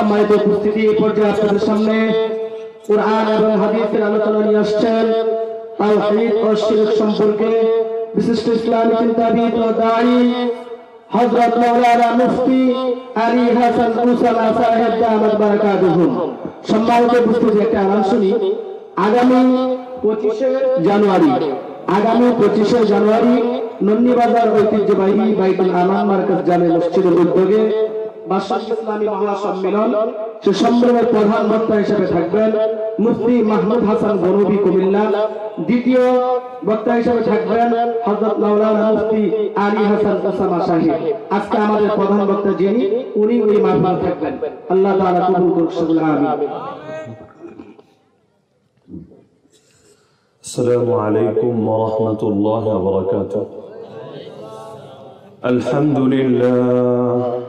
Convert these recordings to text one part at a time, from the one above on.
সম্মানিত উপস্থিতি, এই পর্যায়ে আপনাদের সামনে কোরআন এবং হাদিসের আলোচনা নিয়ে আসছেন তাওহীদ ও শিরক সম্পর্কে বিশিষ্ট ইসলামী চিন্তাবিদ ও দায়ী হযরত মাওলানা মুফতি আলী হাসান মুসালা সাহেব দামাত বারাকাতুহুম সম্মানিত উপস্থিতি, একটা আলাপ শুনি। আগামী পঁচিশে জানুয়ারি, আগামী পঁচিশে জানুয়ারি নন্দীবাজার ঐতিহ্যবাহী বাইতুল আমান মার্কাজ জামে মসজিদের উদ্যোগে বাদশাহ ইসলামী মহাসম্মেলন সে সম্মেলনের প্রধান বক্তা হিসেবে থাকবেন মুফতি মাহমুদ হাসান গনবী কুমিল্লা দ্বিতীয় বক্তা হিসেবে থাকবেন হযরত মাওলানা মুফতি আলী হাসান ওসামা সাহেব আজকে আমাদের প্রধান বক্তা যিনি উনি উনি মাহফিল থাকবেন আল্লাহ তাআলা কবুল করুন সকল আমিন السلام عليكم ورحمة الله وبركاته الحمد لله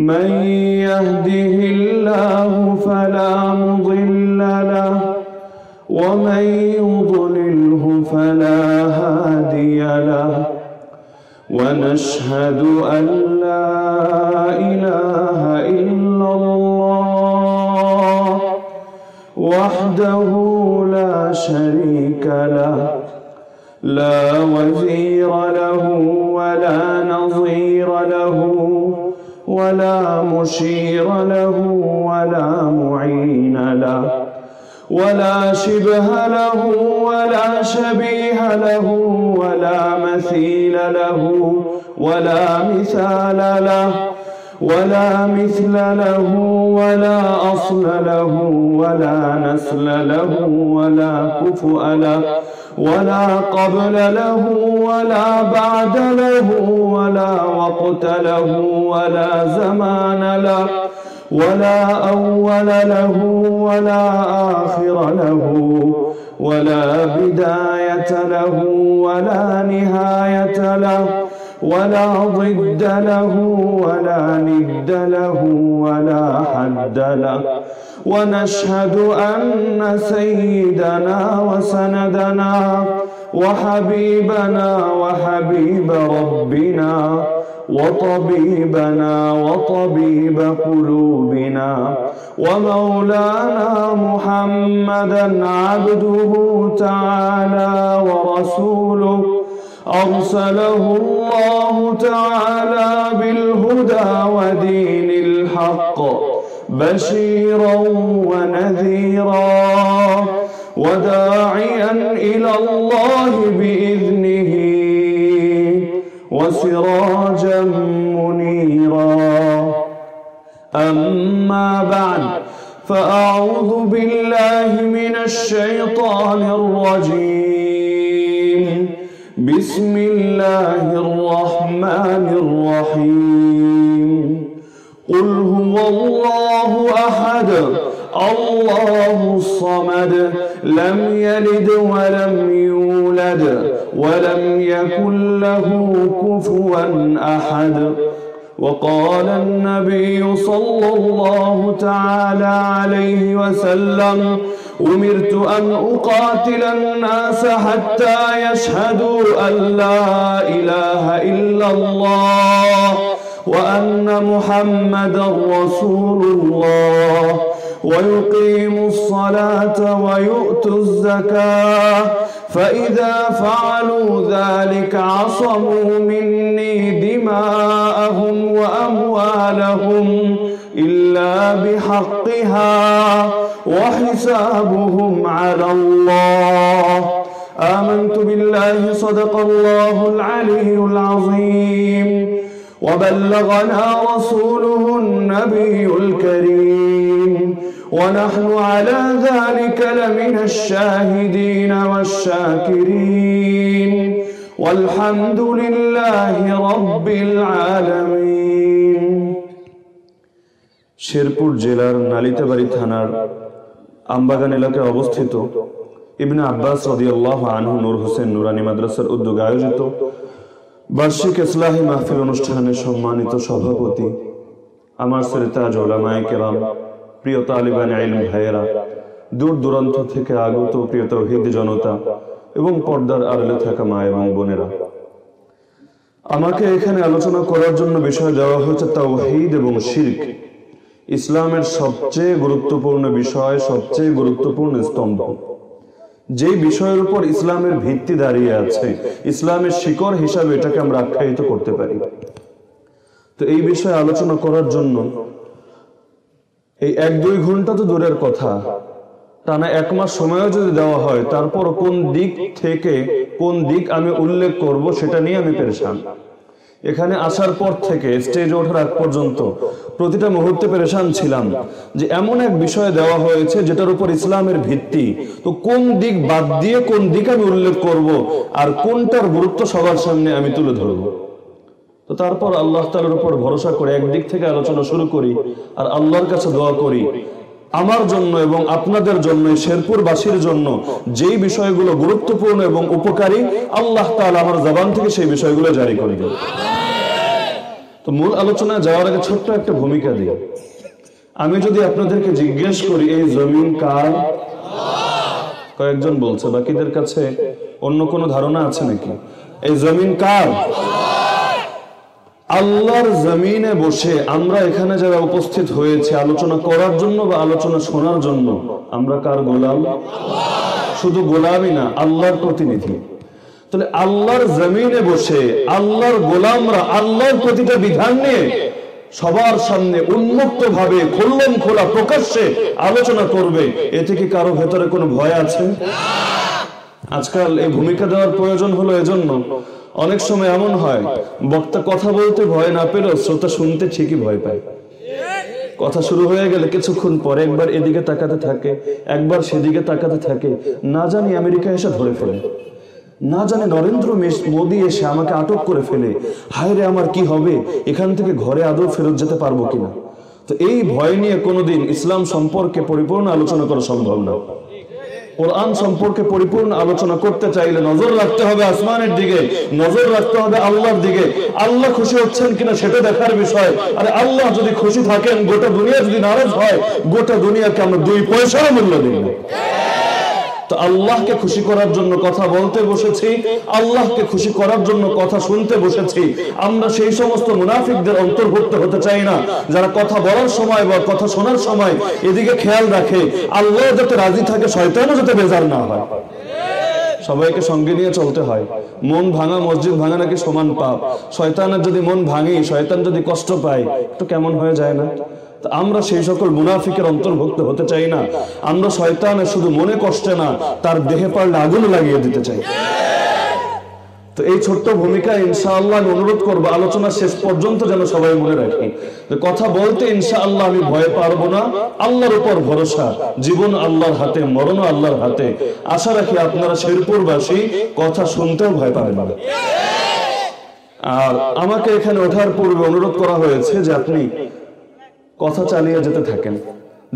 من يهده الله فلا مضل له ومن يضلله فلا هادي له. ونشهد أن لا إله إلا الله وحده لا شريك له. لا وزير له ولا نظير له. ولا مشير له ولا معين له ولا شبه له ولا شبيه له ولا مثيل له ولا مثال له ولا مثل له ولا أصل له ولا نسل له ولا كفؤ له. ولا قبل له ولا بعد له ولا وقت له ولا زمان له ولا أول له ولا آخر له ولا بداية له ولا نهاية له ولا ضد له ولا ند له ولا حد له ونشهد أن سيدنا وسندنا وحبيبنا وحبيب ربنا وطبيبنا وطبيب قلوبنا ومولانا محمدا عبده تعالى ورسوله أرسله الله تعالى بالهدى ودين الحق بشيرا ونذيرا وداعيا إلى الله بإذنه وسراجا منيرا. أما بعد فأعوذ بالله من الشيطان الرجيم. بسم الله الرحمن الرحيم. قل هو الله أحد الله الصمد لم يلد ولم يولد ولم يكن له كفوا أحد. وقال النبي صلى الله تعالى عليه وسلم أمرت أن أقاتل الناس حتى يشهدوا أن لا إله إلا الله. وأن محمدا رسول الله ويقيموا الصلاة ويؤتوا الزكاة. فإذا فعلوا ذلك عصموا مني دماءهم وأموالهم إلا بحقها وحسابهم على الله. آمنت بالله صدق الله العلي العظيم. وبلغنا رسوله النبي الكريم ونحن على ذلك لمن الشاهدين والشاكرين والحمد لله رب العالمين শেরপুর জেলার নালিতাবাড়ি থানার আমবাগান এলাকায় অবস্থিত ইবনে আব্বাস রদিয়াল্লাহ আনহু নূর হোসেন নুরানি মাদ্রাসার উদ্যোগে আয়োজিত বার্ষিক ইসলাহী মাহফিল অনুষ্ঠানে সম্মানিত সভাপতি, আমার শ্রেতাজ ওলামায়ে কেরাম, প্রিয় তালিবান আইন ভাইয়েরা, দূর দূরান্ত থেকে আগত প্রিয় তৌহিদ জনতা এবং পর্দার আড়ালে থাকা মা এবং বোনেরা। আমাকে এখানে আলোচনা করার জন্য বিষয় দেওয়া হয়েছে তাওহীদ এবং শিরক। ইসলামের সবচেয়ে গুরুত্বপূর্ণ বিষয়, সবচেয়ে গুরুত্বপূর্ণ স্তম্ভ। যেই বিষয়ের উপর ইসলামের ভিত্তি দাঁড়িয়ে আছে, ইসলামের শিকড় হিসাবে এটাকে আমরা আখ্যায়িত করতে পারি। তো এই বিষয়ে আলোচনা করার জন্য এই এক দুই ঘণ্টা তো দূরের কথা। টানা এক মাস সময়ও যদি দেওয়া হয় তারপর কোন দিক থেকে কোন দিক আমি উল্লেখ করব, সেটা নিয়ে আমি পেরেশান। এখানে আসার পর থেকে স্টেজে ওঠার আগ পর্যন্ত প্রতিটা মুহূর্তে পেরেশান ছিলাম যে এমন এক বিষয় দেওয়া হয়েছে যেটার উপর ইসলামের ভিত্তি। তো কোন দিক বাদ দিয়ে কোন দিক আমি উল্লেখ করব আর কোনটার গুরুত্ব সবার সামনে আমি তুলে ধরব? তো তারপর আল্লাহ তালার উপর ভরসা করে একদিক থেকে আলোচনা শুরু করি আর আল্লাহর কাছে দোয়া করি। আমার জন্য এবং আপনাদের জন্য, শেরপুরবাসীর জন্য যেই বিষয়গুলো গুরুত্বপূর্ণ এবং উপকারী, আল্লাহ তাআলা আমার জবান থেকে সেই বিষয়গুলো জারি করে দেন তো মূল আলোচনায় যাওয়ার আগে ছোট্ট একটা ভূমিকা দিই। আমি যদি আপনাদেরকে জিজ্ঞেস করি, এই জমিন কার? কয়েকজন বলছে, বাকিদের কাছে অন্য কোনো ধারণা আছে নাকি? এই জমিন কার? আল্লাহর জমিনে বসে আমরা এখানে যারা উপস্থিত হয়েছে, আলোচনা করার জন্য বা আলোচনা শোনার জন্য, আমরা কার গোলাম? শুধু গোলামই না, আল্লাহর প্রতিনিধি। তাহলে আল্লাহর জমিনে বসে আল্লাহর গোলামরা আল্লাহর প্রতিটা বিধান নিয়ে সবার সামনে উন্মুক্ত ভাবে খুল্লম খোলা প্রকাশ্যে আলোচনা করবে, এ থেকে কারও ভেতরে কোনো ভয় আছে? আজকাল এই ভূমিকা দেওয়ার প্রয়োজন হলো এজন্য অনেক সময় এমন হয়, বক্তা কথা বলতে ভয় না পেলেও শ্রোতা শুনতে ঠিকই ভয় পায়। কথা শুরু হয়ে গেলে কিছুক্ষণ পরে একবার এদিকে তাকাতে থাকে, একবার সেদিকে তাকাতে থাকে। না জানি আমেরিকা এসে ধরে ফেলে। না জানে নরেন্দ্র মোদী এসে আমাকে আটক করে ফেলে। হায় রে, আমার কি হবে? এখান থেকে ঘরে আদৌ ফেরত যেতে পারব কিনা? তো এই ভয় নিয়ে কোনোদিন ইসলাম সম্পর্কে পরিপূর্ণ আলোচনা করা সম্ভব না। কোরআন সম্পর্কে পরিপূর্ণ আলোচনা করতে চাইলে নজর রাখতে হবে আসমানের দিকে, নজর রাখতে হবে আল্লাহর দিকে। আল্লাহ খুশি হচ্ছেন কিনা সেটা দেখার বিষয়। আর আল্লাহ যদি খুশি থাকেন, গোটা দুনিয়া যদি নারাজ হয়, গোটা দুনিয়াকে আমরা দুই পয়সার মূল্য দিই তো আল্লাহকে খুশি করার জন্য কথা বলতে বসেছি, আল্লাহকে খুশি করার জন্য কথা শুনতে বসেছি। আমরা সেই সমস্ত মুনাফিকদের অন্তর্ভুক্ত হতে চাই না। যারা কথা বলার সময় বা কথা শোনার সময় এদিকে খেয়াল রাখে, আল্লাহ যাতে রাজি থাকে, শয়তানও যাতে বেজার না হয়। সবাইকে সঙ্গে নিয়ে চলতে হয়। মন ভাঙা মসজিদ ভাঙা নাকি সমান পাপ? শয়তানের যদি মন ভাঙে, শয়তান যদি কষ্ট পায়, তো কেমন হয়ে যায় না? আমরা সেই সকল মুনাফিকের অন্তর্ভুক্ত হতে চাই না। আমরা শয়তানের শুধু মনে কষ্টে না, তার দেহে পারলে আগুন লাগিয়ে দিতে চাই। তো এই ছোট্ট ভূমিকা ইনশাআল্লাহ আমি অনুরোধ করব, আলোচনা শেষ পর্যন্ত যেন সবাই মনে রাখি। কথা বলতে ইনশাআল্লাহ আমি ভয় পারব না, আল্লাহর উপর ভরসা, জীবন আল্লাহর হাতে মরণও আল্লাহর হাতে। আশা রাখি আপনারা শেরপুরবাসী কথা শুনতেও ভয় পাবেন আর আমাকে এখানে ওঠার পূর্বে অনুরোধ করা হয়েছে যে আপনি কথা চালিয়ে যেতে থাকেন।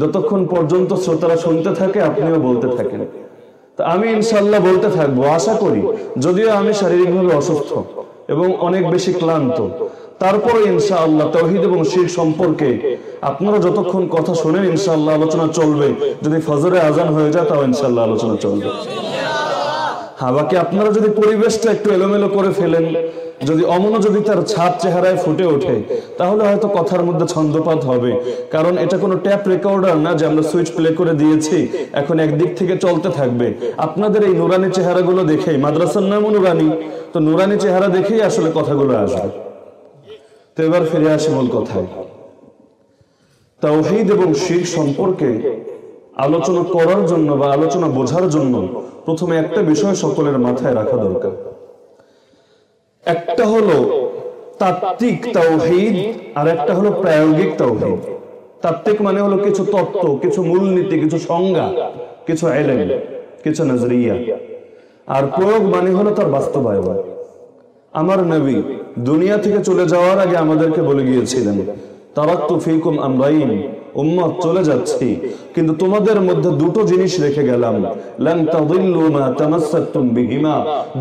যতক্ষণ পর্যন্ত শ্রোতারা শুনতে থাকে, আপনিও বলতে থাকেন। তা আমি ইনশাল্লাহ বলতে থাকব, আশা করি, যদিও আমি শারীরিকভাবে অসুস্থ এবং অনেক বেশি ক্লান্ত। তারপরে ইনশাআল্লাহ তৌহিদ এবং শির সম্পর্কে আপনারা যতক্ষণ কথা শোনেন, ইনশাআল্লাহ আলোচনা চলবে। যদি ফজরে আজান হয়ে যায়, তাও ইনশাআল্লাহ আলোচনা চলবে। হ্যাঁ বাকি আপনারা যদি পরিবেশটা একটু এলোমেলো করে ফেলেন যদি অমনোযোগিতার ছাপ চেহারায় ফুটে ওঠে, তাহলে হয়তো কথার মধ্যে ছন্দপাত হবে। কারণ এটা কোনো ট্যাপ রেকর্ডার না যে আমরা সুইচ প্লে করে দিয়েছি, এখন একদিক থেকে চলতে থাকবে। আপনাদের এই নুরানি চেহারাগুলো দেখেই, মাদ্রাসার নামও নুরানি, তো নুরানি চেহারা দেখেই আসলে কথাগুলো আসবে। তো এবার ফিরে আসি মূল কথায়। তাওহীদ এবং শির সম্পর্কে আলোচনা করার জন্য বা আলোচনা বোঝার জন্য প্রথমে একটা বিষয় সকলের মাথায় রাখা দরকার। একটা হলো তাত্ত্বিক তাওহীদ আর একটা হলো প্রায়োগিক তাওহীদ। তাত্ত্বিক মানে হলো কিছু তত্ত্ব, কিছু মূলনীতি, কিছু সংজ্ঞা, কিছু এলেম কিছু নজরিয়া। আর প্রয়োগ মানে হলো তার বাস্তবায়ন। আমার নবী দুনিয়া থেকে চলে যাওয়ার আগে আমাদেরকে বলে গিয়েছিলেন তারাক্তু ফিকুম আমরাইন। উম্মত চলে যাচ্ছি। কিন্তু তোমাদের মধ্যে দুটো জিনিস রেখে গেলাম।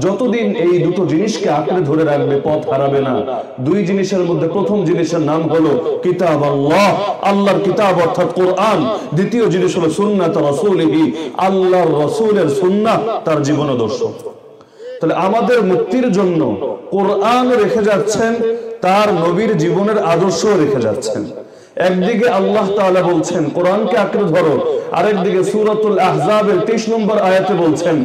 যতদিন এই দুটো জিনিসকে আঁকড়ে ধরে রাখবে, পথ হারাবে না। দুই জিনিসের মধ্যে প্রথম জিনিসের নাম হলো কিতাব আল্লাহ। আল্লাহর কিতাব অর্থাৎ কোরআন। দ্বিতীয় জিনিস হলো সুন্নাত রাসূলিহি। আল্লাহর রাসূলের সুন্নাহ, তার জীবনাদর্শ। তাহলে আমাদের মুক্তির জন্য কোরআন রেখে যাচ্ছেন, তার নবীর জীবনের আদর্শ রেখে যাচ্ছেন। একদিকে আল্লাহ তাআলা বলছেন, কোরআনকে আঁকড়ে ধরো, আরেকদিকে সুরতুল আহজাবের 23 নম্বর আয়াতে বলছেন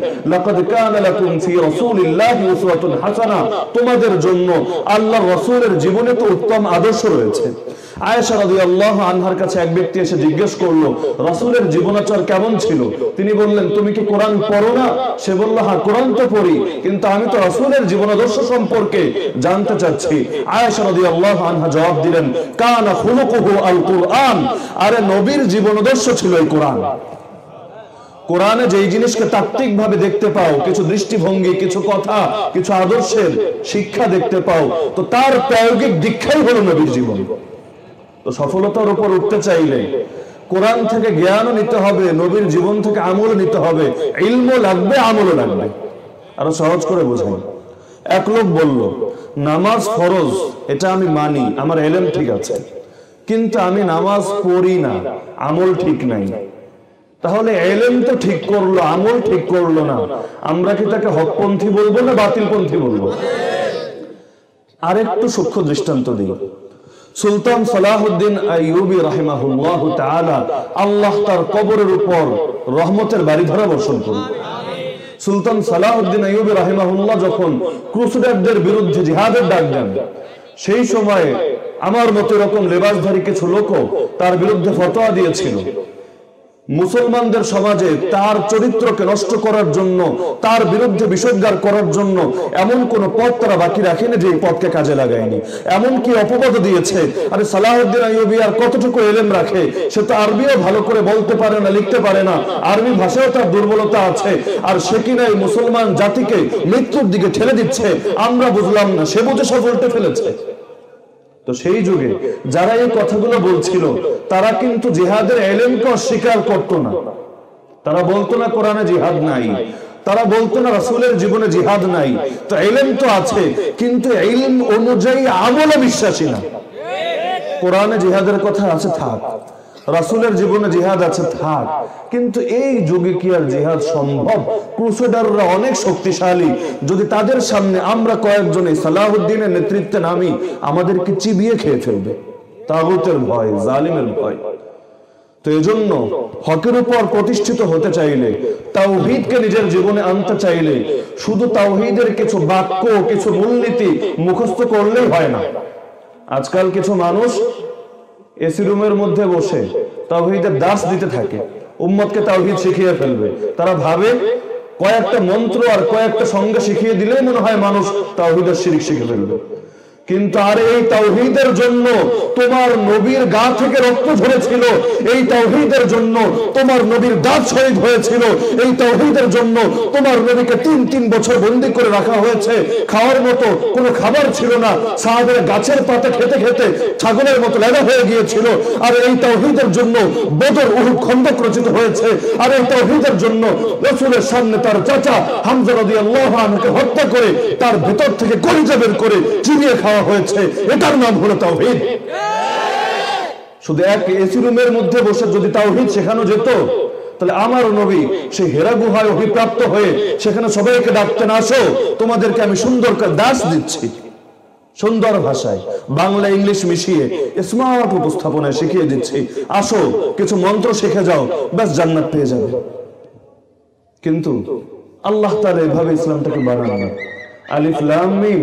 হাসানা, তোমাদের জন্য আল্লাহর রাসূলের জীবনে তো উত্তম আদর্শ রয়েছে। আয়েশা রাদিয়াল্লাহু আনহার কাছে এক ব্যক্তি এসে জিজ্ঞেস করল, রাসূলের জীবনাচর কেমন ছিল? তিনি বললেন, তুমি কি কোরআন পড়ো না? সে হ্যাঁ কোরআন তো পড়ি, কিন্তু আমি তো জীবনাদর্শ সম্পর্কে জানতে চাচ্ছি। যেই জিনিসকে ভাবে দেখতে পাও, কিছু দৃষ্টিভঙ্গি, কিছু কথা, কিছু আদর্শের শিক্ষা দেখতে পাও, তো তার প্রায়োগিক দীক্ষাই হলো নবীর জীবন। তো সফলতার উপর উঠতে চাইলে কোরআন থেকে জ্ঞানও নিতে হবে, নবীর জীবন থেকে আমল নিতে হবে, ইলমও লাগবে, আমলও লাগবে। আরও সহজ করে বোঝাই। এক লোক বলল, নামাজ ফরজ, এটা আমি মানি, আমার এলেম ঠিক আছে, কিন্তু আমি নামাজ পড়ি না, আমল ঠিক নাই। তাহলে এলেম তো ঠিক করল, আমল ঠিক করল না। আমরা কি তাকে হকপন্থী বলব না বাতিলপন্থী বলব? আরেকটু সূক্ষ্ম দৃষ্টান্ত দিই। সুলতান সালাহুদ্দিন আইয়ুবি রাহিমাহুল্লাহ তাআলা আল্লাহ তার কবরের উপর রহমতের বাড়িধারা বর্ষণ করুন। সুলতান সালাহুদ্দিন আইয়ুবি রাহিমাহুল্লাহ যখন ক্রুসেডারদের বিরুদ্ধে জিহাদের ডাক দেন, সেই সময়ে আমার মতো এরকম লেবাসধারী কিছু লোক তার বিরুদ্ধে ফতোয়া দিয়েছিল। মুসলমানদের সমাজে তার চরিত্রকে নষ্ট করার জন্য, তার বিরুদ্ধে বিষোদ্গার করার জন্য এমন কোন পথ তারা বাকি রাখেনি যে পথকে কাজে লাগায়নি। এমন কি অপবাদ দিয়েছে? আরে সালাহুদ্দিন আইয়ুবী আর কতটুকু এলেম রাখে? সে তো আরবিও ভালো করে বলতে পারে না, লিখতে পারে না। আরবি ভাষাও তার দুর্বলতা আছে। আর সে কিনা এই মুসলমান জাতিকে মৃত্যুর দিকে ঠেলে দিচ্ছে? আমরা বুঝলাম না, সে বুঝে সব উল্টে ফেলেছে। তো সেই যুগে যারা এই কথাগুলো বলছিল, তারা কিন্তু জিহাদের এলেমকে অস্বীকার করত না। তারা বলতো না কোরআনে জিহাদ নাই। তারা বলতো না রাসুলের জীবনে জিহাদ নাই। তো এলেম তো আছে, কিন্তু এলেম অনুযায়ী আমলে বিশ্বাসী না। কোরআনে জিহাদের কথা আছে, থাক। রাসূলের জীবনে জিহাদ আছে, থাক। কিন্তু এই যুগে কি আর জিহাদ সম্ভব? ক্রুসেডাররা অনেক শক্তিশালী। যদি তাদের সামনে আমরা কয়েকজনে সালাহুদ্দিনের নেতৃত্বে নামি, আমাদেরকে চিবিয়ে খেয়ে ফেলবে। তাগুতের ভয়, জালিমের ভয়। তো এজন্য হকের উপর প্রতিষ্ঠিত হতে চাইলে, তাওহীদকে নিজের জীবনে আনতে চাইলে, শুধু তাওহিদের কিছু বাক্য, কিছু মূলনীতি মুখস্থ করলেই হয় না। আজকাল কিছু মানুষ এসি রুমের মধ্যে বসে তাওহিদের দাস দিতে থাকে। উম্মতকে তাওহিদ শিখিয়ে ফেলবে। তারা ভাবে কয়েকটা মন্ত্র আর কয়েকটা সঙ্গে শিখিয়ে দিলেই মনে হয় মানুষ তাওহিদের শিরিক শিখে ফেলবে। কিন্তু আর এই তাওহীদের জন্য তোমার নবীর গা থেকে রক্ত ঝরেছিল। এই তাওহীদের জন্য তোমার নবীর দাঁত শহীদ হয়েছিল। এই তাওহীদের জন্য তোমার নবীকে তিন তিন বছর বন্দি করে রাখা হয়েছে। খাওয়ার মতো কোনো খাবার ছিল না। সাহাবের গাছের পাতা খেতে খেতে ছাগলের মতো লেগা হয়ে গিয়েছিল। আর এই তাওহীদের জন্য বদর উহুদ খন্দক রচিত হয়েছে। আর এই তাওহীদের জন্য রসুলের সামনে তার চাচা হামজা রাদিয়াল্লাহু আনহুকে হত্যা করে তার ভেতর থেকে কলিজা বের করে চিবিয়ে খাওয়া হয়েছে। এটার নাম হলো তাওহীদ। শুধু এক এসি রুমের মধ্যে বসে যদি তাওহীদ শেখানো যেত, তাহলে আমার নবী সেই হেরা গুহায় অভিপ্রাপ্ত হয়ে সেখানে সবাইকে ডাকতেন আসো তোমাদেরকে আমি সুন্দর দাস দিচ্ছি। সুন্দর ভাষায় বাংলা, ইংলিশ মিশিয়ে স্মার্ট উপস্থাপনায় শিখিয়ে দিচ্ছি। আসো, কিছু মন্ত্র শিখে যাও, ব্যাস জান্নাত পেয়ে যাবে। কিন্তু আল্লাহ তাআলা এভাবে ইসলামটাকে বানান না। আলিফ, লাম, মিম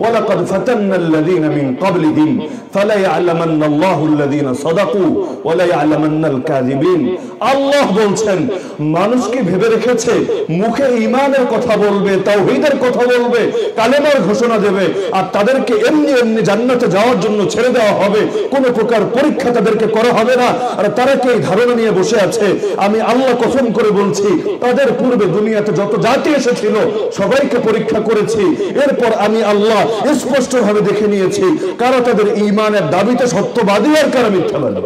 ولقد فتنا الذين من قبلهم فلا يعلمن الله الذين صدقوا ولا يعلمن الكاذبين আল্লাহ বলছেন মানুষ কি ভেবে রেখেছে মুখে ইমানের কথা বলবে তাওহীদের কথা বলবে কালেমার ঘোষণা দেবে আর তাদেরকে এমনি এমনি জান্নাতে যাওয়ার জন্য ছেড়ে দেওয়া হবে কোনো প্রকার পরীক্ষা তাদেরকে করা হবে না আর তারা কি এই ধারণা নিয়ে বসে আছে আমি আল্লাহ কসম করে বলছি তাদের পূর্বে দুনিয়াতে যত জাতি এসেছিল সবাইকে পরীক্ষা করেছি এরপর আমি আল্লাহ স্পষ্ট ভাবে দেখে নিয়েছি, কারা তাদের ইমানের দাবিতে সত্যবাদী আর কারা মিথ্যাবাদী।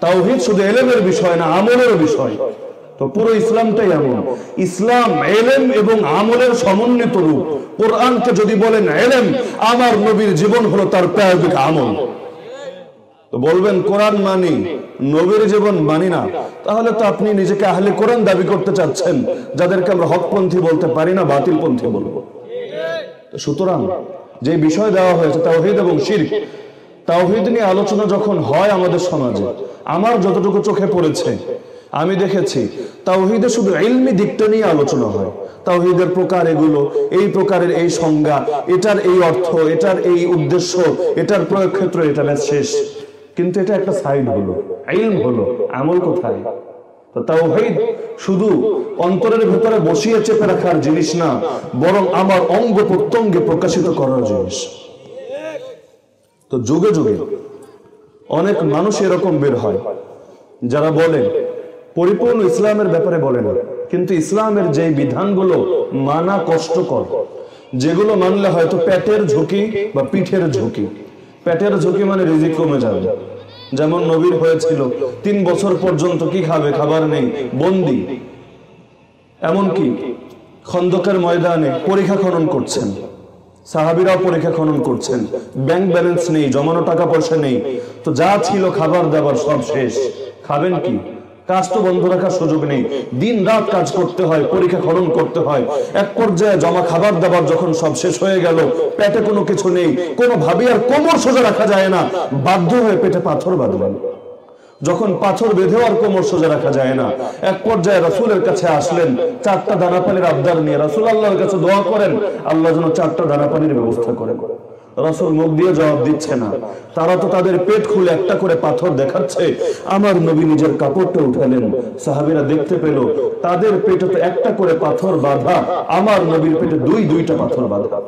তাওহিদ শুধু এলেমের বিষয় না আমলের বিষয়। তো পুরো ইসলামটাই এমন। ইসলাম এলেম এবং আমলের সমন্বিত রূপ। কোরআনকে যদি বলেন এলেম, আমার নবীর জীবন হলো তার প্রায়োগিক আমল। তো বলবেন, কোরআন মানি, নবীর জীবন মানি না। তাহলে তো আপনি নিজেকে আহলে কোরআন দাবি করতে চাচ্ছেন, যাদেরকে আমরা হকপন্থী বলতে পারি না, বাতিলপন্থী বলব। সুতরাং যে বিষয় দেওয়া হয়েছে, তাওহিদ এবং শিরক, তাওহিদ নিয়ে আলোচনা যখন হয় আমাদের সমাজে, আমার যতটুকু চোখে পড়েছে, আমি দেখেছি তাওহিদে শুধু ইলমি দিকটা নিয়ে আলোচনা হয়। তাওহিদের প্রকার এগুলো, এই প্রকারের এই সংজ্ঞা, এটার এই অর্থ, এটার এই উদ্দেশ্য, এটার প্রয়োগ ক্ষেত্র এটা শেষ। কিন্তু এটা একটা সাইড হলো, ইলম হলো, আমল কোথায়? শুধু অন্তরের ভেতরে বসিয়ে চেপে রাখার জিনিস না, বরং আমার অঙ্গ প্রত্যঙ্গে প্রকাশিত করার জিনিস। তো যুগে যুগে অনেক মানুষ এরকম বের হয়, যারা বলেন, পরিপূর্ণ ইসলামের ব্যাপারে বলে না কিন্তু ইসলামের যে বিধানগুলো মানা কষ্টকর, যেগুলো মানলে হয়তো পেটের ঝুঁকি বা পিঠের ঝুঁকি। পেটের ঝুঁকি মানে রিজিক কমে যাবে। যেমন নবীর হয়েছিল, তিন বছর পর্যন্ত কি খাবে? খাবার নেই, বন্দি। এমনকি খন্দকের ময়দানে পরীক্ষা খনন করছেন। সাহাবিরাও পরীক্ষা খনন করছেন। ব্যাংক ব্যালেন্স নেই, জমানো টাকা পয়সা নেই। তো যা ছিল খাবার দাবার সব শেষ। খাবেন কি? কাজ তো বন্ধ রাখার সুযোগ নেই। দিন রাত কাজ করতে হয়, পরীক্ষা খনন করতে হয়। এক পর্যায়ে জমা খাবার দাবার যখন সব শেষ হয়ে গেল, পেটে কোনো কিছু নেই। কোনো ভাবি আর কোমর সোজা রাখা যায় না। বাধ্য হয়ে পেটে পাথর বাঁধলেন যখন পাথর বেঁধেও আর কোমর সোজা রাখা যায় না, এক পর্যায়ে রাসূলের কাছে আসলেন। চারটা দানা পানির আবদার নিয়ে। রাসূল আল্লাহর কাছে দোয়া করেন, আল্লাহ যেন চারটা দানা পানির ব্যবস্থা করেন। রাসূল মুখ দিয়ে জবাব দিচ্ছে না। তারা তো তাদের পেট খুলে একটা করে পাথর দেখাচ্ছে। আমার নবী নিজের কাপড়টা উঠালেন। সাহাবীরা দেখতে পেল, তাদের পেটে তো একটা করে পাথর বাঁধা। আমার নবীর পেটে দুই, দুইটা পাথর বাঁধা।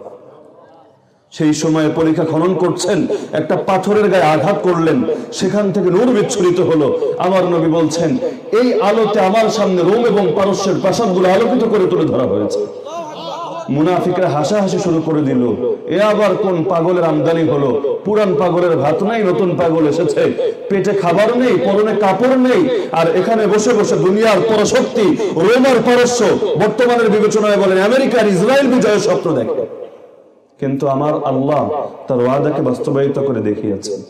সেই সময়ে পরীক্ষা খনন করছেন, একটা পাথরের গায়ে আঘাত করলেন। সেখান থেকে নূর বিচ্ছুরিত হলো। আমার নবী বলছেন, এই আলোতে আমার সামনে রোম এবং পারস্যের প্রাসাদগুলো আলোকিত করে তুলে ধরা হয়েছে। মুনাফিকরা হাসাহাসি শুরু করে দিল। এ আবার কোন পাগলের আমদানি হলো? পুরান পাগলের ভাত নাই, নতুন পাগল এসেছে। পেটে খাবার নেই, পরনে কাপড় নেই, আর এখানে বসে বসে দুনিয়ার পরশক্তি, রোমার পারস্য, বর্তমানের বিবেচনায় বলেন, আমেরিকার ইসরায়েল বিজয়ের স্বপ্ন দেখে। কিন্তু আমার আল্লাহ তার ওয়াদাকে বাস্তবায়িত করে দেখিয়েছেন।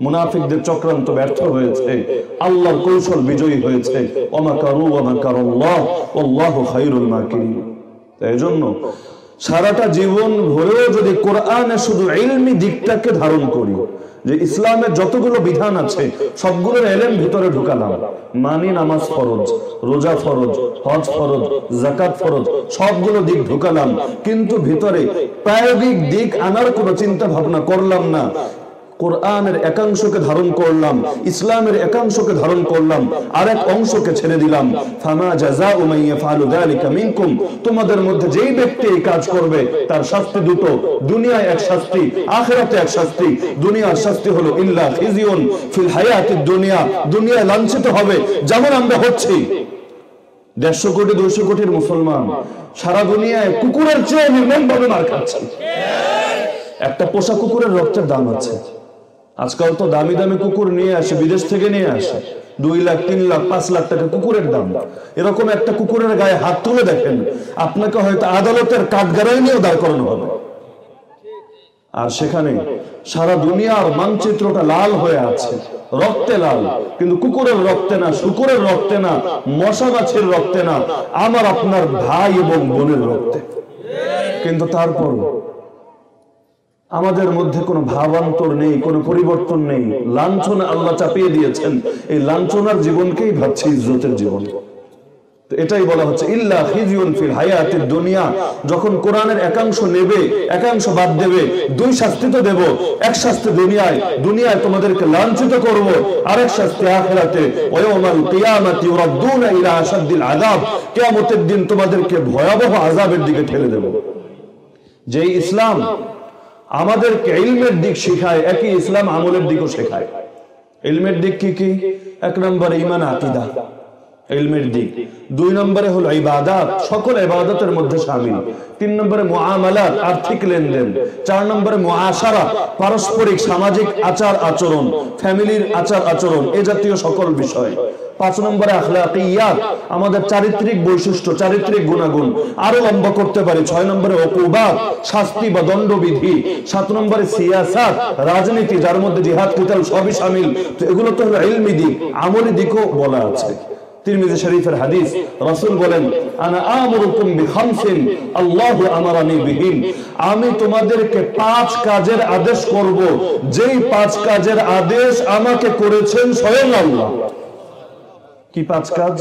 মুনাফিকদের চক্রান্ত ব্যর্থ হয়েছে। আল্লাহর কৌশল বিজয়ী হয়েছে। অমাকারু অমাকারুল্লাহ এই জন্য সারাটা জীবন ভরেও যদি কোরআনে শুধু ইলমি দিকটাকে ধারণ করি, যে ইসলামের যতগুলো বিধান আছে, সবগুলোর এলেম ভিতরে ঢুকালাম। মানি নামাজ ফরজ, রোজা ফরজ, হজ ফরজ জাকাত ফরজ, সবগুলো দিক ঢুকালাম। কিন্তু ভিতরে প্রায়োগিক দিক আনার কোনো চিন্তা ভাবনা করলাম না। কোরআনের একাংশকে ধারণ করলাম, ইসলামের একাংশকে ধারণ করলাম আর এক অংশকে ছেড়ে দিলাম। ফামা জাযাউ মান ইয়াফআলু যালিকা মিনকুম। তোমাদের মধ্যে যেই ব্যক্তি এই কাজ করবে, তার শাস্তি দুটো। দুনিয়ায় এক শাস্তি, আখিরাতে এক শাস্তি। দুনিয়ার শাস্তি হলো ইল্লা খিজিয়ুন ফিল হায়াতিদ দুনিয়া। দুনিয়ায় লাঞ্ছিত হবে, যেমন আমরা হচ্ছি। দেড়শো কোটি, দুইশো কোটির মুসলমান সারা দুনিয়ায় কুকুরের চেয়ে নির্মম ভাবে মার খাচ্ছে। একটা পোষা কুকুরের রক্তের দাম আছে। আজকাল তো দামি দামি কুকুর নিয়ে আসে, বিদেশ থেকে নিয়ে আসে। দুই লাখ, তিন লাখ, পাঁচ লাখ টাকা কুকুরের দাম। এরকম একটা কুকুরের গায়ে হাত তুলে দেখেন, আপনাকে হয়তো আদালতের কাঠগাড়াই নিয়েও দাঁড় করানো হবে। আর সেখানে সারা দুনিয়ার মানচিত্রটা লাল হয়ে আছে, রক্তে লাল। কিন্তু কুকুরের রক্তে না, শুকুরের রক্তে না, মশা গাছের রক্তে না, আমার আপনার ভাই এবং বোনের রক্তে। কিন্তু তারপর আমাদের মধ্যে কোনো ভাবান্তর নেই, কোনো পরিবর্তন নেই। লাঞ্ছনা আল্লাহ চাপিয়ে দিয়েছেন। এই লাঞ্ছনার জীবনকেই ভাবছি ইজ্জতের জীবন। এটাই বলা হচ্ছে, ইল্লা খিজিউন ফিল হায়াতিদ দুনিয়া। যখন কোরআনের একাংশ নেবে, একাংশ বাদ দেবে, দুই শাস্তি তো দেব। এক শাস্তি দুনিয়ায় দুনিয়ায় তোমাদেরকে লাঞ্ছিত করব। আরেক শাস্তি আখিরাতে ওয়াউমাল কিয়ামাতি ইউরাদ্দুনা ইলা আশাদ্দিল আযাব। কিয়ামতের দিন তোমাদেরকে ভয়াবহ আযাবের দিকে ঠেলে দেব। যেই ইসলাম আমাদেরকে ইলমের দিক শেখায়, একই ইসলাম আমলের দিকও শেখায়। ইলমের দিক কি কি? এক নম্বর ইমান আকিদা। ইলমের দিক। দুই নম্বরে হলো ইবাদাত, সকল ইবাদতের মধ্যে শামিল তিন নম্বরে মুআমালাত, আর্থিক লেনদেন। চার নম্বরে মুআশারা, পারস্পরিক সামাজিক আচার আচরণ, ফ্যামিলির আচার আচরণ, এ জাতীয় সকল বিষয়। পাঁচ নম্বরে আখলাকিয়াত, আমাদের চারিত্রিক বৈশিষ্ট্য, চারিত্রিক গুণাগুণ আরও লম্বা করতে পারি। ছয় নম্বরে অকুবাদ শাস্তি বা দণ্ডবিধি। সাত নম্বরে সিয়াসাত, রাজনীতি, যার মধ্যে জিহাদ কিতাল সবই শামিল তো এগুলো তো হলো ইলমি দিক, আমলি দিকও বলা আছে। তিরমিজি শরীফের হাদিস, রাসূল বলেন, আনা আমুরুকুম বিখামসিন, আল্লাহু আমারানি বিহিন আমি তোমাদেরকে পাঁচ কাজের আদেশ করব। যেই পাঁচ কাজের আদেশ আমাকে করেছেন স্বয়ং আল্লাহ। কি পাঁচ কাজ।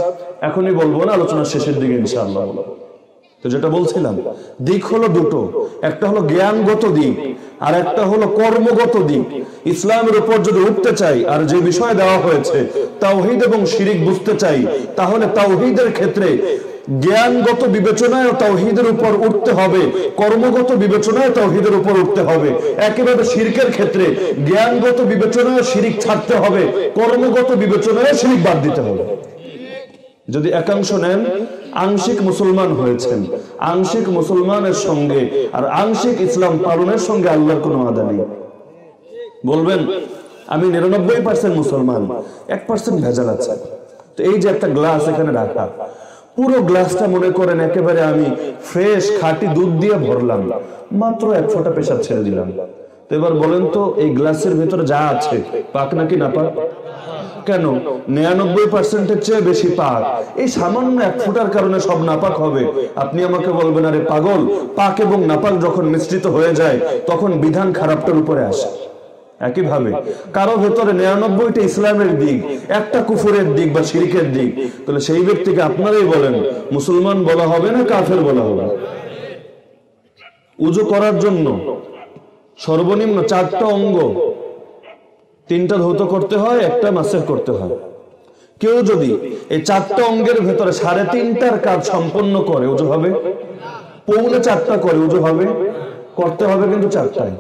এখনই বলব না আলোচনার শেষের দিকে, ইনশাআল্লাহ। তো যেটা বলছিলাম, দিক হলো দুটো। একটা হলো জ্ঞানগত দিক, আর একটা হলো কর্মগত দিক। ইসলামের উপর যদি উঠতে চাই, আর যে বিষয় দেওয়া হয়েছে, তাওহিদ এবং শিরিক বুঝতে চাই, তাহলে তাওহিদের ক্ষেত্রে জ্ঞানগত বিবেচনায় তাওহিদের উপর উঠতে হবে, কর্মগত বিবেচনায় তাওহিদের উপর উঠতে হবে। একেবারে শিরকের ক্ষেত্রে জ্ঞানগত বিবেচনায় শিরিক ছাড়তে হবে, কর্মগত বিবেচনায় শিরিক বাদ দিতে হবে। যদি একাংশ নেন, আংশিক মুসলমান হয়েছেন। আংশিক মুসলমানের সঙ্গে আর আংশিক ইসলাম পালনের সঙ্গে আল্লাহর কোনো আদা নেই। বলবেন, আমি নিরানব্বই পার্সেন্ট মুসলমান, এক পার্সেন্ট ভেজাল আছে। তো এই যে একটা গ্লাস এখানে রাখা পুরো গ্লাসটা মনে করেন একেবারে আমি ফ্রেশ খাঁটি দুধ দিয়ে ভরলাম। মাত্র এক ফোঁটা পেশাব ছেড়ে দিলাম। তো এবার বলেন তো, এই গ্লাসের ভেতরে যা আছে, পাক নাকি না পাক? কেন? নিরানব্বই পার্সেন্টের চেয়ে বেশি পাক। এই সামান্য এক ফুটার কারণে সব নাপাক হবে। আপনি আমাকে বলবেন, আরে পাগল, পাক এবং নাপাক যখন মিশ্রিত হয়ে যায়, তখন বিধান খারাপটার উপরে আসে। একইভাবে, কারও ভেতরে নিরানব্বইটা ইসলামের দিক, একটা কুফুরের দিক বা শিরিকের দিক, তাহলে সেই ব্যক্তিকে আপনারাই বলেন, মুসলমান বলা হবে না কাফের বলা হবে? উজু করার জন্য সর্বনিম্ন চারটা অঙ্গ, তিনটা ধৌত করতে হয়, একটা মাসের করতে হয়। কেউ যদি এই চারটা অঙ্গের ভেতরে সাড়ে তিনটার কাজ সম্পন্ন করে, উজু হবে? পৌনে চারটা করে, উজু হবে? করতে হবে কিন্তু চারটায়।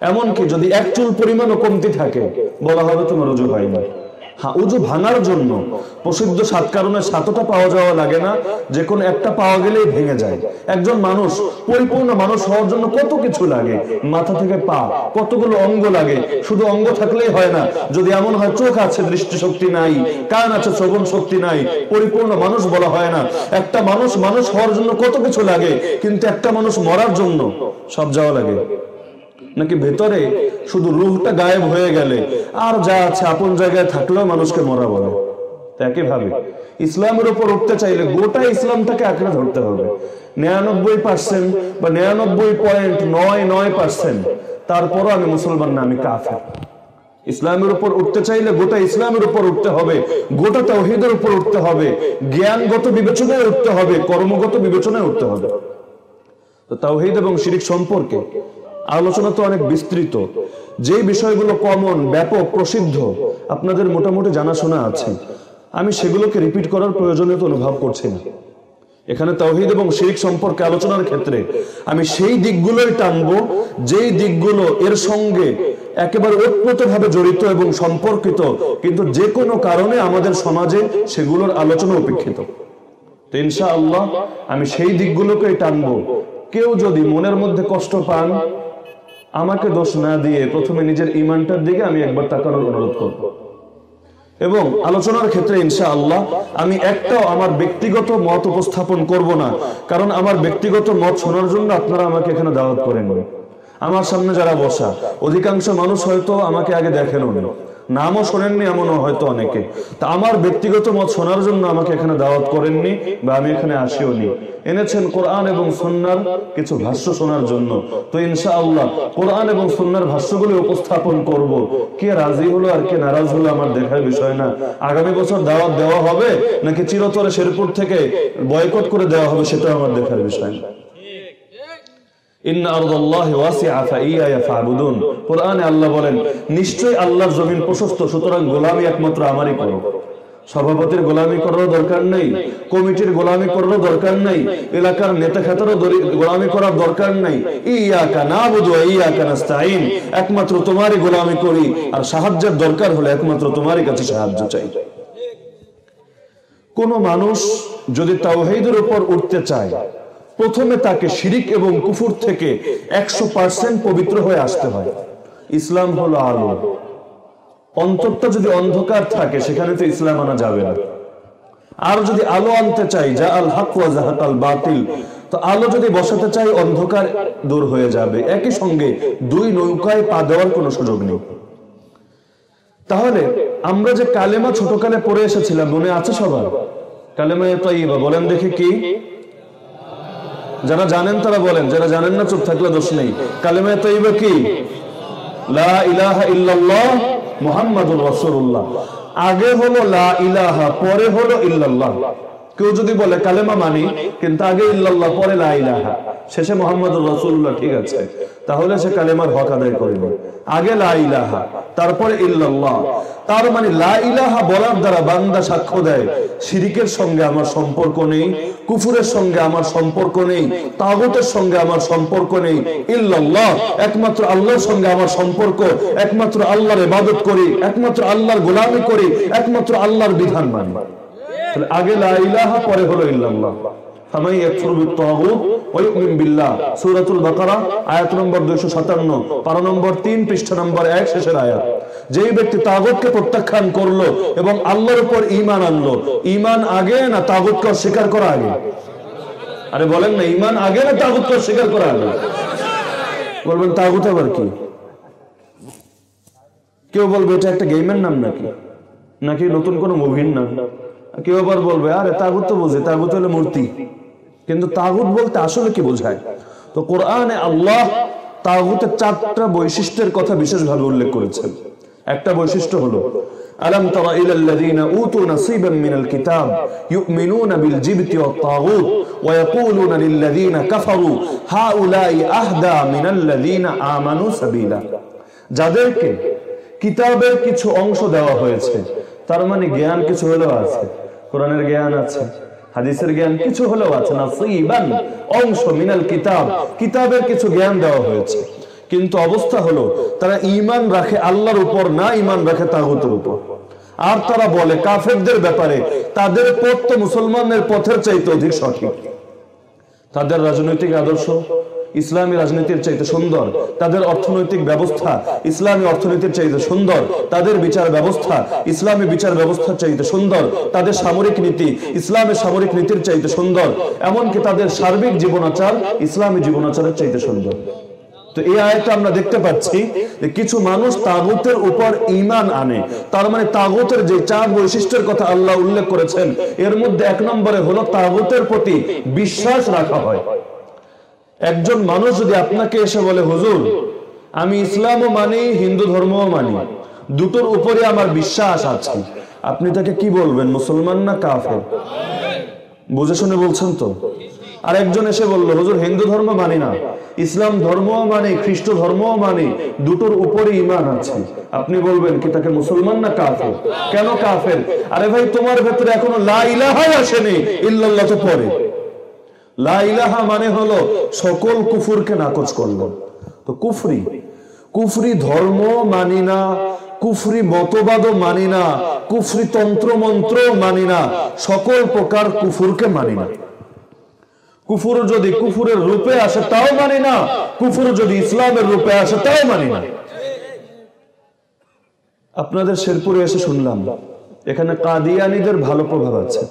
এমনকি যদি এক চুল পরিমাণও কমতি থাকে বলা হবে তোমার উজু হয়নি। হ্যাঁ উজু ভাঙার জন্য প্রসিদ্ধ সাত কারণে সাতটা পাওয়া যাওয়া লাগে না যে কোনো একটা পাওয়া গেলেই ভেঙে যায়। একজন মানুষ পরিপূর্ণ মানুষ হওয়ার জন্য কত কিছু লাগে। মাথা থেকে পা কতগুলো অঙ্গ লাগে। শুধু অঙ্গ থাকলেই হয় না যদি এমন হয় চোখ আছে দৃষ্টিশক্তি নাই কান আছে শ্রবণ শক্তি নাই পরিপূর্ণ মানুষ বলা হয় না। একটা মানুষ মানুষ হওয়ার জন্য কত কিছু লাগে কিন্তু একটা মানুষ মরার জন্য সব যাওয়া লাগে। নাকি ভেতরে শুধু রুহটা গায়েব হয়ে গেলে? আর যা আছে আপন জায়গায় থাকলেও মানুষকে মরা বলে। তো একইভাবে ইসলামের উপর উঠতে চাইলে গোটা ইসলামটাকে আঁকড়ে ধরতে হবে। নিরানব্বই পার্সেন্ট বা নিরানব্বই পয়েন্ট নয় নয় পার্সেন্ট তারপরও আমি মুসলমান না, আমি কাফের। ইসলামের উপর উঠতে চাইলে গোটা ইসলামের উপর উঠতে হবে, গোটা তৌহিদের উপর উঠতে হবে, জ্ঞানগত বিবেচনায় উঠতে হবে, কর্মগত বিবেচনায় উঠতে হবে। তো তাওহিদ এবং শিরিক সম্পর্কে আলোচনা তো অনেক বিস্তৃত। যে বিষয়গুলো কমন ব্যাপক, প্রসিদ্ধ, আপনাদের মোটামুটি জানাশোনা আছে। আমি সেগুলোকে রিপিট করার প্রয়োজনীয়তা অনুভব করছি না। এখানে তাওহিদ এবং শিরিক সম্পর্কে আলোচনার ক্ষেত্রে আমি সেই দিকগুলোই টানবো, যেই দিকগুলো এর সঙ্গে একেবারে ওতপ্রোতভাবে জড়িত এবং সম্পর্কিত, কিন্তু যে কোনো কারণে আমাদের সমাজে সেগুলোর আলোচনা উপেক্ষিত। তো ইনশাআল্লাহ আমি সেই দিকগুলোকেই টানবো। কেউ যদি মনের মধ্যে কষ্ট পান আমাকে দোষ না দিয়ে প্রথমে নিজের ইমানটার দিকে আমি একবার তাকানোর অনুরোধ করব। এবং আলোচনার ক্ষেত্রে ইনশা আল্লাহ আমি একটাও আমার ব্যক্তিগত মত উপস্থাপন করব না। কারণ আমার ব্যক্তিগত মত শোনার জন্য আপনারা আমাকে এখানে দাওয়াত করেন আমার সামনে যারা বসা, অধিকাংশ মানুষ হয়তো আমাকে আগে দেখেন নামও শোনেননি, এমনও হয়তো অনেকে। তা আমার ব্যক্তিগত মত শোনার জন্য আমাকে এখানে দাওয়াত করেননি বা আমি এখানে আসিও নি এনেছেন কোরআন এবং সন্ন্যার কিছু ভাষ্য শোনার জন্য। তো ইনশা আল্লাহ কোরআন এবং সন্ন্যার ভাষ্যগুলি উপস্থাপন করব। কে রাজি হলো আর কে নারাজ হলো আমার দেখার বিষয় না। আগামী বছর দাওয়াত দেওয়া হবে নাকি চিরতরে শেরপুর থেকে বয়কট করে দেওয়া হবে সেটা আমার দেখার বিষয় না। একমাত্র সভাপতির গোলামি করারও দরকার নেই, কমিটির গোলামি করারও দরকার নেই, এলাকার নেতা গোলামি করার দরকার নেই। একমাত্র তোমারই গোলামি করি, আর সাহায্যের দরকার হলে একমাত্র তোমারই কাছে সাহায্য চাই। কোন মানুষ যদি তাওহীদের উপর উঠতে চায় প্রথমে তাকে শিরিক এবং কুফুর থেকে একশো পার্সেন্ট পবিত্র হয়ে আসতে হয়। ইসলাম হলো আলো। অন্তরটা যদি অন্ধকার থাকে, সেখানে তো ইসলাম আনা যাবে না। আর যদি আলো আনতে চাই, যা আল হক আল বাতিল, তো আলো যদি বসাতে চাই, অন্ধকার দূর হয়ে যাবে। একই সঙ্গে দুই নৌকায় পা দেওয়ার কোনো সুযোগ নেই। তাহলে আমরা যে কালেমা ছোটকালে পড়ে এসেছিলাম, মনে আছে সবার? কালেমা তৈবা বলেন দেখি কি? যারা জানেন তারা বলেন, যারা জানেন না চুপ থাকলে দোষ নেই। কালেমা তৈবা কি? লা ইলাহা ইল্লাল্লাহ আগে হলো লা ইলাহা, পরে হলো ইল্লাল্লাহ। কেউ যদি বলে কালেমা মানি, কিন্তু আগে ইল্লাল্লাহ, পরে লা ইলাহা। শেষে মোহাম্মদুর রাসূলুল্লাহ, ঠিক আছে। তাহলে সে কালেমার হক আদায় করবে। আগে লা ইলাহা, তারপরে ইল্লাল্লাহ। তার মানে লা ইলাহা বলার দ্বারা বান্দা সাক্ষ্য দেয়, শিরিকের সঙ্গে আমার সম্পর্ক নেই, কুফুরের সঙ্গে আমার সম্পর্ক নেই, তাগুতের সঙ্গে আমার সম্পর্ক নেই। ইল্লাল্লাহ, একমাত্র আল্লাহর সঙ্গে আমার সম্পর্ক, একমাত্র আল্লাহর ইবাদত করি, একমাত্র আল্লাহর গোলামি করি, একমাত্র আল্লাহর বিধান মানি। আগে লা ইলাহা, পরে হলো ইল্লাল্লাহ। ফামান ইয়াকফুর বিত-তাগুত ওয়া ইউমিন বিল্লাহ। সূরাতুল বাকারা, আয়াত নম্বর 257 পারা নম্বর 3 পৃষ্ঠা নম্বর 1 শেষের আয়াত। যেই ব্যক্তি তাগুতকে প্রত্যাখ্যান করল এবং আল্লাহর উপর আনলো আগে না অস্বীকার করা আগে? আরে বলেন না, ঈমান আগে না তাগুতকে অস্বীকার করা আগে? বলবেন, তাগুত আবার কি? কেউ বলবে, এটা একটা গেমের নাম নাকি? নাকি নতুন কোন মুভির নাম? কেউ আবার বলবে, আরে তাগুত তো বোঝে, তাগুত হলে মূর্তি। কিন্তু তাগুত বলতে আসলে কি বোঝায়? তো কোরআনে আল্লাহ তাগুতের চারটা বৈশিষ্ট্যের কথা বিশেষভাবে উল্লেখ করেছেন। একটা বৈশিষ্ট্য হলো যাদেরকে কিতাবের কিছু অংশ দেওয়া হয়েছে, তার মানে জ্ঞান কিছু হলেও আছে। কোরআনের জ্ঞান আছে, হাদিসের জ্ঞান কিছু হলেও আছে না সিবান অংশ মিনাল কিতাব, কিতাবের কিছু জ্ঞান দেওয়া হয়েছে। কিন্তু অবস্থা হলো, তারা ঈমান রাখে আল্লাহর উপর, না ঈমান রাখে তাগুতের উপর। আর তারা বলে, কাফেরদের ব্যাপারে তাদের পথ তো মুসলমানের পথের চাইতে অধিক সঠিক। তাদের রাজনৈতিক আদর্শ ইসলামী রাজনীতির চাইতে সুন্দর, তাদের অর্থনৈতিক ব্যবস্থা, ইসলামী অর্থনীতির চাইতে সুন্দর, তাদের বিচার ব্যবস্থা, ইসলামী বিচার ব্যবস্থার চাইতে সুন্দর, তাদের সামরিক নীতি ইসলামের সামরিক নীতির চাইতে সুন্দর, এমনকি তাদের সার্বিক জীবনাচার, ইসলামী জীবনাচারের চাইতে সুন্দর। তো এই আয়টা আমরা দেখতে পাচ্ছি যে কিছু মানুষ তাগুতের উপর ইমান আনে। তার মানে তাগুতের যে চার বৈশিষ্ট্যের কথা আল্লাহ উল্লেখ করেছেন, এর মধ্যে এক নম্বরে হলো তাগুতের প্রতি বিশ্বাস রাখা হয়। একজন মানুষ যদি আপনাকে এসে বলে, হুজুর, আমি ইসলামও মানি, হিন্দু ধর্মও মানি, দুটোর উপরে আমার বিশ্বাস আছে। আপনি তাকে কি বলবেন, মুসলমান না কাফের? বুঝে শুনে বলছেন তো? আর একজন এসে বলল, হুজুর, হিন্দু ধর্ম মানি না, ইসলাম ধর্মও মানে খ্রিস্ট ধর্মও মানে দুটোর উপরে ইমান আছে। আপনি বলবেন কি, তাকে মুসলমান না কাফের? কেন কাফের? আরে ভাই, তোমার ভেতরে এখনও লা ইলাহাই আসেনি, ইল্লাল্লাহ তো পরে। লা ইলাহা মানে হলো সকল কুফুরকে নাকচ করল। তো কুফরি কুফরি ধর্ম মানি না, কুফরি মতবাদও মানি না, কুফরি তন্ত্র মন্ত্র মানি না, সকল প্রকার কুফুরকে মানি না। কুফুর যদি কুফুরের রূপে আসে তাও মানি না, কুফুর যদি ইসলামের রূপে আসে তাও মানি না। আপনাদের শেরপুরে এসে শুনলাম, এখানে কাদিয়ানিদের ভালো প্রভাব আছে।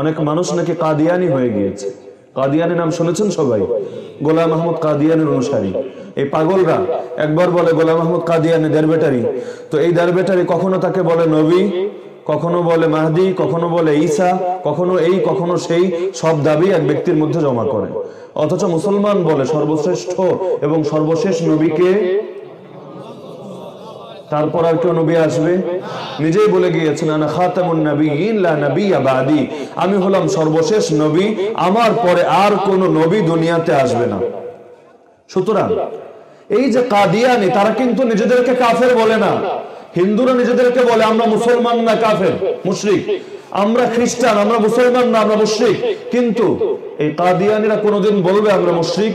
অনেক মানুষ নাকি কাদিয়ানি হয়ে গিয়েছে। কাদিয়ানি নাম শুনেছেন সবাই? গোলাম আহমদ কাদিয়ানের অনুসারী। এই পাগলরা একবার বলে, গোলাম আহমদ কাদিয়ানি দেড়বেটারি তো এই দেড়বেটারি কখনো তাকে বলে নবী, কখনো বলে মাহদি, কখনো বলে ঈসা, কখনো এই, কখনো সেই, সব দাবি এক ব্যক্তির মধ্যে জমা করে। অথচ মুসলমান বলে সর্বশ্রেষ্ঠ এবং সর্বশেষ নবীকে তারপর আর কেউ নবী আসবে। নিজেই বলে গিয়েছেন, আনা খাতামুন লা নাবিয়্যা বাদি। আমি হলাম সর্বশেষ নবী, আমার পরে আর কোন নবী দুনিয়াতে আসবে না। সুতরাং এই যে কাদিয়ানি, তারা কিন্তু নিজেদেরকে কাফের বলে না। হিন্দুরা নিজেদেরকে বলে, আমরা মুসলমান না কাফের, মুশরিক। আমরা খ্রিস্টান, আমরা মুসলমান না, আমরা মুশরিক। কিন্তু এই কাদিয়ানিরা কোনোদিন বলবে আমরা মুশরিক,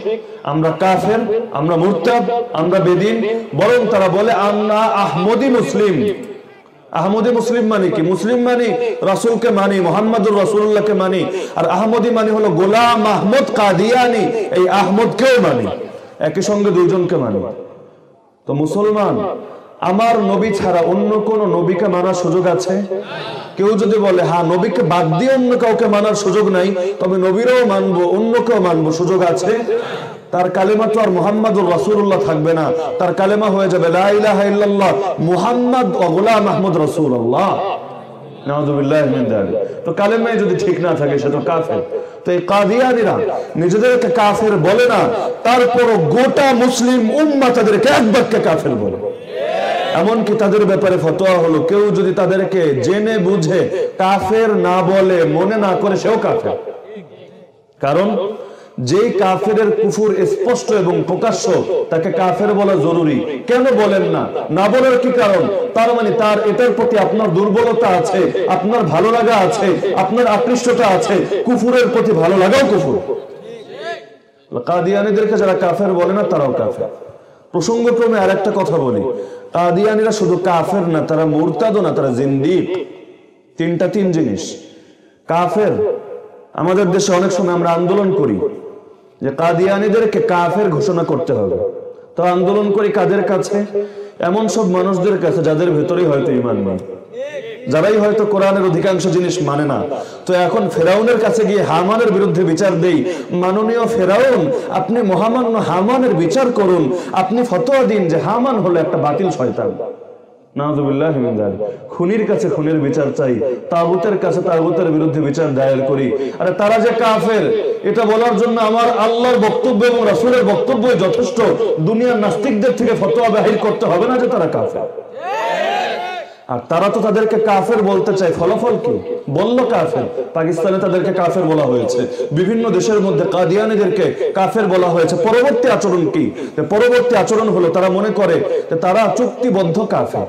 আমরা কাফের, আমরা মুরতাদ, আমরা বেদিন, বরং তারা বলে আমরা আহমদি মুসলিম। আহমদি মুসলিম মানে কি? মুসলিম মানি রাসুলকে মানি, মোহাম্মদুর রাসুল্লাহকে মানি। আর আহমদি মানি হলো গোলাম আহমদ কাদিয়ানি, এই আহমদকেও মানি। একই সঙ্গে দুইজনকে মানি। তো মুসলমান আমার নবী ছাড়া অন্য কোন নবীকে মানার সুযোগ আছে? কেউ যদি বলে হ্যাঁ নবীকে বাদ দিয়ে অন্য কাউকে মানার সুযোগ নাই, তবে নবীরাও মানবো, অন্য কেউ মানবো, সুযোগ আছে? তার কালেমা তো আর মুহাম্মাদুর রাসূলুল্লাহ থাকবে না। তার কালেমা হয়ে যাবে মুহাম্মদ নাউযুবিল্লাহি মিন যালিক তো নিজেদেরকে কাফের বলে না, তারপরও গোটা মুসলিম উম্মাহ তাদেরকে এক বাক্যে কাফের বলে। এমনকি তাদের ব্যাপারে ফতোয়া হলো, কেউ যদি তাদেরকে জেনে বুঝে, কাফের না বলে, মনে না করে, সেও কাফের। কারণ যেই কাফের কুফুর স্পষ্ট এবং প্রকাশ্য, তাকে কাফের বলা জরুরি। কেন বলেন না? না বলার কি কারণ? তার মানে তার এটার প্রতি আপনার দুর্বলতা আছে, আপনার ভালো লাগা আছে, আপনার আকৃষ্টতা আছে, কুফুরের প্রতি ভালো লাগাও কুফুর। কাদিয়ানিদেরকে যারা কাফের বলে না, তারাও কাফের। প্রসঙ্গক্রমে আর একটা কথা বলি। কাদিয়ানিরা শুধু কাফের না, তারা মুরতাদও না, তারা জিন্দিক তিনটা তিন জিনিস। কাফের, আমাদের দেশে অনেক সময় আমরা আন্দোলন করি যে কাদিয়ানিদেরকে কাফের ঘোষণা করতে হবে। তো আন্দোলন করি কাদের কাছে? এমন সব মানুষদের কাছে যাদের ভেতরেই হয়তো ইমান নেই। যারাই হয়তো কোরআনের অধিকাংশ জিনিস মানে না। তো এখন ফেরাউনের কাছে গিয়ে হামানের বিরুদ্ধে বিচার দেই। মাননীয় ফেরাউন, আপনি মহামান্য হামানের বিচার করুন। আপনি ফতোয়া দিন যে হামান হলো একটা বাতিল শয়তান। খুনির কাছে খুনের বিচার চাই। তাগুতের কাছে তাগুতের বিরুদ্ধে বিচার দায়ের করি। আরে তারা যে কাফের, এটা বলার জন্য আমার আল্লাহর বক্তব্য এবং রাসূলের বক্তব্য যথেষ্ট। দুনিয়ার নাস্তিকদের থেকে ফতোয়া বাহির করতে হবে না যে তারা কাফের। আর তারা তো তাদেরকে কাফের বলতে চায়। ফলাফল কি? বলল কাফের। পাকিস্তানে তাদেরকে কাফের বলা হয়েছে। বিভিন্ন দেশের মধ্যে কাদিয়ানিদেরকে কাফের বলা হয়েছে। পরবর্তী আচরণ কি? পরবর্তী আচরণ হলো তারা মনে করে যে তারা চুক্তিবদ্ধ কাফের।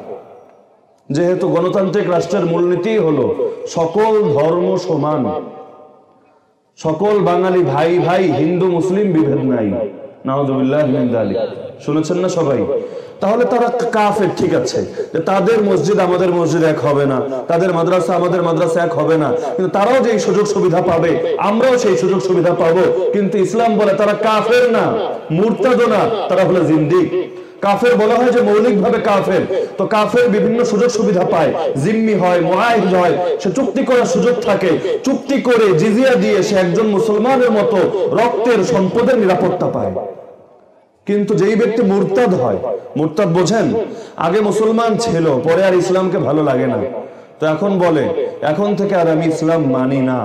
যেহেতু গণতান্ত্রিক রাষ্ট্রের মূলনীতি হলো সকল ধর্ম সমান। সকল বাঙালি ভাই ভাই হিন্দু মুসলিম বিভেদ নাই। নাউজুবিল্লাহ যালিক শুনেছেন না সবাই? তাহলে তারা কাফের, ঠিক আছে। তাদের মসজিদ আমাদের মসজিদ এক হবে না, তাদের মাদ্রাসা আমাদের মাদ্রাসা এক হবে না। কিন্তু তারাও যে সুযোগ সুবিধা পাবে, আমরাও সেই সুযোগ সুবিধা পাবো। কিন্তু ইসলাম বলে তারা কাফের না মুরতাদও না, তারা হলো জিন্দিক কাফের বলা হয় যে মৌলিকভাবে কাফের। তো কাফের বিভিন্ন সুযোগ সুবিধা পায়। জিম্মি হয়, মুআহিদ হয়, সে চুক্তি করার সুযোগ থাকে। চুক্তি করে জিজিয়া দিয়ে সে একজন মুসলমানের মতো রক্তের সম্পদের নিরাপত্তা পায়। কিন্তু যেই ব্যক্তি মুরতাদ হয়, মুরতাদ বোঝেন, আগে মুসলমান ছিল, পরে আর ইসলামকে ভালো লাগে না। তো এখন বলে, এখন থেকে আর আমি ইসলাম মানি না।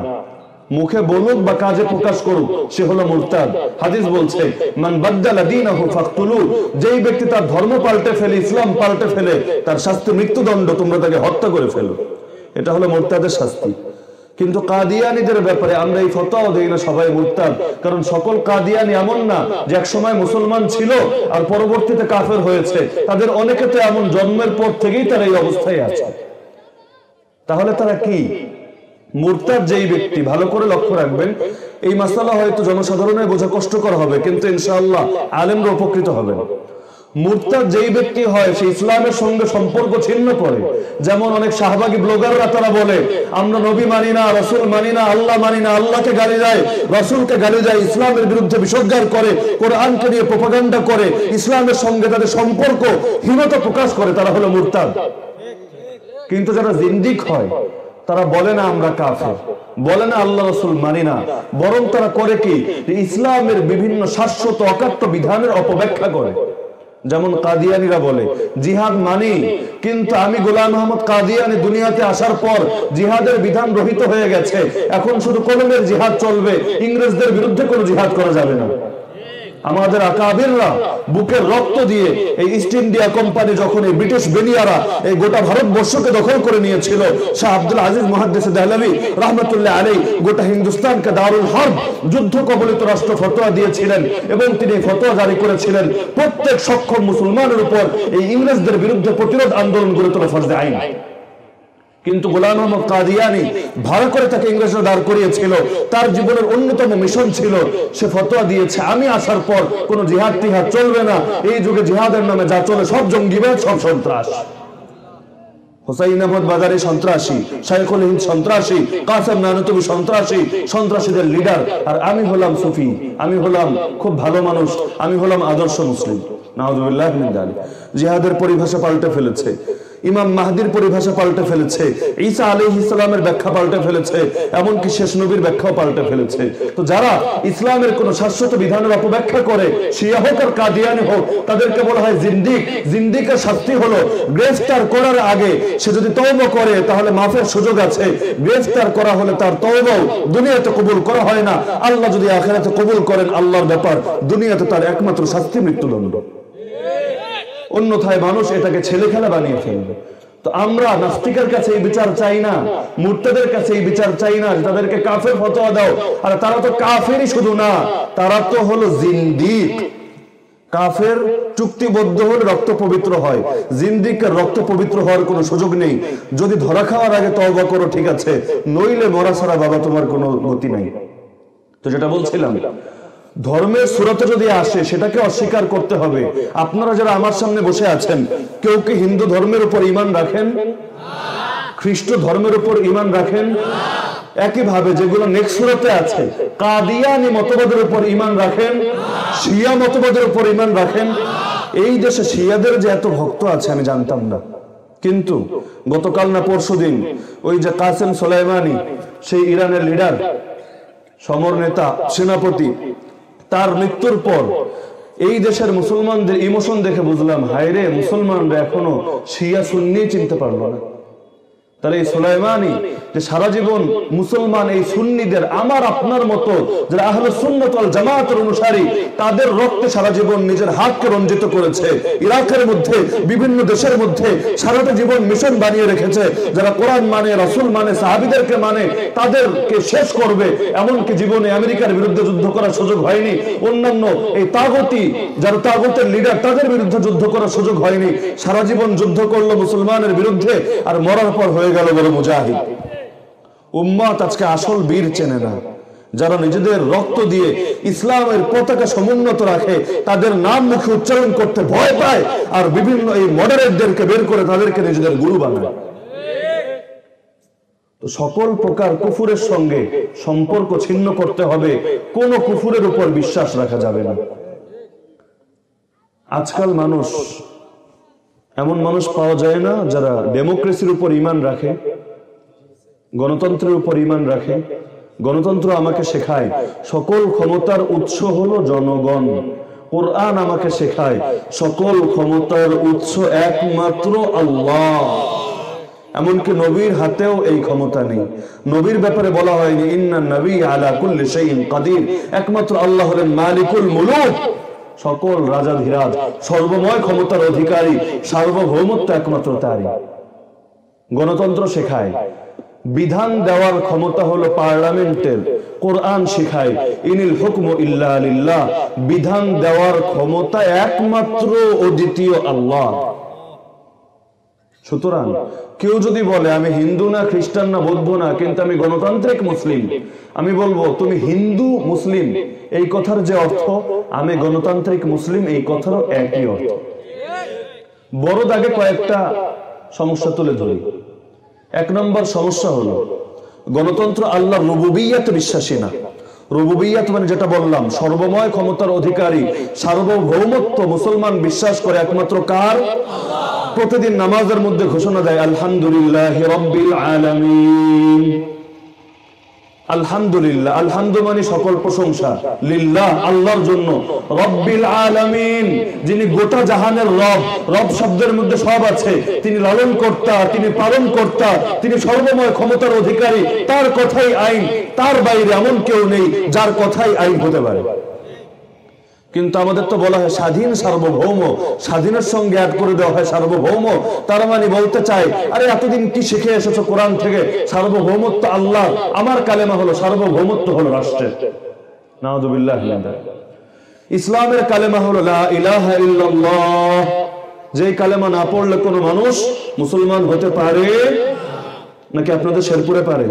মুখে বলুক বা কাজে প্রকাশ করুক, সে হলো মুরতাদ। হাদিস বলছে, মান বাদ্দালা দীনাহু ফাকতুলু যেই ব্যক্তি তার ধর্ম পাল্টে ফেলে, ইসলাম পাল্টে ফেলে, তার শাস্তি মৃত্যুদণ্ড তোমরা তাকে হত্যা করে ফেলো। এটা হলো মুরতাদের শাস্তি। কিন্তু কাদিয়ানিদের ব্যাপারে আমরা এই ফতোয়াও দেই না, সবাই মুরতাদ। কারণ সকল কাদিয়ানি এমন না যে এক সময় মুসলমান ছিল আর পরবর্তীতে কাফের হয়েছে। তাদের অনেকে তো এমন জন্মের পর থেকেই তারা এই অবস্থায় আছে। তাহলে তারা কি? মুরতাদ যেই ব্যক্তি, ভালো করে লক্ষ্য রাখবেন, এই মাসালা হয়তো জনসাধারণের বোঝা কষ্টকর হবে, কিন্তু ইনশাআল্লাহ আলেমরা উপকৃত হবেন। মুরতাদ যেই ব্যক্তি হয়, সে ইসলামের সঙ্গে সম্পর্ক ছিন্ন করে। যেমন অনেক শাহবাগী ব্লগাররা তারা বলে, আমরা নবী মানি না, রসুল মানি না, আল্লাহ মানি না, আল্লাহকে গালি যায় রসুলকে গালি যায় ইসলামের বিরুদ্ধে বিষজ্ঞার করে, কোরআনকে নিয়ে প্রপাগান্ডা করে, ইসলামের সঙ্গে তাদের সম্পর্ক হীনতা প্রকাশ করে, তারা হলো মুরতাদ। কিন্তু যারা জিন্দিক হয়, তারা বলে না আমরা কাফের, বলে না আল্লাহ রসুল মানি না, বরং তারা করে কি? ইসলামের বিভিন্ন শাশ্বত অকাট্য বিধানের অপব্যাখ্যা করে। যেমন কাদিয়ানিরা বলে, জিহাদ মানি, কিন্তু আমি গোলাম মোহাম্মদ কাদিয়ানি দুনিয়াতে আসার পর জিহাদের বিধান রহিত হয়ে গেছে। এখন শুধু কলমের জিহাদ চলবে, ইংরেজদের বিরুদ্ধে কোনো জিহাদ করা যাবে না। আমাদের আকাবিররা বুকের রক্ত দিয়ে এই ইস্ট ইন্ডিয়া কোম্পানি যখন এই ব্রিটিশ বেনিয়ারা এই গোটা ভারতবর্ষকে দখল করে নিয়েছিল, শাহ আব্দুল আজিজ মহাদ্দেশ দেহলাভি রহমতুল্লাহ আলী গোটা হিন্দুস্তানকে দারুল হর্ব যুদ্ধ কবলিত রাষ্ট্র ফতোয়া দিয়েছিলেন এবং তিনি ফতোয়া জারি করেছিলেন। প্রত্যেক সক্ষম মুসলমানের উপর এই ইংরেজদের বিরুদ্ধে প্রতিরোধ আন্দোলন গড়ে তোলা ফরজে আইন। কিন্তু গোলাম মোহাম্মদ কাদিয়ানি ভাড়া করে তাকে ইংরেজরা দাঁড় করিয়েছিল। তার জীবনের অন্যতম মিশন ছিল, সে ফতোয়া দিয়েছে, আমি আসার পর কোন জিহাদ টিহাদ চলবে না। এই যুগে জিহাদের নামে যা চলে সব জঙ্গিবাদ সব সন্ত্রাস। আহমদ সন্ত্রাসীদের লিডার। আর আমি হলাম সুফি, আমি হলাম খুব ভালো মানুষ, আমি হলাম আদর্শ মুসলিম। নাউজুবিল্লাহ যালিক। জিহাদের পরিভাষা পাল্টে ফেলেছে। ইমাম মাহদির পরিভাষা পাল্টে ফেলেছে, ঈসা আলী ইসলামের ব্যাখ্যা পাল্টে ফেলেছে, এমনকি শেষ নবীর ব্যাখ্যাও পাল্টে ফেলেছে। তো যারা ইসলামের কোন শাশ্বত বিধানের অপব্যাখ্যা করে, শিয়া হোক আর কাদিয়ানি হোক, তাদেরকে বলা হয় জিন্দিক। জিন্দিকের শাস্তি হলো গ্রেফতার করার আগে সে যদি তৌব করে, তাহলে মাফের সুযোগ আছে। গ্রেফতার করা হলে তার তৌবাও দুনিয়াতে কবুল করা হয় না। আল্লাহ যদি আখেরাতে কবুল করেন, আল্লাহর ব্যাপার দুনিয়াতে তার একমাত্র শাস্তি মৃত্যুদণ্ড। অন্যথায় মানুষ এটাকে ছেলে খেলা বানিয়ে ফেলবে। তো আমরা নাস্তিকের কাছে এই বিচার চাই না, মূর্তাদের কাছে এই বিচার চাই না তাদেরকে কাফের ফতোয়া দাও। আর তারা তো কাফেরই শুধু না, তারা তো হলো জিন্দিক। কাফের চুক্তিবদ্ধ হলে রক্ত পবিত্র হয়। জিন্দিকের রক্ত পবিত্র হওয়ার কোনো সুযোগ নেই। যদি ধরা খাওয়ার আগে তওবা করো, ঠিক আছে। নইলে মরা ছাড়া বাবা তোমার কোনো গতি নাই। তো যেটা বলছিলাম ধর্মের সুরতে যদি আসে, সেটাকে অস্বীকার করতে হবে। আপনারা যারা আমার সামনে বসে আছেন, কেউ কি হিন্দু ধর্মের উপর ইমান রাখেন? খ্রিস্ট ধর্মের উপর ইমান রাখেন? একইভাবে যেগুলো নেক্সট সুরতে আছে, কাদিয়ানি মতবাদের উপর ইমান রাখেন, শিয়া মতবাদের উপর ইমান রাখেন। এই দেশে শিয়াদের যে এত ভক্ত আছে, আমি জানতাম না। কিন্তু গতকাল না পরশুদিন ওই যে কাসেম সোলাইমানি, সেই ইরানের লিডার সমর নেতা, সেনাপতি তার মৃত্যুর পর এই দেশের মুসলমানদের ইমোশন দেখে বুঝলাম, হায়রে মুসলমানরা এখনও শিয়া সুন্নি চিনতে পারল না। তাহলে এই সুলাইমানি যে সারা জীবন মুসলমান এই সুন্নিদের আমার আপনার মতো যারা আহলে সুন্নত ওয়াল জামাতের অনুসারী, তাদের রক্তে সারা জীবন নিজের হাতকে রঞ্জিত করেছে। ইরাকের মধ্যে, বিভিন্ন দেশের মধ্যে সারাটা জীবন মিশন বানিয়ে রেখেছে। যারা কোরআন মানে রাসূল মানে সাহাবীদেরকে মানে তাদেরকে শেষ করবে। এমনকি জীবনে আমেরিকার বিরুদ্ধে যুদ্ধ করার সুযোগ হয়নি। অন্যান্য এই তাগতি, যারা তাগতের লিডার তাদের বিরুদ্ধে যুদ্ধ করার সুযোগ হয়নি। সারা জীবন যুদ্ধ করল মুসলমানের বিরুদ্ধে, আর মরার পর হয়ে গেল বড় মুজাহিদ। উম্মাত আজকে আসল বীর চেনে না। যারা নিজেদের রক্ত দিয়ে ইসলামের পতাকা সমুন্নত রাখে, তাদের নাম মুখে উচ্চারণ করতে ভয় পায় আর বিভিন্ন এই মডারেটদেরকে বের করে তাদেরকে নিজেদের গুরু বানায়। তো সকল প্রকার কুফুরের সঙ্গে সম্পর্ক ছিন্ন করতে হবে, কোন কুফুরের উপর বিশ্বাস রাখা যাবে না। আজকাল মানুষ এমন মানুষ পাওয়া যায় না যারা ডেমোক্রেসির উপর ইমান রাখে, গণতন্ত্রের উপর ইমান রাখে। গণতন্ত্র আমাকে শেখায়, সকল ক্ষমতার উৎস হলো জনগণ। কোরআন আমাকে শেখায়, সকল ক্ষমতার উৎস একমাত্র আল্লাহ। এমনকি নবীর হাতেও এই ক্ষমতা নেই। নবীর ব্যাপারে বলা হয়নি ইন্না নবী আলা কুল্লি শাইইন কাদির। একমাত্র আল্লাহ হলেন মালিকুল মুলুক। সকল রাজাধিরাজ সর্বময় ক্ষমতার অধিকারী, সার্বভৌমত্ব একমাত্র তারই। গণতন্ত্র শেখায়। বিধান দেওয়ার ক্ষমতা হলো পার্লামেন্টের। কোরআন শেখায়, ইনিল হুকম ইল্লা বিধান দেওয়ার ক্ষমতা একমাত্র অদ্বিতীয় আল্লাহ। সুতরাং কেউ যদি বলে, আমি হিন্দু না, খ্রিস্টান না, বৌদ্ধ না, কিন্তু আমি গণতান্ত্রিক মুসলিম। আমি বলব, তুমি হিন্দু, মুসলিম। এই কথার যে অর্থ, আমি গণতান্ত্রিক মুসলিম, এই কথারও একই অর্থ। বড় দাগে কয়েকটা সমস্যা তুলে ধরি। এক নম্বর সমস্যা হলো, গণতন্ত্র আল্লাহ রুবুবিয়াতে বিশ্বাসী না। রুবুবিয়াত মানে যেটা বললাম, সর্বময় ক্ষমতার অধিকারী, সার্বভৌমত্ব মুসলমান বিশ্বাস করে একমাত্র কার? প্রতিদিন নামাজের মধ্যে ঘোষণা দেয়, আলহামদুলিল্লাহ আলামিন। আলহামদুলিল্লাহ, আলহামদু মানে সকল প্রশংসা। লিল্লাহ, আল্লাহর জন্য। রব্বিল আলামিন, যিনি গোটা জাহানের রব রব শব্দের মধ্যে সব আছে। তিনি লালন কর্তা তিনি পালন কর্তা তিনি সর্বময় ক্ষমতার অধিকারী। তার কথাই আইন, তার বাইরে এমন কেউ নেই যার কথাই আইন হতে পারে। কিন্তু আমাদের তো বলা হয় স্বাধীন, সার্বভৌম। স্বাধীনের সঙ্গে অ্যাড করে দেওয়া হয় সার্বভৌম। তার মানে বলতে চাই, আরে এতদিন কি শিখে এসেছ কোরআন থেকে? সার্বভৌমত্ব আল্লাহ। আমার কালেমা হলো সার্বভৌমত্ব হলো রাষ্ট্রের। নাউজুবিল্লাহ ইসলামের কালেমা হলো ইলাহা ইল্লাল্লাহ। যে কালেমা না পড়লে কোনো মানুষ মুসলমান হতে পারে নাকি আপনাদের শেরপুরে পারে?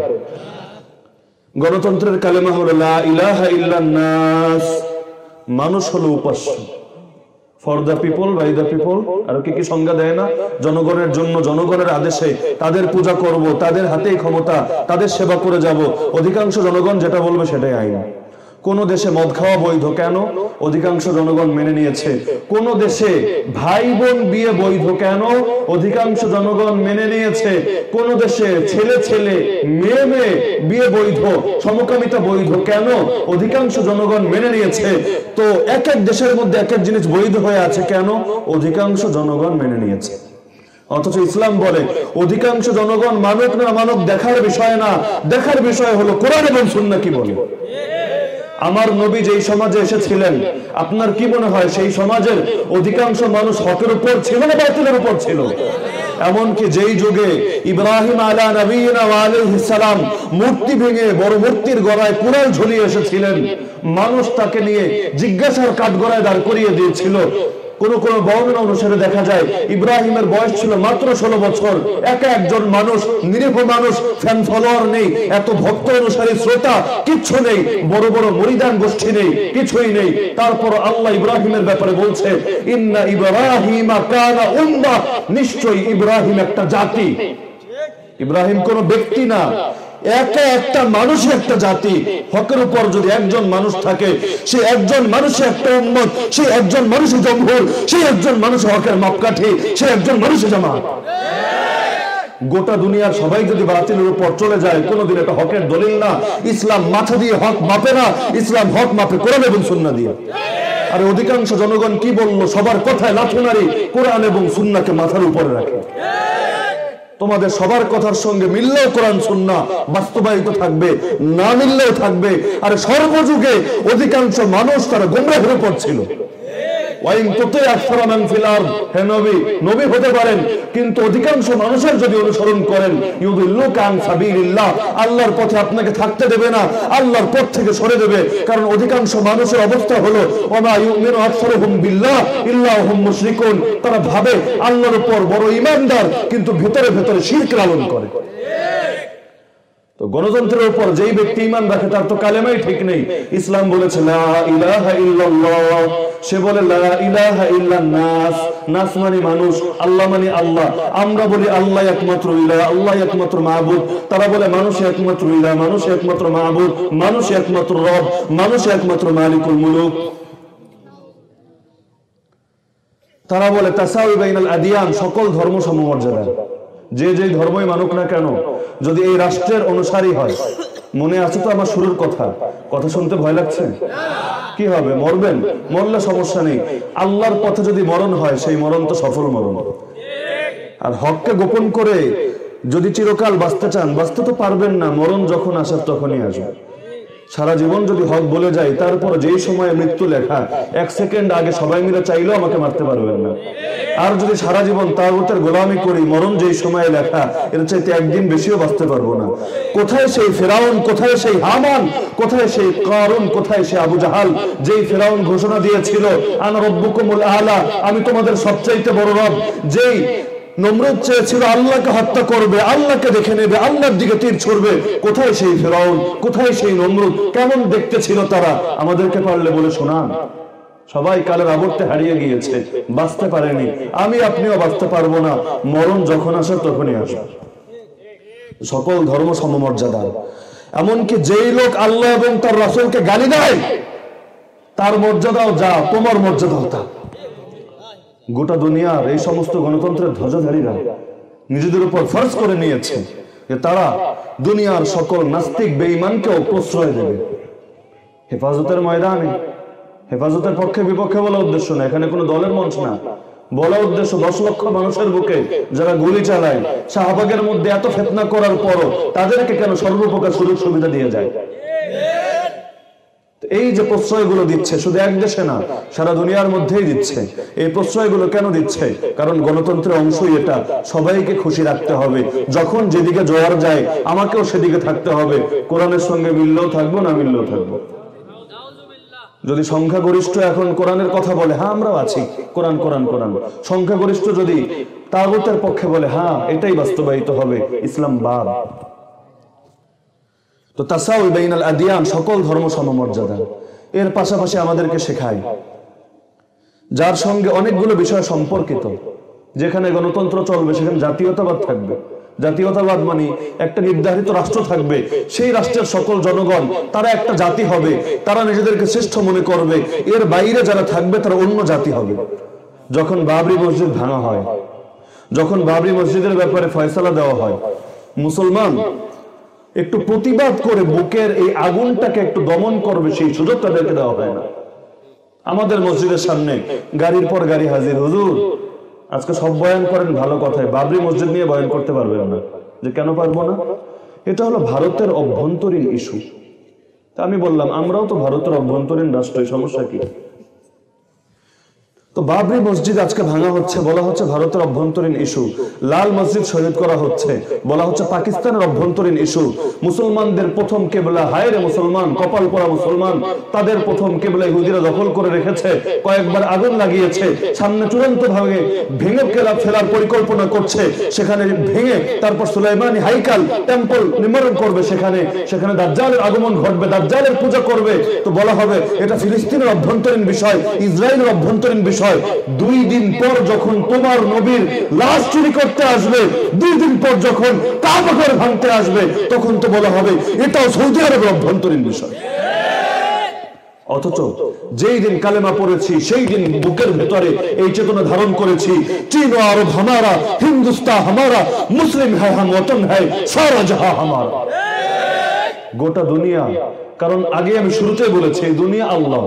গণতন্ত্রের কালেমা হলো লা ইলাহা ইল্লান্নাস। মানুষ হলো উপাস্য। For the people by the people আর কি কি সংজ্ঞা দেয় না? জনগণের জন্য, জনগণের আদেশে তাদের পূজা করব, তাদের হাতেই ক্ষমতা, তাদের সেবা করে যাব। অধিকাংশ জনগণ যেটা বলবে সেটাই আইন। কোন দেশে মদ খাওয়া বৈধ কেন? অধিকাংশ জনগণ মেনে নিয়েছে। কোন দেশে ভাই বোন বিয়ে বৈধ কেন? অধিকাংশ জনগণ মেনে নিয়েছে। কোন দেশে ছেলে ছেলে, মেয়ে মেয়ে বিয়ে বৈধ, সমকামিতা বৈধ কেন? অধিকাংশ জনগণ মেনে নিয়েছে। তো এক এক দেশের মধ্যে এক এক জিনিস বৈধ হয়ে আছে কেন? অধিকাংশ জনগণ মেনে নিয়েছে। অথচ ইসলাম বলে, অধিকাংশ জনগণ মানব না মানব দেখার বিষয় না। দেখার বিষয় হলো কোরআন এবং সুন্নাহ কি বলে? আমার নবী যেই সমাজে এসেছিলেন, আপনার কি মনে হয় সেই সমাজের অধিকাংশ মানুষ হকের উপর ছিল না বাতিলের উপর ছিল? এমনকি যেই যুগে ইব্রাহিম আলা নবীনা সালাম মূর্তি ভেঙে বড় মূর্তির গলায় কুড়াল ঝুলিয়ে এসেছিলেন, মানুষ তাকে নিয়ে জিজ্ঞাসার কাঠগড়ায় দাঁড় করিয়ে দিয়েছিল কোন কোন বর্ণনা অনুসারে দেখা যায়, ইব্রাহিমের বয়স ছিল মাত্র ষোলো বছর। একা একজন মানুষ, নিরীহ মানুষ ফ্যান ফলোয়ার নেই, এত ভক্ত অনুসারী শ্রোতা, কিচ্ছু নেই, বড় বড় মরিদান গোষ্ঠী নেই, কিছুই নেই। তারপর আল্লাহ ইব্রাহিমের ব্যাপারে বলছে, ইন্না ইব্রাহিম কানা উম্মা। নিশ্চয়ই ইব্রাহিম একটা জাতি। ইব্রাহিম কোন ব্যক্তি না। একা একটা মানুষই একটা জাতি। হকের উপর যদি একজন মানুষ থাকে একজন মানুষই একটা উম্মত, সে একজন সে একজন মানুষ হকের মাপকাঠি একজন মানুষই জামাত। গোটা দুনিয়ার সবাই যদি বাতিলের উপর চলে যায়, কোনোদিন এটা হকের দলিল না। ইসলাম মাথা দিয়ে হক মাপে না, ইসলাম হক মাপে কোরআন এবং সুন্না দিয়ে। আর অধিকাংশ জনগণ কি বলল? সবার কথায় লাথুনারি কোরআন এবং সুন্নাকে মাথার উপরে রাখে। তোমাদের সবার কথার সঙ্গে মিললেও কোরআন শুননা বাস্তবায়িত থাকবে, না মিললেও থাকবে। আর সর্বযুগে অধিকাংশ মানুষ তারা গোমরা হয়ে ছিল আল্লাহর পথে আপনাকে থাকতে দেবে না, আল্লাহর পথ থেকে সরে দেবে, কারণ অধিকাংশ মানুষের অবস্থা হলো বিল্লাহ তারা ভাবে আল্লাহর উপর বড় ঈমানদার, কিন্তু ভেতরে ভেতরে শিরক লালন করে। তো গণতন্ত্রের উপর যেই ব্যক্তি ইমান রাখে, তার তো কালেমাই ঠিক নেই। ইসলাম বলেছে সে বলে নাস নাস মানে মানুষ, আল্লাহ মানে আল্লাহ। আমরা বলি, আল্লাহ একমাত্র ইলাহ, আল্লাহ একমাত্র তারা বলে, মানুষ একমাত্র ইলাহ, মানুষ একমাত্র মাহবুদ, মানুষ একমাত্র রব, মানুষ একমাত্র মালিকুল মুলুক। তারা বলে তাসাউই বাইনাল আদিয়ান, সকল ধর্ম সমমর্যাদা যে যে ধর্মই মানুক না কেন, যদি এই রাষ্ট্রের অনুসারী হয়, মনে আছে তো আমার শুরুর কথা? কথা শুনতে ভয় লাগছে? কি হবে? মরবেন? মরলে সমস্যা নেই। আল্লাহর পথে যদি মরণ হয়, সেই মরণ তো সফল মরণ। আর হককে গোপন করে যদি চিরকাল বাঁচতে চান, বাঁচতে তো পারবেন না। মরণ যখন আসার তখনই আসবে। সারা জীবন যদি হক বলে যাই তারপর যেই সময়ে মৃত্যু লেখা, এক সেকেন্ড আগে সবাই মিলে চাইলেও আমাকে মারতে পারবেন না। আর যদি সারা জীবন তাগুতের গোলামি করি, মরণ যেই সময়ে লেখা, এর চাইতে একদিন বেশিও বাঁচতে পারব না। কোথায় সেই ফেরাউন, কোথায় সেই হামান, কোথায় সেই কারুন, কোথায় সেই আবু জাহাল, যেই ফেরাউন ঘোষণা দিয়েছিল, আনা রব্বুকুমুল আলা আমি তোমাদের সবচাইতে বড় রব, যেই নমরুদ চেয়েছিল আল্লাহকে হত্যা করবে, আল্লাহকে দেখে নেবে, আল্লাহর দিকে তীর ছড়বে। কোথায় সেই ফেরাউন? কোথায় সেই নমরুদ? কেমন দেখতে ছিল তারা? আমাদেরকে পারলে বলে শোনান। সবাই কালের আবর্তে হারিয়ে গিয়েছে, বাঁচতে পারেনি। আমি আপনিও বাঁচতে পারব না। মরণ যখন আসে তখনই আসে সকল ধর্ম সমমর্যাদার এমনকি যেই লোক আল্লাহ এবং তার রাসূলকে গালি দেয়, তার মর্যাদাও যা, তোমার মর্যাদাও তা। গোটা দুনিয়ার এই সমস্ত গণতন্ত্রের ধ্বজাধারীরা নিজেদের উপর ফরজ করে নিয়েছে যে তারা দুনিয়ার সকল নাস্তিক বেঈমানকেও প্রশ্রয় দেবে। হেফাজতের ময়দানে, হেফাজতের পক্ষে বিপক্ষে বলা উদ্দেশ্য না, এখানে কোনো দলের মঞ্চ না। বলা উদ্দেশ্য দশ লক্ষ মানুষের বুকে যারা গুলি চালায়, শাহবাগের মধ্যে এত ফেতনা করার পরও তাদেরকে কেন সর্বপ্রকার সুযোগ সুবিধা দিয়ে যায়? এই যে প্রশ্রয়গুলো দিচ্ছে, শুধু এক দেশে না, সারা দুনিয়ার মধ্যেই দিচ্ছে। এই প্রশ্রয়গুলো কেন দিচ্ছে? কারণ গণতন্ত্রের অংশই এটা। সবাইকে খুশি রাখতে হবে। যখন যেদিকে জোয়ার যায়, আমাকেও সেদিকে থাকতে হবে। কোরআনের সঙ্গে মিললেও থাকব, না মিললেও থাকব? যদি সংখ্যাগরিষ্ঠ এখন কোরআনের কথা বলে হ্যাঁ আমরাও আছি। কোরআন কোরআন কোরআন। সংখ্যাগরিষ্ঠ যদি তাগতের পক্ষে বলে হ্যাঁ এটাই বাস্তবায়িত হবে। ইসলাম বাদ। তো তাসাউই বাইনাল আদিয়ান সকল ধর্ম সমমর্যাদা। এর পাশাপাশি আমাদেরকে শেখায়। যার সঙ্গে অনেকগুলো বিষয় সম্পর্কিত, যেখানে গণতন্ত্র চলবে, সেখানে জাতীয়তাবাদ থাকবে। জাতীয়তাবাদ মানে একটা নির্ধারিত রাষ্ট্র থাকবে। সেই রাষ্ট্রের সকল জনগণ, তারা একটা জাতি হবে। তারা নিজেদেরকে শ্রেষ্ঠ মনে করবে। এর বাইরে যারা থাকবে, তারা অন্য জাতি হবে। যখন বাবরি মসজিদ ভাঙা হয়, যখন বাবরি মসজিদের ব্যাপারে ফয়সালা দেওয়া হয়, মুসলমান একটু প্রতিবাদ করে বুকের এই আগুনটাকে একটু দমন করবে, সেই সুযোগ তাদেরকে দেওয়া হয় না। আমাদের মসজিদের সামনে গাড়ির পর গাড়ি হাজির। হুজুর, আজকে সব বয়ান করেন, ভালো কথায়। বাবরি মসজিদ নিয়ে বয়ান করতে পারবেন না। যে কেন পারব না? এটা হলো ভারতের অভ্যন্তরীণ ইস্যু তা আমি বললাম, আমরাও তো ভারতের অভ্যন্তরীণ রাষ্ট্র এই সমস্যা কি? তো বাবরি মসজিদ আজকে ভাঙা হচ্ছে, বলা হচ্ছে ভারতের অভ্যন্তরীণ ইস্যু। লাল মসজিদ শহীদ করা হচ্ছে, বলা হচ্ছে পাকিস্তানের অভ্যন্তরীণ ইস্যু। মুসলমানদের প্রথম কেবলা, হায় রে মুসলমান, কপাল পরা মুসলমান, তাদের প্রথম কেবলা ইহুদিরা দখল করে রেখেছে, কয়েকবার আগুন লাগিয়েছে, সামনে চূড়ান্ত ভাবে ভেঙে কেলা ফেলার পরিকল্পনা করছে, সেখানে ভেঙে তারপর সুলাইমানি হাইকাল টেম্পল নির্মাণ করবে সেখানে সেখানে দাজ্জালের আগমন ঘটবে, দাজ্জালের পূজা করবে। তো বলা হবে, এটা ফিলিস্তিনের অভ্যন্তরীণ বিষয়, ইসরায়েলের অভ্যন্তরীণ বিষয়। দুই দিন পর যখন তোমার নবীর লাশ চুরি করতে আসবে, দুই দিন পর যখন কাবাঘর ভাঙতে আসবে, তখন তো বলা হবে, এটাও সৌদি আরবের অভ্যন্তরীণ বিষয়। অথচ যেই দিন কালেমা পড়েছি, সেই দিন বুকের ভেতরে এই চেতনা ধারণ করেছি, চীন ও আরব হামারা হিন্দুস্তা হামারা, মুসলিম হ্যাঁ হাম ওতন হ্যাঁ সারা জাহা হামারা। গোটা দুনিয়া কারণ আগে আমি শুরুতেই বলেছি দুনিয়া আল্লাহ।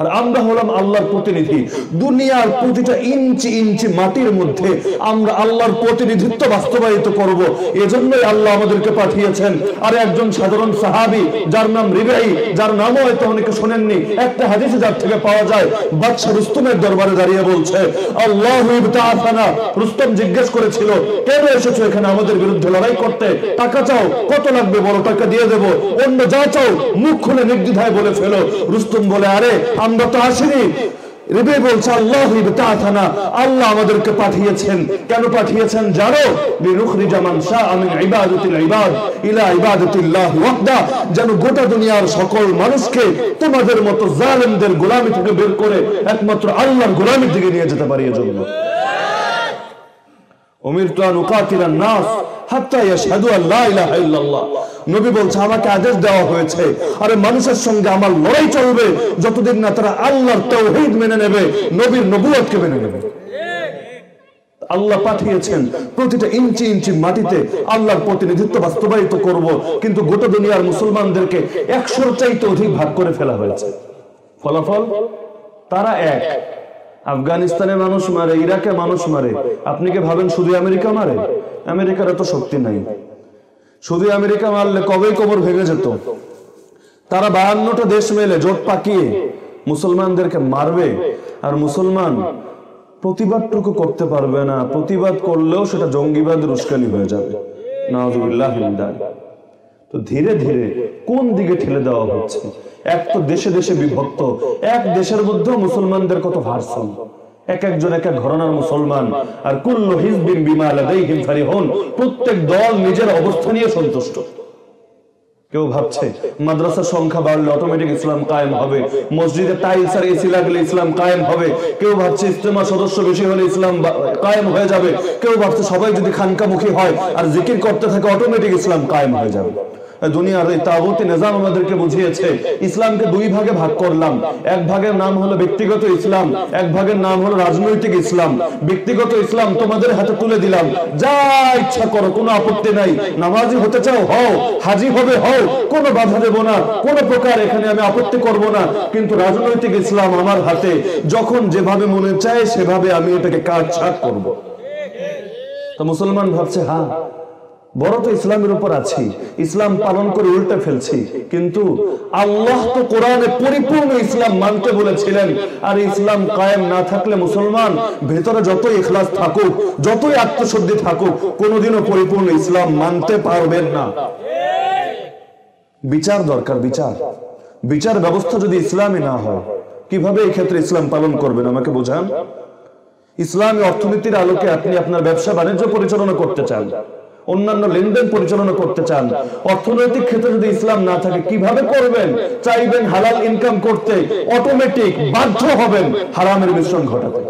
আর আমরা হলাম আল্লাহর প্রতিনিধি। দুনিয়ার প্রতিটা ইঞ্চি ইঞ্চি মাটির মধ্যে আমরা আল্লাহর প্রতিনিধিত্ব বাস্তবায়িত করব। এজন্যই আল্লাহ আমাদেরকে পাঠিয়েছেন। আর একজন সাধারণ সাহাবি, যার নাম রিবাই, যার নামও হয়তো অনেকে শোনেননি, একটা হাদিসে যার থেকে পাওয়া যায়, বাদশাহ রুস্তমের দরবারে দাঁড়িয়ে বলছে, আল্লাহ রুস্তম জিজ্ঞেস করেছিল, কেন এসেছ এখানে আমাদের বিরুদ্ধে লড়াই করতে? টাকা চাও? কত লাগবে? বড় টাকা দিয়ে দেব। অন্য যা চাও মুখ খুলে নির্দ্বিধায় বলে ফেলো, রুস্তম বলে, আরে, আমরা তো আসিনি। রেবে বলছে, আল্লাহ ইবতাআসানা আল্লাহ আমাদেরকে পাঠিয়েছেন। কেন পাঠিয়েছেন? জানো? যেন গোটা দুনিয়ার সকল মানুষকে তোমাদের মতো জালেমদের গোলামি থেকে বের করে একমাত্র আল্লাহর গোলামির দিকে নিয়ে যেতে পারি এজন্য উমিরতু আন উকাতিলান নাস হাত্তা ইয়াশহাদু আন লা ইলাহা ইল্লাল্লাহ আল্লাহর আল্লাহ পাঠিয়েছেন প্রতিটা ইঞ্চি ইঞ্চি মাটিতে আল্লাহর প্রতিনিধিত্ব বাস্তবায়িত করব। কিন্তু গোটা দুনিয়ার মুসলমানদেরকে একশোর চাইতে অধিক ভাগ করে ফেলা হয়েছে। ফলাফল? তারা এক। আফগানিস্তানে মানুষ মারে, ইরাকে মানুষ মারে। আপনি কি ভাবেন শুধু আমেরিকা মারে? আমেরিকার এত শক্তি নাই। শুধু আমেরিকা মারলে কবেই কবর ভেঙে যেত? তারা বায়ান্নটা দেশ মেলে, জোট পাকিয়ে মুসলমানদেরকে মারবে। আর মুসলমান প্রতিবাদটুকু করতে পারবে না। প্রতিবাদ করলেও সেটা জঙ্গিবাদের উস্কানি হয়ে যাবে। নাওজুবিল্লাহ তো ধীরে ধীরে কোন দিকে ঠেলে দেওয়া হচ্ছে? এক তো দেশে দেশে বিভক্ত, এক দেশের মধ্যেও মুসলমানদের কত ভারসাম এক একজন এক এক ঘরানার মুসলমান, আর কুল্লু হিজবিন বিমা লাদাইহিম ফারিহুন, প্রত্যেক দল নিজের অবস্থা নিয়ে সন্তুষ্ট। কেউ ভাবছে মাদ্রাসার সংখ্যা বাড়লে অটোমেটিক ইসলাম কায়েম হবে, মসজিদে টাইলস আর এসি লাগলে ইসলাম কায়েম হবে, কেউ ভাবছে ইস্তেমা সদস্য বেশি হলে ইসলাম কায়েম হয়ে যাবে, কেউ ভাবছে সবাই যদি খানকামুখী হয় আর জিকির করতে থাকে অটোমেটিক ইসলাম কায়েম হয়ে যাবে। দুনিয়ার এই তাগুতি নিজাম আমাদেরকে বুঝিয়েছে, ইসলামকে দুই ভাগে ভাগ করলাম। এক ভাগের নাম হলো ব্যক্তিগত ইসলাম, এক ভাগের নাম হলো রাজনৈতিক ইসলাম। ব্যক্তিগত ইসলাম তোমাদের হাতে তুলে দিলাম। যা ইচ্ছা করো, কোনো আপত্তি নাই। নামাজি হতে চাও, হও। হাজি হবে, হও। কোনো বাধা দেব না। কোনো প্রকার এখানে আমি আপত্তি করব না। কিন্তু রাজনৈতিক ইসলাম আমার হাতে। যখন যেভাবে মনে চায়, সেভাবে আমি এটাকে কাজ ছাড় করব। তো মুসলমান ভাবছে হ্যাঁ বড় তো ইসলামের উপর আছি। ইসলাম পালন করে উল্টে ফেলছি। কিন্তু আল্লাহ তো কোরআনে পরিপূর্ণ ইসলাম মানতে বলেছিলেন। আর ইসলাম কায়েম না থাকলে মুসলমান ভেতরে যতই ইখলাস থাকুক, যতই আত্মশুদ্ধি থাকুক, কোনোদিনও পরিপূর্ণ ইসলাম মানতে পারবেন না। বিচার দরকার, বিচার। বিচার ব্যবস্থা যদি ইসলামই না হয়, কীভাবে এই ক্ষেত্রে ইসলাম পালন করবেন? আমাকে বোঝান? ইসলামী অর্থনীতির আলোকে আপনি আপনার ব্যবসা বাণিজ্য পরিচালনা করতে চান। অন্যান্য লেনদেন পরিচালনা করতে চান। অর্থনৈতিক ক্ষেত্রে যদি ইসলাম না থাকে, কীভাবে করবেন? চাইবেন হালাল ইনকাম করতে অটোমেটিক বাধ্য হবেন হারামের মিশ্রণ ঘটাতে।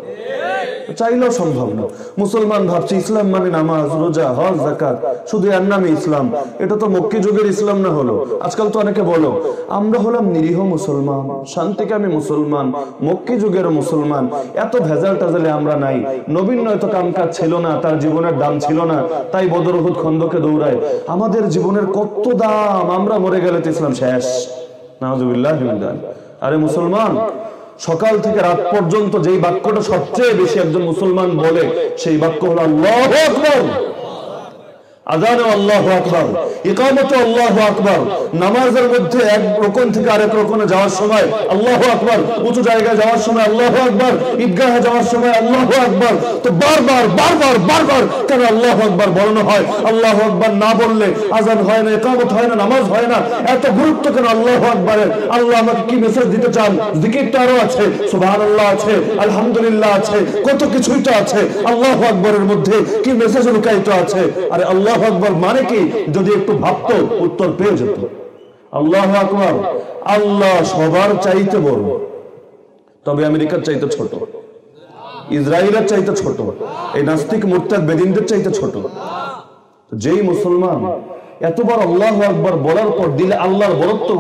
চাইলেও সম্ভব না। মুসলমান ভাবছে, ইসলাম মানে নামাজ, রোজা, হজ জাকাত শুধু এর নামে ইসলাম। এটা তো মক্কি যুগের ইসলাম না হলো। আজকাল তো অনেকে বলো, আমরা হলাম নিরীহ মুসলমান শান্তিকামী মুসলমান, মক্কি যুগের মুসলমান। এত ভেজাল টাজালে আমরা নাই। নবীন নয়তো কামকাজ ছিল না, তার জীবনের দাম ছিল না, তাই বদরহুদ খন্দকে দৌড়ায়। আমাদের জীবনের কত দাম, আমরা মরে গেলে তো ইসলাম শেষ। নাহজুবিল্লাহ আরে মুসলমান সকাল থেকে রাত পর্যন্ত যেই বাক্যটা সবচেয়ে বেশি একজন মুসলমান বলে, সেই বাক্য হলো আল্লাহ আকবর। আজানে আল্লাহ আকবর, ইকামতে আল্লাহ আকবর, নামাজের মধ্যে এক রকম থেকে আরেক যাওয়ার সময় আল্লাহ আকবর, উঁচু জায়গায় যাওয়ার সময় আল্লাহ আকবর যাওয়ার সময় আল্লাহ আকবর, তো বারবার বারবার বারবার কেন আল্লাহ আকবর বলানো হয়? আল্লাহ আকবর না বললে আজান হয় না, ইকামত হয় না, নামাজ হয় না, এত গুরুত্ব কেন আল্লাহ আকবরের? আল্লাহ আমাকে কি মেসেজ দিতে চান? জিকিরটা আছে সুবহান আল্লাহ আছে, আলহামদুলিল্লাহ আছে, কত কিছুই তো আছে, আল্লাহ আকবরের মধ্যে কি মেসেজ লুকায়িত আছে? আরে আল্লাহ আকবর মানে কি? যদি একটু ভাবতো, উত্তর পেয়ে যেত। আল্লাহ আকবর। আল্লাহ সবার চাইতে বড়। তবে আমেরিকার চাইতে ছোট। ইসরায়েলের চাইতে ছোট। এই নাস্তিক মুরতাদ বেদিনদের চাইতে ছোট। যেই মুসলমান এতবার আল্লাহ আকবর বলার পর দিলে আল্লাহর বরত্ব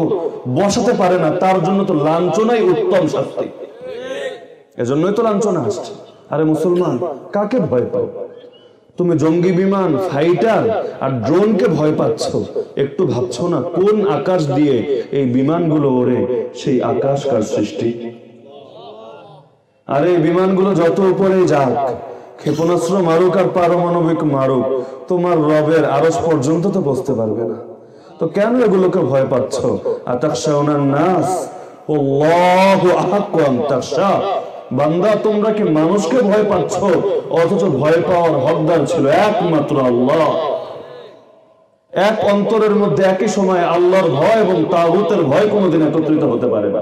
বসাতে পারে না, তার জন্য তো লাঞ্ছনাই উত্তম শাস্তি। এজন্যই তো লাঞ্ছনা আসছে। আরে মুসলমান, কাকে ভয় পাও? তুমি জঙ্গি বিমান ফাইটার আর ড্রোনকে ভয় পাচ্ছ। একটু ভাবছ না কোন আকাশ দিয়ে এই বিমানগুলো ওড়ে? সেই আকাশ কার সৃষ্টি? আর এই বিমানগুলো যত উপরে যাক, ক্ষেপণাস্ত্র মারুক আর পারমাণবিক মারুক, তোমার রবের আরস পর্যন্ত তো বসতে পারবে না। তো কেন এগুলোকে ভয় পাচ্ছ? আতাকশা ওনার নাস। ও আহাক্কু আন তাকশা বান্দা, তোমরা কি মানুষকে ভয় পাচ্ছ? অথচ ভয় পাওয়ার হকদার ছিল একমাত্র আল্লাহ। এক অন্তরের মধ্যে একই সময় আল্লাহর ভয় এবং তাগুতের ভয় কোনোদিন একত্রিত হতে পারে না।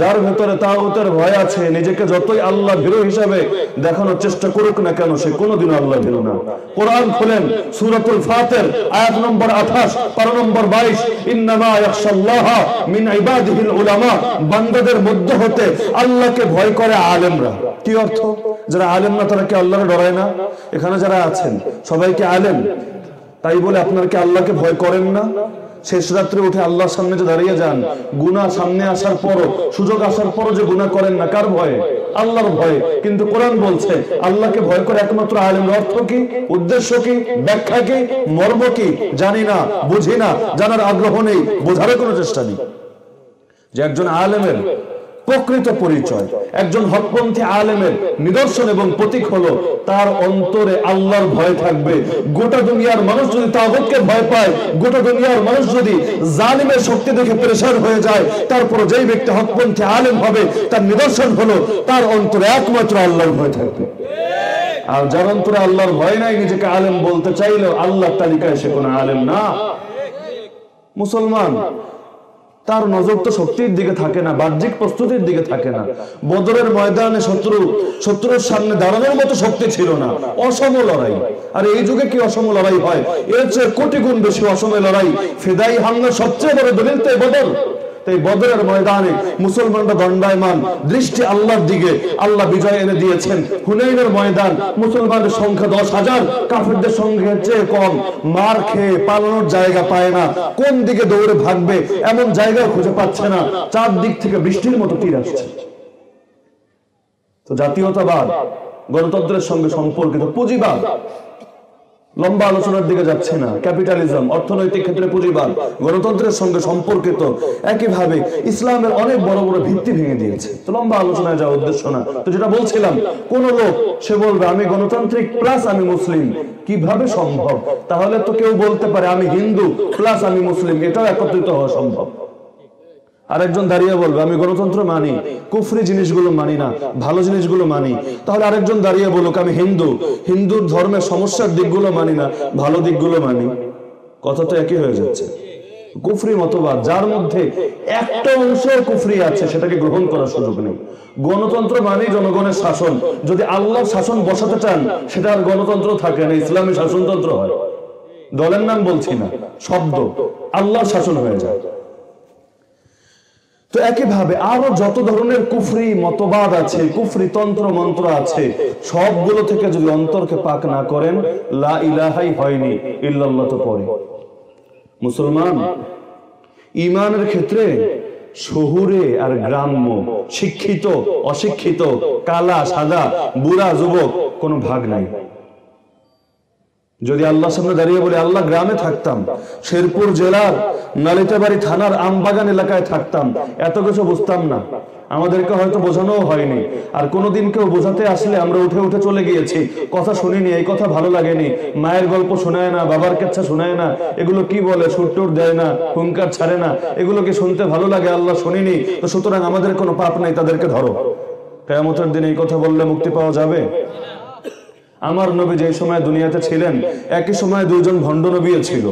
যার ভেতরে তাগুতের ভয় আছে, নিজেকে যতই আল্লাহ ভীরু হিসাবে দেখানোর চেষ্টা করুক না কেন, সে কোনোদিন আল্লাহ ভীরু না। কোরআন খুলেন, সূরাতুল ফাতির, আয়াত নম্বর 28 পারা নম্বর 22 ইন্নামা ইয়াখশাল্লাহ মিন ইবাদিহিল উলামা, বান্দাদের মধ্যে হতে আল্লাহকে ভয় করে আলেমরা। কি অর্থ? যারা আলেম না, তারা কি আল্লাহকে ডরায় না? এখানে যারা আছেন, সবাই কি আলেম? তাই বলে আপনার কি আল্লাহকে ভয় করেন না? শেষ রাত্রে উঠে আল্লাহর সামনে যে দাঁড়িয়ে যান গুনা সামনে আসার পরও, সুযোগ আসার পরও যে গুণা করেন না, কার ভয়ে? আল্লাহর ভয়ে। কিন্তু কোরআন বলছে, আল্লাহকে ভয় করে একমাত্র আলেম অর্থ কি, উদ্দেশ্য কি, ব্যাখ্যা কি, মর্ম কি? জানি না, বুঝি না, জানার আগ্রহ নেই, বোঝারও কোনো চেষ্টা নেই। যে একজন আলেমের প্রকৃত পরিচয়। একজন হকপন্থী আলেমের নিদর্শন এবং প্রতীক হলো তার অন্তরে আল্লাহর ভয় থাকবে। গোটা দুনিয়ার মানুষ যদি তাগতকে ভয় পায়, গোটা দুনিয়ার মানুষ যদি জালিমের শক্তি দেখে প্রেসার হয়ে যায় তারপর যেই ব্যক্তি হকপন্থী আলেম হবে, তার নিদর্শন হলো তার অন্তরে একমাত্র আল্লাহর ভয় থাকবে। আর যার অন্তরে আল্লাহর ভয় নাই, নিজেকে আলেম বলতে চাইলেও আল্লাহর তালিকায় সে কোনো আলেম না। মুসলমান তার নজর তো শক্তির দিকে থাকে না, বাহ্যিক প্রস্তুতির দিকে থাকে না। বদরের ময়দানে শত্রু, শত্রুর সামনে দাঁড়ানোর মতো শক্তি ছিল না। অসম লড়াই। আর এই যুগে কি অসম লড়াই হয়? এর চেয়ে কোটি গুণ বেশি অসম লড়াই। ফেদাই হামলা সবচেয়ে বড় দলিল তো বদল তাই বদরের ময়দানে মুসলমানরা দণ্ডায়মান। দৃষ্টি আল্লাহর দিকে। আল্লাহ বিজয় এনে দিয়েছেন। হুনাইনের ময়দান মুসলমানের সংখ্যা দশ হাজার, কাফেরদের সংখ্যা চেয়ে কম। মার খেয়ে পালানোর জায়গা পায় না। কোন দিকে দৌড়ে ভাগবে, এমন জায়গা খুঁজে পাচ্ছে না। চার দিক থেকে বৃষ্টির মতো তীর আসছে। তো জাতীয়তাবাদ, গণতন্ত্রের সঙ্গে সম্পর্কিত পুঁজিবাদ লম্বা আলোচনার দিকে যাচ্ছে না। ক্যাপিটালিজম, অর্থনৈতিক ক্ষেত্রে পুঁজিবাদ গণতন্ত্রের সঙ্গে সম্পর্কিত, একইভাবে ইসলামের অনেক বড় বড় ভিত্তি ভেঙে দিয়েছে। তো লম্বা আলোচনায় যাওয়ার উদ্দেশ্য না। তো যেটা বলছিলাম, কোন লোক, সে বলবে, আমি গণতান্ত্রিক, প্লাস আমি মুসলিম। কীভাবে সম্ভব? তাহলে তো কেউ বলতে পারে, আমি হিন্দু, প্লাস আমি মুসলিম। এটাও একত্রিত হওয়া সম্ভব। আরেকজন দাঁড়িয়ে বলবে, আমি গণতন্ত্র মানি, কুফরি জিনিসগুলো মানি না, ভালো জিনিসগুলো মানি। তাহলে আরেকজন দাঁড়িয়ে বলুক, আমি হিন্দু, হিন্দুর ধর্মের সমস্যার দিকগুলো মানি না, ভালো দিকগুলো মানি। কথা তো একই হয়ে যাচ্ছে। কুফরি মতবাদ, যার মধ্যে একটা অংশের কুফরি আছে, সেটাকে গ্রহণ করার সুযোগ নেই। গণতন্ত্র মানে জনগণের শাসন। যদি আল্লাহ শাসন বসাতে চান, সেটা আর গণতন্ত্র থাকে না, ইসলামী শাসনতন্ত্র হয়। দলের নাম বলছি না, শব্দ। আল্লাহর শাসন হয়ে যায়। তো একইভাবে আরও যত ধরনের কুফরি মতবাদ আছে, কুফরি তন্ত্র মন্ত্র আছে, সবগুলো থেকে যদি অন্তরকে পাক না করেন, লা ইলাহাই হয়নি, ইল্লাল্লাহ তো পরে মুসলমান, ইমানের ক্ষেত্রে শহুরে আর গ্রাম্য, শিক্ষিত, অশিক্ষিত, কালা, সাদা, বুড়া, যুবক কোনো ভাগ নাই। যদি আল্লাহর সামনে দাঁড়িয়ে বলে, আল্লাহ গ্রামে থাকতাম, শেরপুর জেলার নালিতাবাড়ি থানার আমবাগান এলাকায় থাকতাম, এত কিছু বুঝতাম না। আমাদেরকে হয়তো বোঝানো হয়নি। আর কোনোদিন কেউ বোঝাতে আসলে আমরা উঠে উঠে চলে গিয়েছি। কথা শুনিনি, এই কথা ভালো লাগেনি। মায়ের গল্প শোনায় না, বাবার কাচ্ছা শোনায় না। এগুলো কি বলে সুরটুর দেয় না, হুঙ্কার ছাড়ে না। এগুলোকে শুনতে ভালো লাগে? আল্লাহ শুনিনি। তো সুতরাং আমাদের কোনো পাপ নাই, তাদেরকে ধরো। কেয়ামতের দিন এই কথা বললে মুক্তি পাওয়া যাবে? আমার নবী যে সময় দুনিয়াতে ছিলেন, একই সময় দুইজন ভণ্ড নবীও ছিল।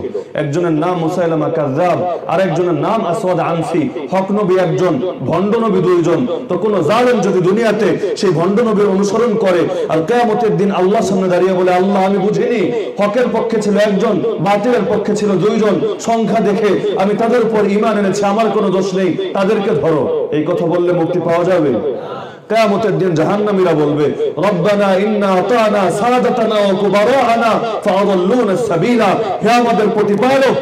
একজনের নাম মুসাইলামা কাজ্জাব আর একজনের নাম আসওয়াদ আনসি। হক নবী একজন, ভণ্ড নবী দুইজন। তো কোন জালেম যদি দুনিয়াতে সেই ভণ্ড নবীর অনুসরণ করে, আর কেয়ামতের দিন আল্লাহর সামনে দাঁড়িয়ে বলে, আল্লাহ, আমি বুঝিনি। হকের পক্ষে ছিল একজন, বাতিলের পক্ষে ছিল দুইজন। সংখ্যা দেখে আমি তাদের উপর ইমান এনেছি, আমার কোনো দোষ নেই। তাদেরকে ধরো। এই কথা বললে মুক্তি পাওয়া যাবে? কিয়ামতের দিন জাহান্নামীরা বলবে, রব্বানা ইন্না আতানা সাদাতানা ওয়া কুবারানা সাবিলা। হে আমাদের প্রতিপালক,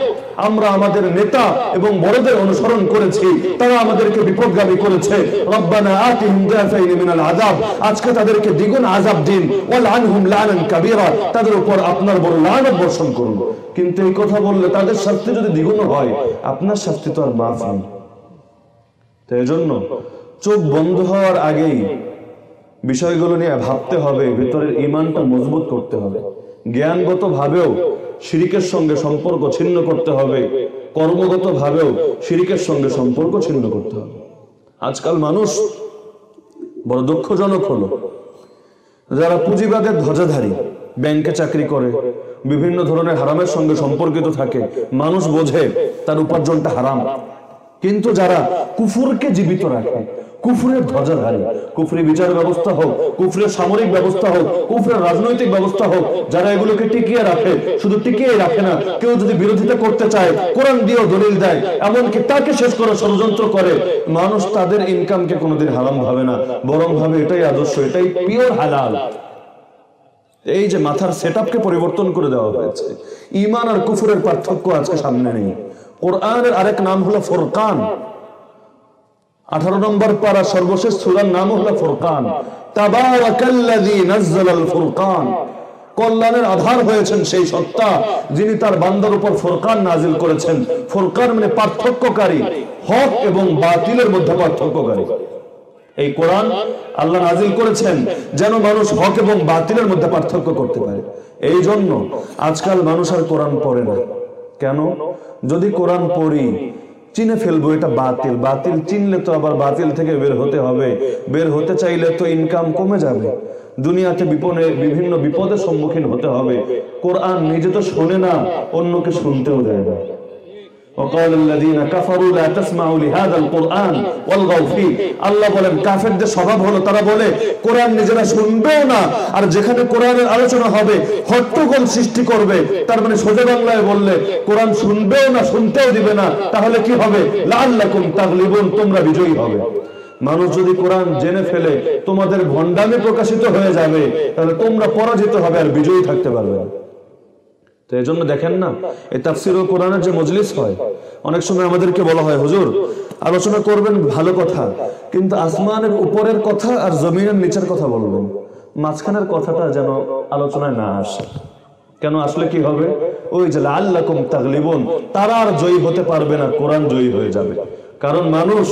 আমরা আমাদের নেতা এবং বড়দের অনুসরণ করেছি, তারা আমাদেরকে বিপদগামী করেছে। রব্বানা আতিহিম দাফাইন মিনাল আযাব, আজকে তাদেরকে দ্বিগুণ আযাব দিন। লানান কাবীরা, তাদের উপর আপনার বড় লানত বর্ষণ করুন কিন্তু এই কথা বললে তাদের শাস্তি যদি দ্বিগুণ হয়, আপনার শাস্তি তো আর মাফ নেই। তো এজন্য চোখ বন্ধ হওয়ার আগেই বিষয়গুলো নিয়ে ভাবতে হবে, ভিতরের ইমানটা মজবুত করতে হবে। জ্ঞানগত ভাবেও শিরিকের সঙ্গে সম্পর্ক ছিন্ন করতে হবে। কর্মগত ভাবেও শিরিকের সঙ্গে সম্পর্ক ছিন্ন করতে হবে। আজকাল মানুষ বড় দুঃখজনক হলো, যারা পুঁজিবাদের ধ্বজাধারী, ব্যাংকে চাকরি করে, বিভিন্ন ধরনের হারামের সঙ্গে সম্পর্কিত থাকে, মানুষ বোঝে তার উপার্জনটা হারাম। কিন্তু যারা কুফুরকে জীবিত রাখে কুফুরের ধ্বজাধারী, কুফরি বিচার ব্যবস্থা হোক কুফরের সামরিক ব্যবস্থা হোক কুফরের রাজনৈতিক ব্যবস্থা হোক, যারা এগুলোকে টিকিয়ে রাখে, শুধু টিকিয়ে রাখে না, কেউ যদি বিরোধিতা করতে চায়, কোরআন দিয়েও দলিল দেয়, এমনকি তাকে শেষ করার ষড়যন্ত্র করে, মানুষ তাদের ইনকামকে কোনোদিন হারাম ভাবে না, বরং ভাবে এটাই আদর্শ, এটাই পিওর হালাল। এই যে মাথার সেট পরিবর্তন করে দেওয়া হয়েছে ইমান আর কুফুরের পার্থক্য আজকে সামনে নেই। কোরআনের আরেক নাম হলো ফোরকান। আঠারো নম্বর পারা সর্বশেষ সুরার নাম হলো ফোরকান। ফুরকান। কল্যাণের আধার হয়েছেন সেই সত্তা যিনি তার বান্দার উপর ফোরকান নাজিল করেছেন। ফোরকান মানে পার্থক্যকারী, হক এবং বাতিলের মধ্যে পার্থক্যকারী। এই কোরআন আল্লাহ নাজিল করেছেন যেন মানুষ হক এবং বাতিলের মধ্যে পার্থক্য করতে পারে। এই জন্য আজকাল মানুষ আর কোরআন পড়ে না। কেন? যদি কোরআন পড়ি চিনে ফেলব এটা বাতিল। বাতিল চিনলে তো আবার বাতিল থেকে বের হতে হবে। বের হতে চাইলে তো ইনকাম কমে যাবে। দুনিয়াতে বিপদে বিভিন্ন বিপদের সম্মুখীন হতে হবে। কোরআন নিজে তো শোনে না, অন্যকে শুনতেও দেয় না। وقال الذين كفروا لا تسمعوا لهذا القرآن والغوا فيه আল্লাহ বলেন কাফেরদের স্বভাব হলো তারা বলে কোরআন নিজেরা শুনবেও না আর যেখানে কোরআনের আলোচনা হবে হট্টগোল সৃষ্টি করবে তার মানে সোজা বাংলায় বললে কোরআন শুনবেও না শুনতেও দিবে না তাহলে কি হবে লাআল্লাকুম তাগলিবুন তোমরা বিজয়ী হবে মানুষ যদি কোরআন জেনে ফেলে তোমাদের ভণ্ডামি প্রকাশিত হয়ে যাবে তাহলে তোমরা পরাজিত হবে আর বিজয়ী থাকতে পারবে না তো এই জন্য দেখেন না, এই তাফসির ও কোরআনের যে মজলিস হয়, অনেক সময় আমাদেরকে বলা হয়, হুজুর, আলোচনা করবেন, ভালো কথা, কিন্তু আসমানের উপরের কথা আর জমিনের নিচের কথা বলবেন। মাঝখানের কথাটা যেন আলোচনায় না আসে। কেন আসলে কি হবে? ওই যে আল্লাকুম তাগলিবুন, তারা আর জয়ী হতে পারবে না, কোরআন জয়ী হয়ে যাবে। কারণ মানুষ,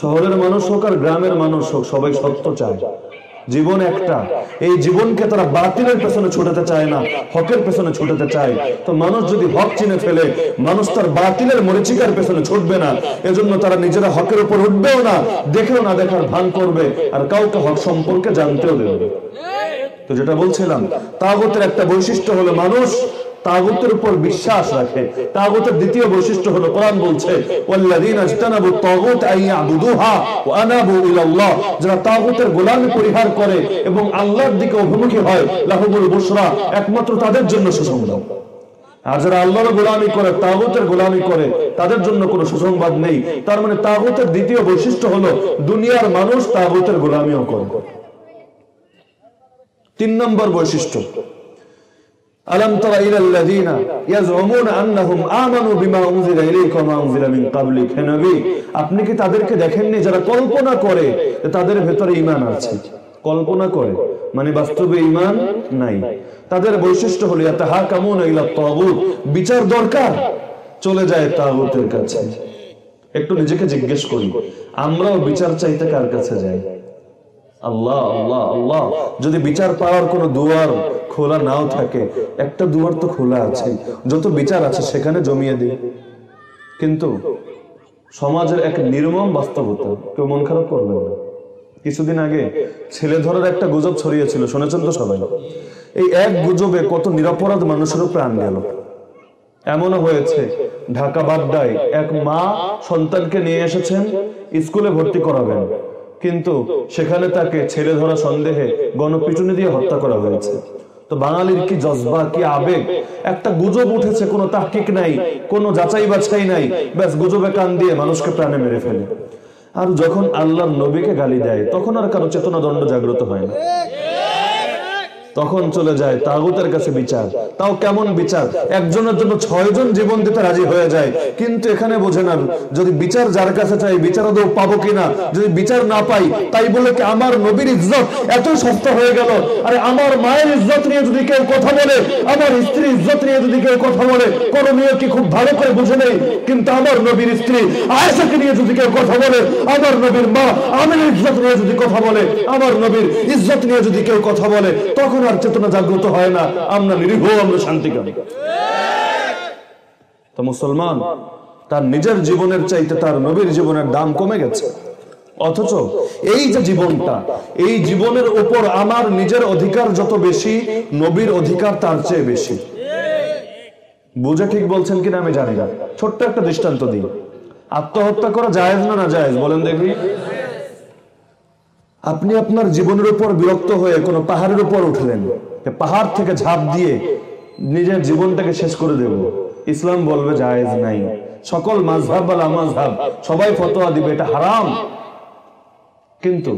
শহরের মানুষ হোক আর গ্রামের মানুষ হোক, সবাই সত্য চায়। জীবন একটা। এই জীবনকে তারা বাতিলের পেছনে ছুটাতে চায় না, হকের পেছনে ছুটাতে চায়। তো মানুষ যদি হক চিনে ফেলে, মানুষ তার বাতিলের মরিচিকার পেছনে ছুটবে না। এজন্য তারা নিজেরা হকের উপর উঠবেও না, দেখেও না, দেখার ভান করবে, আর কাউকে হক সম্পর্কে জানতেও দেবে তো যেটা বলছিলাম তাগতের একটা বৈশিষ্ট্য হলো মানুষ তাগুতের উপর বিশ্বাস রাখে। তাগুতের দ্বিতীয় বৈশিষ্ট্য হলো কোরআন বলছে, ওয়াল্লাযীনা ইজতানাবু তাগুত আন ইয়াবুদুহা ওয়া আনাবু ইলাল্লাহ। যারা তাগুতের গোলামি পরিহার করে এবং আল্লাহর দিকে অভিমুখী হয়, লাহুমুল বুশরা একমাত্র তাদের জন্য সুসংবাদ। আর যারা আল্লাহর গোলামি করে, তাগুতের গোলামি করে, তাদের জন্য কোনো সুসংবাদ নেই। তার মানে তাগুতের দ্বিতীয় বৈশিষ্ট্য হলো, দুনিয়ার মানুষ তাগুতের গোলামিও করে। তিন নম্বর বৈশিষ্ট্য। আলম তারা ইলাল্লাযীনা ইয়াজউমুন আন্নাহুম আমানু বিমা উনজিলা ইলাইকা ওয়া মা উনজিলা মিন ক্বাবলিক। হে নবী, আপনি কি তাদেরকে দেখেননি যারা কল্পনা করে তাদের ভেতরে ঈমান আছে? কল্পনা করে মানে বাস্তবে ঈমান নাই। তাদের বৈশিষ্ট্য হলো, ইয়াতাহাকামুন ইলা তাগুত বিচার দরকার, চলে যায় তাগুতের কাছে। একটু নিজেকে জিজ্ঞেস করি, আমরাও বিচার চাইতে কার কাছে যাই? আল্লাহ আল্লাহ আল্লাহ, যদি বিচার পাওয়ার কোনো দুয়ার খোলা নাও থাকে। একটা দুয়ার তো খোলা আছে। যত বিচার আছে সেখানে জমিয়ে দিই। কিন্তু সমাজের এক নির্মম বাস্তবতা, কেউ মন খারাপ করবেন না। কিছুদিন আগে ছেলে ধরার একটা গুজব ছড়িয়েছিল, শুনেছেন তো সবাই? এই এক গুজবে কত নিরাপরাধ মানুষেরও প্রাণ গেল। এমনও হয়েছে, ঢাকা বাড্ডায় এক মা সন্তানকে নিয়ে এসেছেন, স্কুলে ভর্তি করাবেন। কিন্তু সেখানে তাকে ছেলে ধরা সন্দেহে গণপিটুনি দিয়ে হত্যা করা হয়েছে। তো বাঙালির কি জজবা, কি আবেগ? একটা গুজব উঠেছে, কোনো তাহকিক নাই, কোনো যাচাই বাছাই নাই। ব্যাস, গুজবে কান দিয়ে মানুষকে প্রাণে মেরে ফেলে। আর যখন আল্লাহর নবীকে গালি দেয়, তখন আর কারও চেতনা দণ্ড জাগ্রত হয় না। তখন চলে যায়, তাগুতের কাছে বিচার। তাও কেমন বিচার? একজনের জন্য ছয়জন জীবন দিতে রাজি হয়ে যায়। কিন্তু এখানে বোঝে না, যদি বিচার যার কাছে চাই বিচার আদৌ পাবো কিনা? যদি বিচার না পাই, তাই বলে কি আমার নবীর ইজ্জত এত সস্তা হয়ে গেল? আরে আমার মায়ের ইজ্জত নিয়ে যদি কেউ কথা বলে, আমার স্ত্রীর ইজ্জত নিয়ে যদি কেউ কথা বলে, কোন মেয়ে কি খুব ভালো করে বুঝে নেই? কিন্তু আমার নবীর স্ত্রী, আয়েশাকে নিয়ে যদি কেউ কথা বলে, আমার নবীর মা আমের ইজ্জত নিয়ে যদি কথা বলে, আমার নবীর ইজ্জত নিয়ে যদি কেউ কথা বলে, তখন আর চেতনা জাগ্রত হয় না, আমরা নিরীহ, আমরা শান্তি কামী তো মুসলমান, তার নিজের জীবনের চাইতে তার নবীর জীবনের দাম কমে গেছে। অথচ এই যে জীবনটা, এই জীবনের উপর আমার নিজের অধিকার যত বেশি, নবীর অধিকার তার চেয়ে বেশি। বুঝে ঠিক বলছেন কিনা আমি জানি না। ছোট্ট একটা দৃষ্টান্ত দিই। আত্মহত্যা করা জায়েজ না না জায়েজ বলেন দেখি। আপনি আপনার জীবনের উপর বিরক্ত হয়ে কোনো পাহাড়ের উপর উঠলেন পাহাড় থেকে ঝাঁপ দিয়ে নিজের জীবনটাকে শেষ করে দেব। ইসলাম বলবে, জায়েজ নাই। সকল মাঝহাব বা লামাজহাব সবাই ফতোয়া দিবে, এটা হারাম। কিন্তু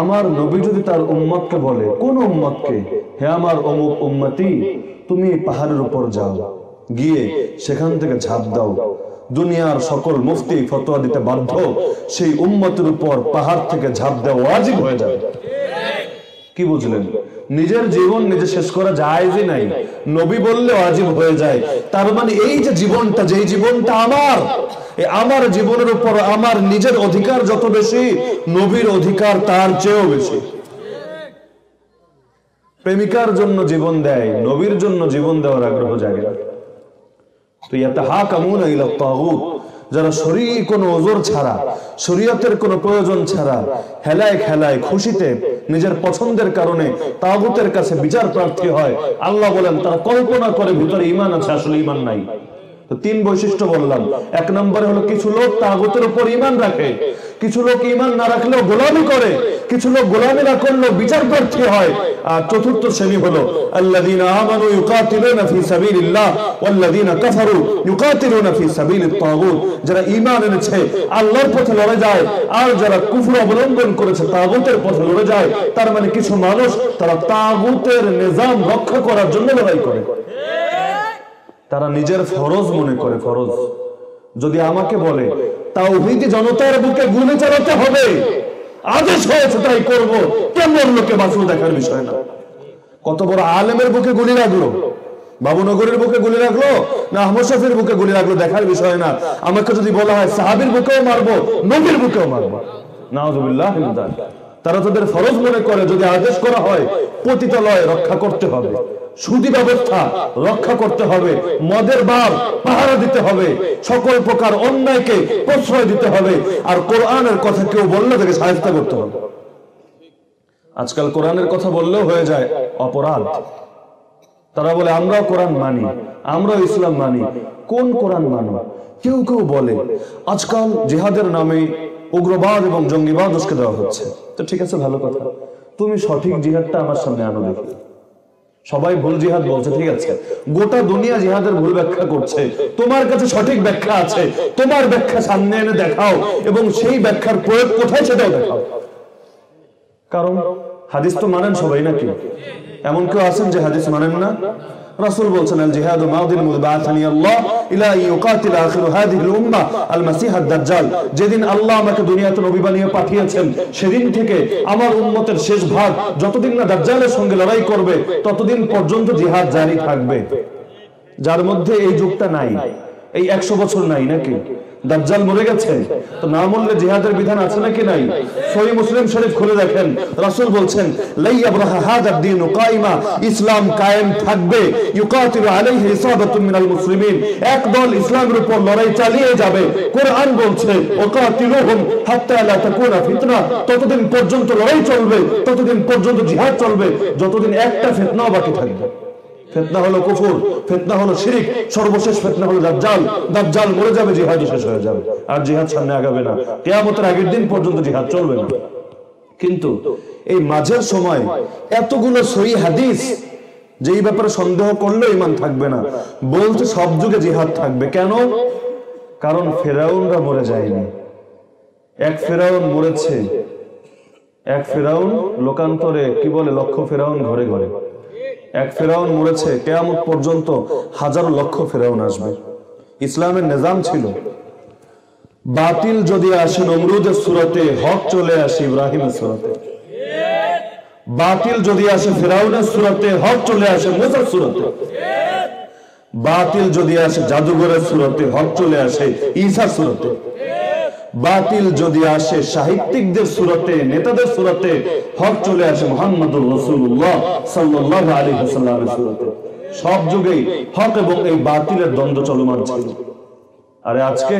আমার নবী যদি তার উম্মতকে বলে, কোন উম্মতকে? হে আমার অমুক উম্মতি, তুমি পাহাড়ের উপর যাও, গিয়ে সেখান থেকে ঝাঁপ দাও। দুনিয়ার সকল মুফতি ফতোয়া দিতে বাধ্য, সেই উম্মতের উপর পাহাড় থেকে ঝাঁপ দেওয়া ওয়াজিব হয়ে যাবে। কি বুঝলেন? নিজের জীবন নিজে শেষ করা জায়েজই নাই। নবী বললে ওয়াজিব হয়ে যায়। তার মানে এই যে জীবনটা, যেই জীবনটা আমার আমার জীবনের উপর আমার নিজের অধিকার যত বেশি, নবীর অধিকার তার চেয়েও বেশি। প্রেমিকার জন্য জীবন দেয়, নবীর জন্য জীবন দেওয়ার আগ্রহ না। যারা শরীর কোনো ওজোর ছাড়া, শরীয়তের কোনো প্রয়োজন ছাড়া, হেলায় খেলায় খুশিতে নিজের পছন্দের কারণে তাগুতের কাছে বিচার প্রার্থী হয়, আল্লাহ বলেন, তারা কল্পনা করে ভিতরে ইমান আছে, আসলে ইমান নাই। তিন বৈশিষ্ট্য বললাম। এক নম্বরে হলো কিছু লোক তাগুতের উপর ইমান রাখে। কিছু লোক ইমান না রাখলেও গোলামি করে। কিছু লোক গোলামি না করলেও বিচার প্রার্থী হয়। আর চতুর্থ শ্রেণি হলো যারা ঈমান এনেছে, আল্লাহর পথে লড়ে যায়। আর যারা কুফর অবলম্বন করেছে, তাগুতের পথে লড়ে যায়। তার মানে কিছু মানুষ তারা তাগুতের নিজাম রক্ষা করার জন্য লড়াই করে। তারা নিজের ফরজ মনে করে, ফরজ। যদি আমাকে বলে, তাওহীদি জনতার বুকে গুলি চালাতে হবে, আদেশ হয়েছে, তাই করব। কেমন লোকে বাসুল দেখার বিষয় না। কত বড় আলেমের বুকে গুলি লাগল? বাবুনগরের বুকে গুলি লাগল? না আহমদ শফির বুকে গুলি লাগল, দেখার বিষয় না। আমাকে যদি বলা হয়, সাহাবির বুকেও মারবো, নবীর বুকেও মারবো। নাউজুবিল্লাহ তারা তাদের ফরজ মনে করে, যদি আদেশ করা হয়, পতিতালয় রক্ষা করতে হবে। সুদী ব্যবস্থা রক্ষা করতে হবে, মদের বার পাহারা দিতে হবে, সকল প্রকার অন্যায়কে প্রশ্রয় দিতে হবে, আর কোরআনের কথা কেউ বললে তাকে সাহায্য করতে হবে। আজকাল কোরআনের কথা বললেও হয়ে যায় অপরাধ। তারা বলে, আমরাও কোরআন মানি, আমরাও ইসলাম মানি, কোন কোরআন মানো? কেউ কেউ বলে, আজকাল জেহাদের নামে উগ্রবাদ এবং জঙ্গিবাদ উস্কে দেওয়া হচ্ছে। তো ঠিক আছে, ভালো কথা। তুমি সঠিক জিহাদটা আমার সামনে আনো দেখি। সবাই ভুল জিহাদ বলছে, ঠিক আছে। গোটা দুনিয়া জিহাদের ভুল ব্যাখ্যা করছে। তোমার কাছে সঠিক ব্যাখ্যা আছে। তোমার ব্যাখ্যা সামনে এনে দেখাও এবং সেই ব্যাখ্যার প্রয়োগ কোথায় সেটাও দেখাও। কারণ হাদিস তো মানেন সবাই নাকি? এমন কেউ আছেন যে হাদিস মানেন না? রাসূল বলছেন আল জিহাদু মাউদিন মুবাআথানি আল্লাহ ইলা ইউকাতিল আখির হাদিহিল উম্মাহ আল মাসিহ আদ দাজ্জাল যেদিন আল্লাহ আমাকে দুনিয়াতে নবী বানিয়ে পাঠিয়েছেন, সেদিন থেকে আমার উম্মতের শেষ ভাগ যতদিন না দাজ্জালের সঙ্গে লড়াই করবে, ততদিন পর্যন্ত জিহাদ জারি থাকবে। যার মধ্যে এই যুগটা নাই। এই একশো বছর নাই নাকি? দাজ্জাল মরে গেছে। তো না মরলে জিহাদের বিধান আছে নাকি নাই? সহি মুসলিম শরীফ খুলে দেখেন। রাসূল বলছেন, লাই আবরাহা হাদা দ্বীন কাইমা ইসলাম কায়েম থাকবে। ইউকাতিলু আলাইহি ইসাবাতুন মিনাল মুসলিমিন। এক দল ইসলামের উপর লড়াই চালিয়ে যাবে। কোরআন বলছে, ওকাতিলুহুম হাত্তা লা তাকুনা ফিতনা। ততদিন পর্যন্ত লড়াই চলবে, ততদিন পর্যন্ত জিহাদ চলবে, যতদিন একটা ফিতনাও বাকি থাকবে। ফেতনা হলো কুফুর, ফেতনা হলো শিরিক, সর্বশেষ ফেতনা হলো দাজ্জাল। দাজ্জাল মরে যাবে জিহাদ শেষ হয়ে যাবে। আর জিহাদ সামনে আগাবে না। কিয়ামতের আগের দিন পর্যন্ত জিহাদ চলবে না। কিন্তু এই মাঝের সময় এতগুলো সহি হাদিস যে এই ব্যাপারে সন্দেহ করলে ইমান থাকবে না। বলছে সব যুগে জিহাদ থাকবে। কেন? কারণ ফেরাউনরা মরে যায়নি। এক ফেরাউন মরেছে। এক ফেরাউন লোকান্তরে কি বলে? লক্ষ ফেরাউন ঘরে ঘরে। এক ফেরাউন মরেছে, কেয়ামত পর্যন্ত হাজারো লক্ষ ফেরাউন আসবে। ইসলামের নিজাম ছিল। বাতিল যদি আসে নমরুদের সুরতে, হক চলে আসে ইব্রাহিমের সুরতে। বাতিল যদি আসে ফেরাউনের সুরতে, হক চলে আসে মুসার সুরতে। বাতিল যদি আসে জাদুঘরের সুরতে, হক চলে আসে ঈসার সুরতে। বাতিল যদি আসে, সাহিত্যিকদের সুরতে, নেতাদের সুরতে, হক চলে আসে মোহাম্মদুর রসুল্লাহ সাল্লাহ আলী হাসাল্লামের সুরতে। সব যুগেই হক এবং এই বাতিলের দ্বন্দ্ব চলমান ছিল। আরে আজকে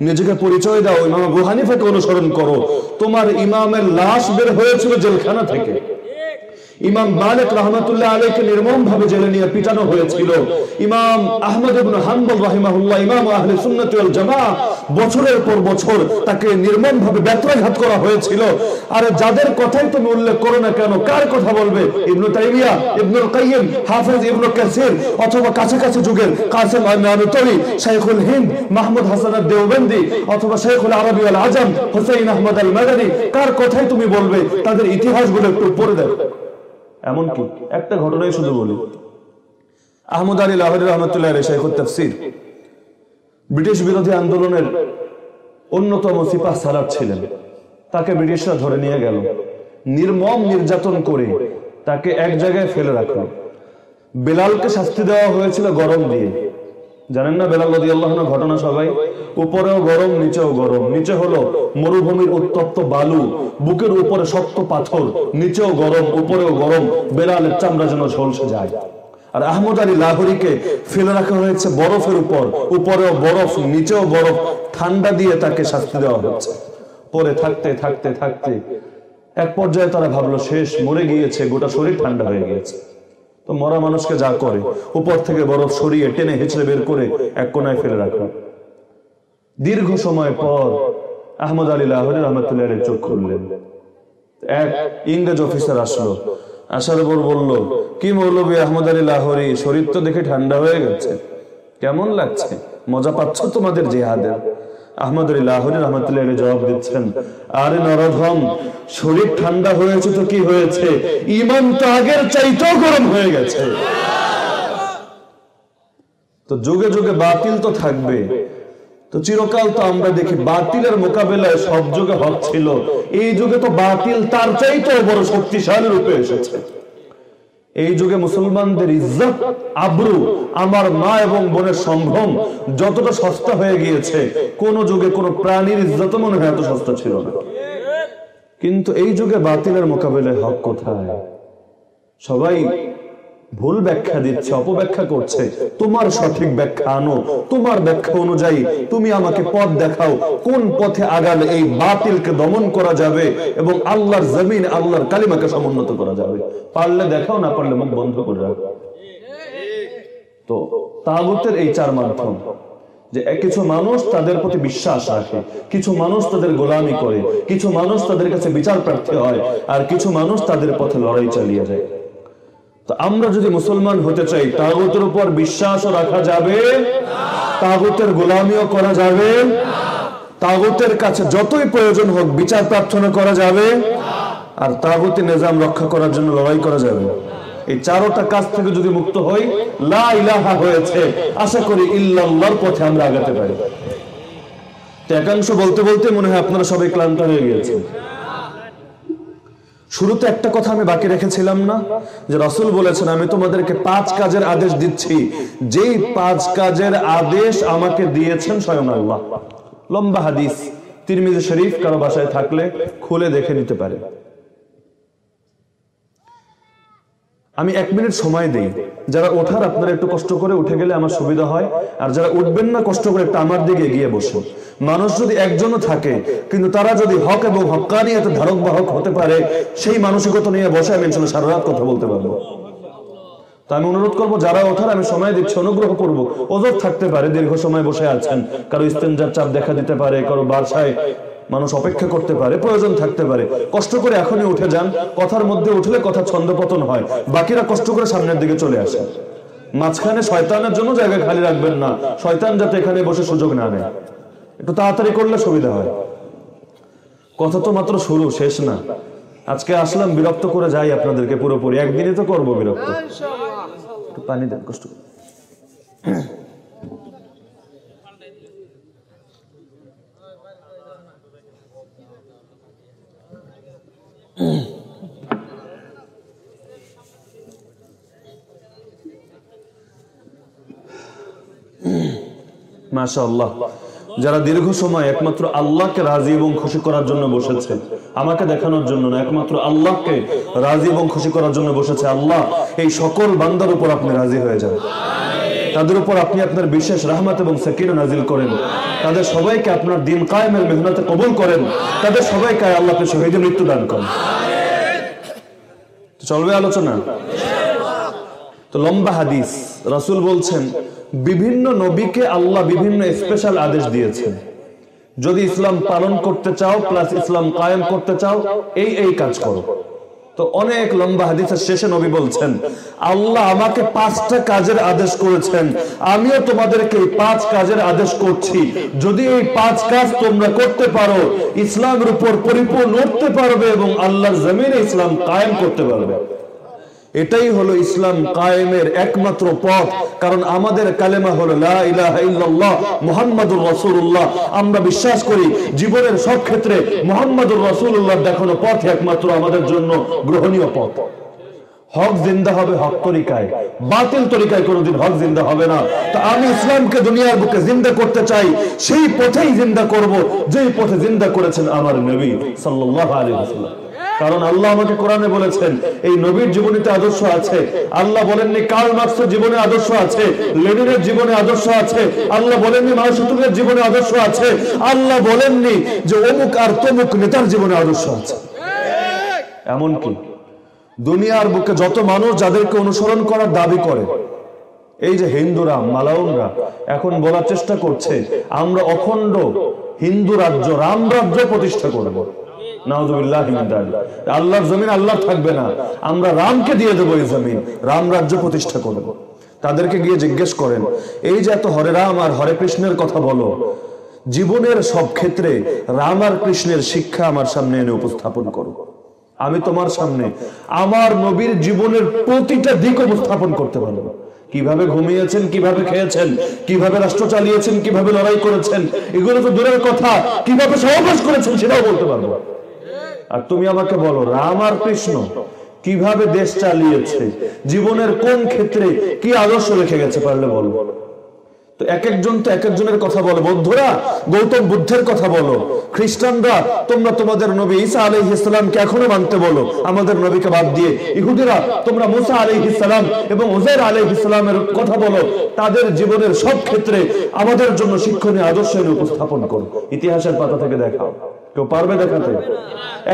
নিজেকে পরিচয় দাও, ইমাম আবু হানিফাকে অনুসরণ করো। তোমার ইমামের লাশ বের হয়েছিল জেলখানা থেকে। ইমাম মালিক রহমতুল্লাহ আলীকে নির্মম ভাবে জেলে নিয়ে পিটানো হয়েছিল। ইমাম আহমদ ইবনে হাম্বল রাহিমাহুল্লাহ, ইমাম আহলে সুন্নাত ওয়াল জামাআহ বছরের পর বছর তাকে নির্মম ভাবে ব্যত্রাঘাত করা হয়েছিল। আর যাদের কথাই তুমি উল্লেখ করো না কেন, কার কথা বলবে? ইবনু তাইমিয়া, ইবনুল কাইয়িম হাফেজ ইবনু কাসির অথবা কাছাকাছি যুগের কাসেম আল-নানুতরি শাইখুল হিন্দ, মাহমুদ হাসান আদ-দেওবন্দি অথবা শাইখুল আরবি আল আজম, হুসাইন আহমদ আল মাদানী, কার কথাই তুমি বলবে? তাদের ইতিহাসগুলো একটু পড়ে দেখো। এমনকি একটা ঘটনাই শুধু বলি। আহমদ আলী লাহরি রহমতুল্লাহ শেখুর তফসির। ব্রিটিশ বিরোধী আন্দোলনের অন্যতম সিপাহ সালার ছিলেন। তাকে ব্রিটিশরা ধরে নিয়ে গেল। নির্মম নির্যাতন করে তাকে এক জায়গায় ফেলে রাখল। বেলালকে শাস্তি দেওয়া হয়েছিল গরম দিয়ে। জানেন না বেলাল রদি আল্লাহনের ঘটনা সবাই? উপরেও গরম, নিচেও গরম। নিচে হলো মরুভূমির উত্তপ্ত বালু, বুকের উপরে শক্ত পাথর, নিচেও গরম, উপরেও গরম, বেলালের চামড়া যেন ঝলসে যায়। আর আহমদ আলী লাহোরিকে ফেলে রাখা হয়েছে বরফের উপর। উপরেও বরফ, নিচেও বরফ, ঠান্ডা দিয়ে তাকে শাস্তি দেওয়া হচ্ছে। পরে থাকতে থাকতে থাকতে এক পর্যায়ে তারা ভাবলো, শেষ, মরে গিয়েছে, গোটা শরীর ঠান্ডা হয়ে গিয়েছে। তো মরা মানুষকে যা করে, উপর থেকে বরফ সরিয়ে টেনে হেঁচড়ে বের করে এক কোনায় ফেলে রাখল দীর্ঘ সময় পর আহমদ আলী লাহরি রহমতুল্লাহ চোখ খুললেন। এক ইংরেজ অফিসার আসলো। আসার পর বলল, কি মৌলবী আহমদ আলী লাহরি, শরীর তো দেখে ঠান্ডা হয়ে গেছে। কেমন লাগছে? মজা পাচ্ছ তোমাদের জেহাদের? যুগে যুগে বাতিল তো থাকবে। তো চিরকাল তো আমরা দেখি বাতিলের মোকাবেলায় সব যুগে হক ছিল। এই যুগে তো বাতিল তার চাইতেও বড় শক্তিশালী রূপে এসেছে। এই যুগে মুসলমানদের ইজ্জত, আব্রু, আমার মা এবং বোনের সম্ভ্রম যতটা সস্তা হয়ে গিয়েছে, কোন যুগে কোন প্রাণীর ইজ্জত মনে হয় এত সস্তা ছিল না। কিন্তু এই যুগে বাতিলের মোকাবেলায় হক কোথায়? সবাই ভুল ব্যাখ্যা দিচ্ছে, অপব্যাখ্যা করছে। তোমার সঠিক ব্যাখ্যা আনো। তোমার ব্যাখ্যা অনুযায়ী তুমি আমাকে পথ দেখাও। কোন পথে আগালে এই বাতিলকে দমন করা যাবে এবং আল্লাহর জমিন, আল্লাহর কালিমাকে সমুন্নত করা যাবে? পারলে দেখাও, না পারলে মুখ বন্ধ করে রাখো। তো তাগুতের এই চার মাধ্যম, যে কিছু মানুষ তাদের প্রতি বিশ্বাস রাখে, কিছু মানুষ তাদের গোলামি করে, কিছু মানুষ তাদের কাছে বিচার প্রার্থী হয়, আর কিছু মানুষ তাদের পথে লড়াই চালিয়ে যায়। আমরা যদি মুসলমান হতে চাই, তাগুতের উপর বিশ্বাসও রাখা যাবে, তাগুতের গোলামিও করা যাবে, তাগুতের কাছে যতই প্রয়োজন হোক বিচার প্রার্থনা করা যাবে, আর তাগুতি নিজাম রক্ষা করার জন্য লড়াই করা যাবে। এই চারোটা কাজ থেকে যদি মুক্ত হই, লা ইলাহা হয়েছে। আশা করি ইল্লাল্লাহর পথে আমরা আগাতে পারি। একাংশ বলতে বলতে মনে হয় আপনারা সবাই ক্লান্ত হয়ে গিয়েছেন। শুরুতে একটা কথা আমি বাকি রেখেছিলাম না, যে রসুল বলেছেন, আমি তোমাদেরকে পাঁচ কাজের আদেশ দিচ্ছি। যেই পাঁচ কাজের আদেশ আমাকে দিয়েছেন স্বয়ং আল্লাহ। লম্বা হাদিস। তিরমিজ শরীফ কারও বাসায় থাকলে খুলে দেখে নিতে পারে। আমি এক মিনিট সময় দিই। যারা ওঠার আপনারা একটু কষ্ট করে উঠে গেলে আমার সুবিধা হয়। আর যারা উঠবেন না, কষ্ট করে একটা আমার দিকে এগিয়ে বসুন। মানুষ যদি একজনও থাকে, কিন্তু তারা যদি হক এবং হকানি এত ধারক বাহক হতে পারে, সেই মানসিকতা নিয়ে বসে আমি সারা রাত কথা বলতে পারব। তো আমি অনুরোধ করব, যারা ওঠার আমি সময় দিচ্ছি, অনুগ্রহ করব। ওজোর থাকতে পারে, দীর্ঘ সময় বসে আছেন। কারও ইস্তেঞ্জার চাপ দেখা দিতে পারে, কারও বাসায় মানুষ অপেক্ষা করতে পারে, প্রয়োজন থাকতে পারে। কষ্ট করে এখনই উঠে যান, কথার মধ্যে উঠলে কথা ছন্দপতন হয়। বাকিরা কষ্ট করে সামনের দিকে চলে আসে মাঝখানে শয়তানের জন্য জায়গা খালি রাখবেন না। শয়তান যাতে এখানে বসে সুযোগ না নেয়। একটু তাড়াতাড়ি করলে সুবিধা হয়। কথা তো মাত্র শুরু, শেষ না। আজকে আসলাম, বিরক্ত করে যাই আপনাদেরকে পুরোপুরি। একদিনই তো করব বিরক্ত। একটু পানি দেন কষ্ট করে। মাশাআল্লাহ যারা দীর্ঘ সময় একমাত্র আল্লাহকে রাজি এবং খুশি করার জন্য বসেছে, আমাকে দেখানোর জন্য না, একমাত্র আল্লাহকে রাজি এবং খুশি করার জন্য বসেছে আল্লাহ, এই সকল বান্দার উপর আপনি রাজি হয়ে যান। তাদের উপর আপনি আপনার বিশেষ রহমত এবং সেকির নাজিল করেন। তাদের সবাইকে আপনার দিন কায়েমের মেহনতে কবুল করেন। তাদের সবাইকে আল্লাহকে শহীদের মৃত্যু দান করেন। চলবে আলোচনা? তো লম্বা হাদিস। রাসূল বলছেন, বিভিন্ন নবীকে আল্লাহ বিভিন্ন স্পেশাল আদেশ দিয়েছেন। যদি ইসলাম পালন করতে চাও প্লাস ইসলাম কায়েম করতে চাও, এই এই কাজ করো। তো অনেক লম্বা হাদিসের শেষে নবী বলছেন, আল্লাহ আমাকে পাঁচটা কাজের আদেশ করেছেন। আমিও তোমাদেরকে পাঁচ কাজের আদেশ করছি। যদি এই পাঁচ কাজ তোমরা করতে পারো, ইসলামের উপর পরিপূর্ণ উঠতে পারবে এবং আল্লাহর জমিনে ইসলাম কায়েম করতে পারবে। এটাই হলো ইসলাম কায়েমের একমাত্র পথ। কারণ আমাদের কালেমা হলো মুহাম্মাদুর রাসূলুল্লাহ। আমরা বিশ্বাস করি জীবনের সব ক্ষেত্রে মুহাম্মাদুর রাসূলুল্লাহ দেখানো পথ একমাত্র আমাদের জন্য গ্রহণীয় পথ। হক জিন্দা হবে হক তরিকায়। বাতিল তরিকায় কোনোদিন হক জিন্দা হবে না। তো আমি ইসলামকে দুনিয়ার বুকে জিন্দা করতে চাই, সেই পথেই জিন্দা করব, যেই পথে জিন্দা করেছেন আমার নবী সাল্লাল্লাহু আলাইহি ওয়াসাল্লাম। কারণ আল্লাহ আমাকে কোরআনে বলেছেন, এই নবীর জীবনীতে আদর্শ আছে। আল্লাহ বলেননি কার্ল মার্কসের জীবনে আদর্শ আছে, লেনিনের জীবনে আদর্শ আছে, আল্লাহ বলেননি মাহসুতুলের জীবনে আদর্শ আছে, আল্লাহ বলেননি যে অমুক আর তমুক নেতার জীবনে আদর্শ আছে। এমন কি দুনিয়ার বুকে যত মানুষ যাদেরকে অনুসরণ করার দাবি করে, এই যে হিন্দুরা, মালাউনরা, এখন বলার চেষ্টা করছে, আমরা অখণ্ড হিন্দু রাজ্য, রাম রাজ্য প্রতিষ্ঠা করব। আল্লাহর জমিন আল্লাহ থাকবে না। আমরা রামকে দিয়ে দেবো এই জমিন। রাম রাজ্য প্রতিষ্ঠা করব। তাদেরকে গিয়ে জিজ্ঞেস করেন, এই যে এত হরে রাম আর হরে কৃষ্ণের কথা বলো, জীবনের সব ক্ষেত্রে রাম আর কৃষ্ণের শিক্ষা আমার সামনে এনে উপস্থাপন করো। আমি তোমার সামনে আমার নবীর জীবনের প্রতিটা দিক উপস্থাপন করতে পারব। কীভাবে ঘুমিয়েছেন, কীভাবে খেয়েছেন, কীভাবে রাষ্ট্র চালিয়েছেন, কীভাবে লড়াই করেছেন, এগুলো তো দূরের কথা। কীভাবে সহবাস করেছেন সেটাও বলতে পারব। আর তুমি আমাকে বলো, রাম আর কৃষ্ণ কীভাবে দেশ চালিয়েছে? জীবনের কোন ক্ষেত্রে কি আদর্শ রেখে গেছে পারলে বলো। তো এক একজন তো এক একজনের কথা বলো। বৌদ্ধরা গৌতম বুদ্ধের কথা বলো। খ্রিস্টানরা, তোমরা তোমাদের নবী আলাইহিস ইসলামকে এখনও মানতে বলো। আমাদের নবীকে বাদ দিয়ে। ইহুদিরা, তোমরা মুসা আলাইহিস সালাম এবং উজাইর আলাইহিস ইসলামের কথা বলো। তাদের জীবনের সব ক্ষেত্রে আমাদের জন্য শিক্ষণীয় আদর্শ এনে উপস্থাপন করো। ইতিহাসের পাতা থেকে দেখাও। কেউ পারবে দেখাতে?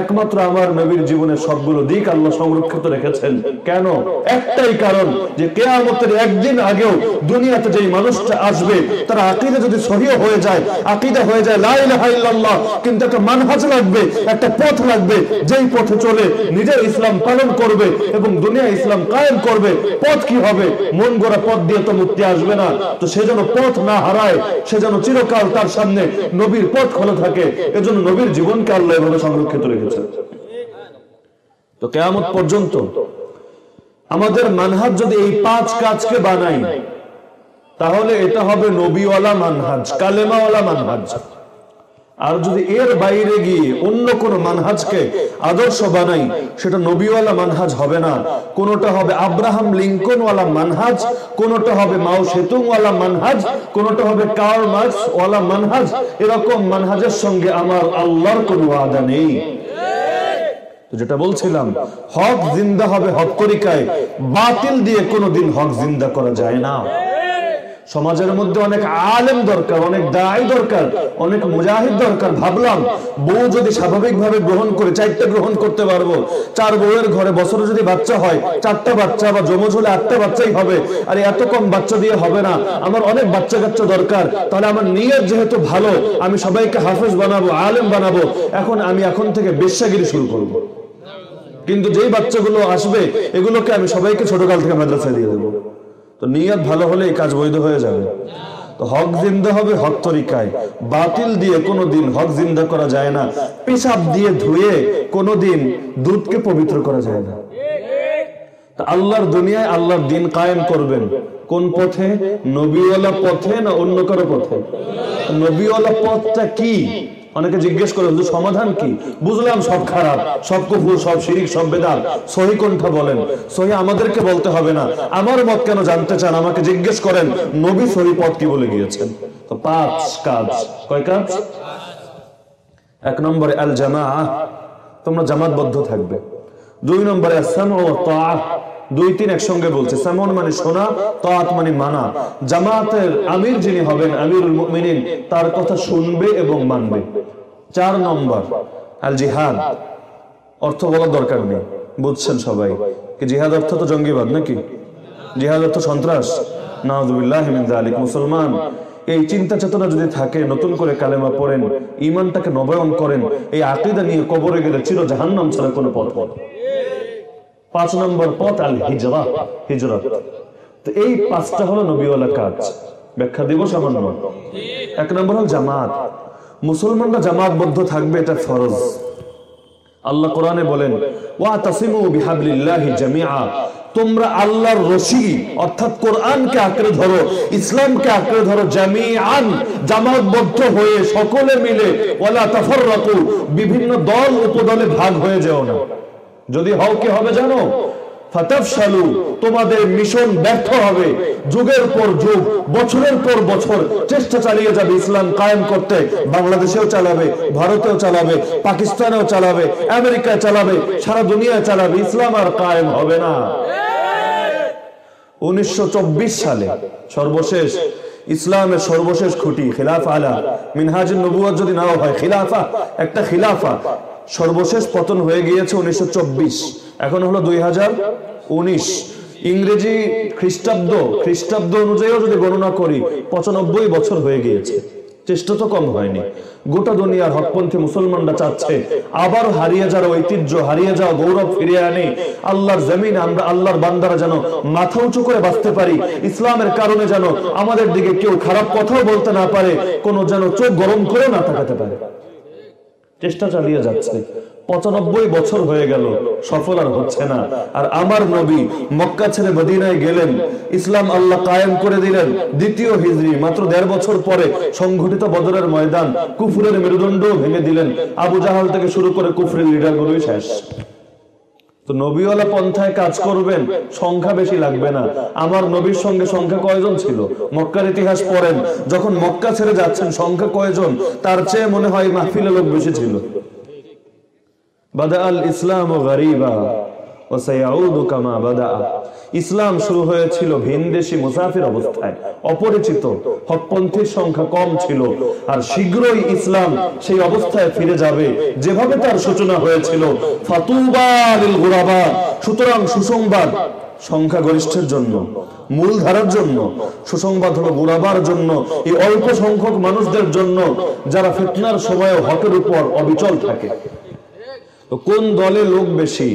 একমাত্র আমার নবীর জীবনের সবগুলো দিক আল্লাহ সংরক্ষিত রেখেছেন। কেন? একটাই কারণ যে কেয়ামতের একদিন আগেও দুনিয়াতে যেই মানুষটা আসবে, তার আকিদা যদি সহিহ হয়ে যায়, আকিদা হয়ে যায় লা ইলাহা ইল্লাল্লাহ, কিন্তু একটা মানহাজ লাগবে, একটা পথ লাগবে, যেই পথে চলে নিজের ইসলাম পালন করবে এবং দুনিয়া ইসলাম কায়েম করবে, পথ কি হবে? মন গড়া পথ দিয়ে তো মুক্তি আসবে না। তো সে যেন পথ না হারায়, সে যেন চিরকাল তার সামনে নবীর পথ খোলা থাকে। এজন্য নবীর জীবনকে আল্লাহ এভাবে সংরক্ষিত রেখেছে। তো কেয়ামত পর্যন্ত আমাদের মানহাজ যদি এই পাঁচ কাজকে বানাই, তাহলে এটা হবে নবীওয়ালা মানহাজ, কালেমাওয়ালা মানহাজ। আর যদি এর বাইরে গিয়ে অন্য কোন মানহাজকে আদর্শ বানাই, সেটা নবীওয়ালা মানহাজ হবে না। কোনটা হবে আব্রাহাম লিঙ্কনওয়ালা মানহাজ, কোনটা হবে মাও সেতুংওয়ালা মানহাজ, কোনটা হবে কার মার্কস ওয়ালা মানহাজ। এরকম মানহাজের সঙ্গে আমার আল্লাহর কোনো আদা নেই। যেটা বলছিলাম, হক জিন্দা হবে হক তরিকায়। বাতিল দিয়ে কোনোদিন হক জিন্দা করা যায় না। সমাজের মধ্যে অনেক আলেম দরকার, অনেক দায় দরকার, অনেক মুজাহিদ দরকার। ভাবলাম, বউ যদি স্বাভাবিকভাবে গ্রহণ করে, চারটা গ্রহণ করতে পারব। চার বউয়ের ঘরে বছরে যদি বাচ্চা হয়, চারটা বাচ্চা বা জমজ হলে আটটা বাচ্চাই হবে। আর এত কম বাচ্চা দিয়ে হবে না। আমার অনেক বাচ্চা কাচ্চা দরকার। তাহলে আমার নিয়ত যেহেতু ভালো, আমি সবাইকে হাফেজ বানাবো, আলেম বানাবো। এখন আমি এখন থেকে বেশ্যাগিরি শুরু করব। কিন্তু যেই বাচ্চাগুলো আসবে, এগুলোকে আমি সবাইকে ছোটকাল থেকে মাদ্রাসায় দিয়ে দেবো। তো নিয়ত ভালো হলে এই কাজ বৈধ হয়ে যাবে। তো হক জিন্দা হবে হক তরিকায়। বাতিল দিয়ে কোনোদিন হক জিন্দা করা যায় না। পেশাব দিয়ে ধুয়ে কোনোদিন দুধকে পবিত্র করা যায় না। আল্লাহর দুনিয়ায় আল্লাহর দিন কায়েম করবেন। কোন পথে? নবীওয়ালা পথে না অন্য কারও পথে? নবীওয়ালা পথটা কি? অনেকে জিজ্ঞেস করে সমাধান কি? বুঝলাম, সব খারাপ। সব কুফুর, সব শিরিক, সব বেদাত। সহি কোনটা বলেন, সহি আমাদেরকে বলতে হবে না। আমার মত কেন জানতে চান? আমাকে জিজ্ঞেস করেন, নবী সহি পথ কি বলে গিয়েছেন? তো পাঁচ কাজ। কয় কাজ? এক নম্বরে আল জামা তোমরা জামাতবদ্ধ থাকবে। দুই নম্বরে আসাম ও তাআহ দুই তিন একসঙ্গে বলছে, সামন মানে শোনা তাত মানে মানা। জামাতের আমির যিনি হবেন, আমিরুল মুমিনিন, তার কথা শুনবে এবং মানবে। চার নম্বর, আল জিহাদ। অর্থ বলার দরকার নেই, বুঝছেন সবাই। কি জিহাদ অর্থ তো জঙ্গিবাদ নাকি? জিহাদ অর্থ সন্ত্রাস? যালিক, মুসলমান। এই চিন্তা চেতনা যদি থাকে, নতুন করে কালেমা পড়েন ইমানটাকে নবায়ন করেন, এই আকীদা নিয়ে কবরে গেলে চির জাহান্নাম ছাড়া কোনো পথ পথ পাঁচ নম্বর পথ আল হিজরা, হিজরত। তো এই পাঁচটা হলো নবীওয়ালা কাজ। ব্যাখ্যা দিব সামান্য। এক নম্বর হল জামাত। মুসলমানরা জামাতবদ্ধ থাকবে, এটা ফরজ। আল্লাহ কোরআনে বলেন, ওয়া তাসিমু বিহাবলিল্লাহি জামিআ। তোমরা আল্লাহর রশি, অর্থাৎ কোরআনকে আঁকড়ে ধরো, ইসলামকে আঁকড়ে ধরো জামিআন, জামাতবদ্ধ হয়ে সকলে মিলে, ওয়ালা তাফাররাকু, বিভিন্ন দল উপদলে ভাগ হয়ে যেও না। যদি হও কি হবে জানো? ফাতাফশালু, তোমাদের মিশন ব্যর্থ হবে। যুগের পর যুগ, বছরের পর বছর চেষ্টা চালিয়ে যাবে ইসলাম কায়েম করতে। বাংলাদেশেও চালাবে, ভারতেও চালাবে, পাকিস্তানেও চালাবে, আমেরিকায় চালাবে, সারা চালাবে। ইসলাম আর কায়েম হবে না। উনিশশো চব্বিশ সালে সর্বশেষ, ইসলামের সর্বশেষ খুঁটি খিলাফা আলা মিনহাজুল নবুয়াত যদি নাও হয়, খিলাফা, একটা খিলাফা। সর্বশেষ পতন হয়ে গিয়েছে উনিশশো এখন হলো দুই ইংরেজি খ্রিস্টাব্দ খ্রিস্টাব্দ অনুযায়ীও যদি গণনা করি, পঁচানব্বই বছর হয়ে গিয়েছে। চেষ্টা তো কম হয়নি। গোটা দুনিয়ার হকপন্থী মুসলমানরা চাচ্ছে, আবার হারিয়ে যাওয়ার ঐতিহ্য, হারিয়ে যাওয়া গৌরব ফিরিয়ে আনে। আল্লাহর জমিন, আমরা আল্লাহর বান্দারা যেন মাথা উঁচু করে বাঁচতে পারি, ইসলামের কারণে যেন আমাদের দিকে কেউ খারাপ কথাও বলতে না পারে, কোনো যেন চোখ গরম করে না তাকাতে পারে। চেষ্টা চালিয়ে যাচ্ছে। পঁচানব্বই বছর হয়ে গেল, সফল আর হচ্ছে না। আর আমার নবী মক্কা ছেড়ে মদিনায় গেলেন, ইসলাম আল্লাহ কায়েম করে দিলেন, দ্বিতীয় হিজড়ি মাত্র দেড় বছর পরে সংঘটিত বদরের ময়দান, কুফুরের মেরুদণ্ড ভেঙে দিলেন। আবু জাহাল থেকে শুরু করে কুফরের লিডারগুলোই শেষ। তো নবীওয়ালা পন্থায় কাজ করবেন, সংখ্যা বেশি লাগবে না। আমার নবীর সঙ্গে সংখ্যা কয়জন ছিল? মক্কার ইতিহাস পড়েন, যখন মক্কা ছেড়ে যাচ্ছেন, সংখ্যা কয়জন? তার চেয়ে মনে হয় মাহফিলে লোক বেশি ছিল। বাদা আল ইসলাম ও গরিবা। ইসলাম শুরু হয়েছিল ভিনদেশি মুসাফির অবস্থায়। অপরিচিত, হকপন্থীর সংখ্যা কম ছিল, আর শীঘ্রই ইসলাম সেই অবস্থায় ফিরে যাবে, যেভাবে তার সূচনা হয়েছিল। সুতরাং সুসংবাদ সংখ্যাগরিষ্ঠের জন্য মূল ধারার জন্য, সুসংবাদ হলো গোড়াবার জন্য, এই অল্প সংখ্যক মানুষদের জন্য যারা ফিতনার সময় হকের উপর অবিচল থাকে। কোন দলে লোক বেশি?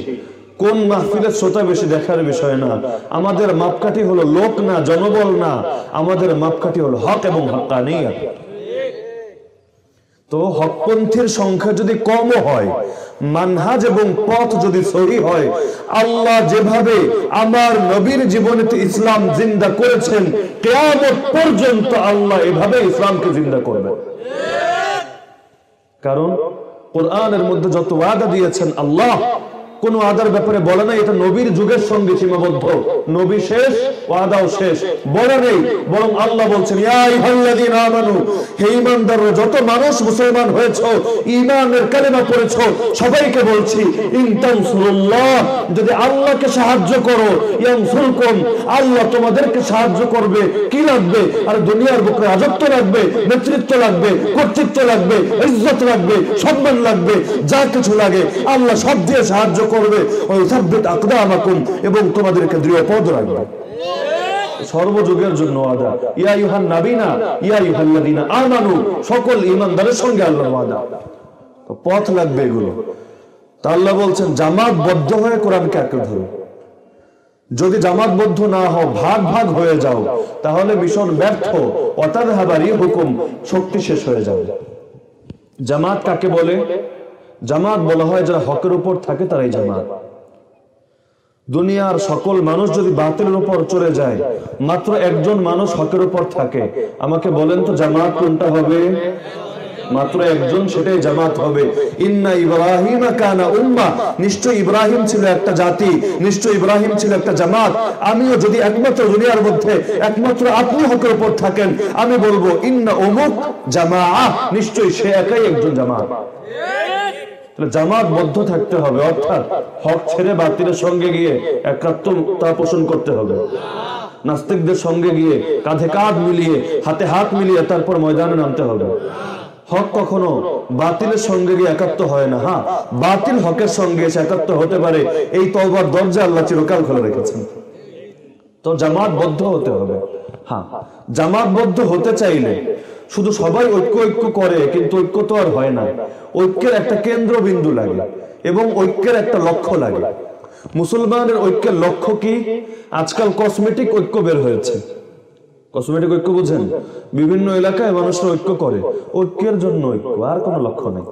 কোন মাহফিলের শ্রোতা বেশি দেখার বিষয় না? আমাদের মাপকাঠি হলো লোক না, জনবল না। আমাদের মাপকাঠি হলো হক এবং হকানিয়া তো হকপন্থীর সংখ্যা যদি কমও হয়, মানহাজ এবং পথ যদি সহি হয়, আল্লাহ যেভাবে আমার নবীর জীবনে ইসলাম জিন্দা করেছেন, কেয়ামত পর্যন্ত আল্লাহ এভাবে ইসলামকে জিন্দা করবেন। কারণ কোরআনের মধ্যে যত ওয়াদা দিয়েছেন আল্লাহ কোন আদার ব্যাপারে বলে নাই, এটা নবীর যুগের সঙ্গে সীমাবদ্ধ। নবী শেষ, ওয়াদাও শেষ। বলে নেই, বরং আল্লাহ বলছেন, ইয়া যত মানুষ মুসলমান হয়েছো, ঈমানের কালিমা পড়েছো, সবাইকে বলছি যদি আল্লাহকে সাহায্য করো, ইয়ানসুরকুম, আল্লাহ তোমাদেরকে সাহায্য করবে। কি লাগবে? আর দুনিয়ার বুকে রাজত্ব লাগবে, নেতৃত্ব লাগবে, কর্তৃত্ব লাগবে, ইজ্জত লাগবে, সম্মান লাগবে, যা কিছু লাগে, আল্লাহ সব দিয়ে সাহায্য করবে। এবং তোমাদেরকে দৃঢ় পদ রাখবে। সর্বযুগের জন্য ওয়াদা। ইয়া ইউহান নাবিনা, ইয়া ইউহাল্লাযিনা আমানু, সকল ঈমানদারের সঙ্গে আল্লাহর ওয়াদা। তো পথ লাগবে এগুলো। তা আল্লাহ বলছেন, জামাতবদ্ধ হয়ে কোরআনকে আঁকড়ে ধরো। যদি জামাতবদ্ধ না হও, ভাগ ভাগ হয়ে যাও, তাহলে ভীষণ ব্যর্থ। অতাধাবারই হুকুম, শক্তি শেষ হয়ে যাবে। জামাত কাকে বলে? জামাত বলা হয় যারা হকের উপর থাকে তারাই জামাত। দুনিয়ার সকল মানুষ যদি বাতিলের উপর চলে যায়, মাত্র একজন মানুষ হকের উপর থাকে। আমাকে বলেন তো জামাত কোনটা হবে? মাত্র একজন সেটাই জামাত হবে। ইন্না ইব্রাহিম কানা উম্মা। নিশ্চয় ইব্রাহিম ছিল একটা জাতি, নিশ্চয় ইব্রাহিম ছিল একটা জামাত। আমিও যদি একমাত্র দুনিয়ার মধ্যে, একমাত্র আপনি হকের উপর থাকেন, আমি বলব, ইন্না অমুক জামা নিশ্চয়ই সে একাই একজন জামাত। জামাত বদ্ধ থাকতে হবে, অর্থাৎ হক ছেড়ে বাতিলের সঙ্গে গিয়ে একাত্মতা পোষণ করতে হবে। নাস্তিকদের সঙ্গে গিয়ে কাঁধে কাঁধ মিলিয়ে, হাতে হাত মিলিয়ে তারপর ময়দানে নামতে হবে। হক কখনো বাতিলের সঙ্গে গিয়ে একাত্ম হয় না হ্যাঁ? বাতিল হকের সঙ্গে এসে একাত্ম হতে পারে, এই তওবার দরজা আল্লাহ চিরকাল খুলে রেখেছেন। তো জামাতবদ্ধ হতে হবে হ্যাঁ? জামাতবদ্ধ হতে চাইলে শুধু সবাই ঐক্য ঐক্য করে, কিন্তু ঐক্য তো আর হয় না। ঐক্যের একটা কেন্দ্রবিন্দু লাগে এবং ঐক্যের একটা লক্ষ্য লাগে। মুসলমানের ঐক্যের লক্ষ্য কি? আজকাল কসমেটিক ঐক্য বের হয়েছে। কসমেটিক ঐক্য বুঝেন? বিভিন্ন এলাকায় মানুষরা ঐক্য করে। ঐক্যের জন্য ঐক্য, আর কোনো লক্ষ্য নেই।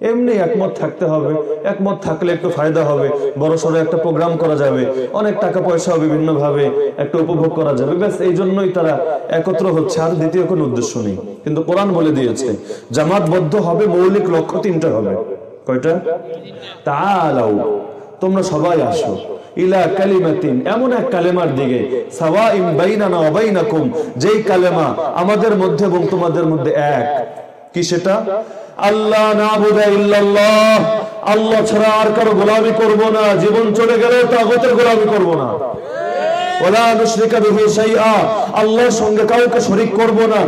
এমনি একমত থাকতে হবে। একমত থাকলে একটু ফায়দা হবে। বড় সড়ো একটা প্রোগ্রাম করা যাবে। অনেক টাকা পয়সাও বিভিন্ন ভাবে একটা উপভোগ করা যাবে। ব্যাস, এই জন্যই তারা একত্র হচ্ছে। আর দ্বিতীয় কোনো উদ্দেশ্য নেই। কিন্তু কোরআন বলে দিয়েছে, জামাতবদ্ধ হবে, মৌলিক লক্ষ্য তিনটা হবে। কয়টা? তাআলাউ, তোমরা সবাই আসো। ইলা কালিমাতিন, এমন এক কালেমার দিকে। সাওয়াইম বাইনানা ওয়া বাইনাকুম, যেই কালেমা আমাদের মধ্যে এবং তোমাদের মধ্যে এক। কি সেটা? আল্লাহ নাবুদা ইল্লাল্লাহ। আল্লাহ ছাড়া আর কারও গোলামি করব না। জীবন চলে গেলে তাগতের গোলামি করব না। আল্লাহর সঙ্গে না।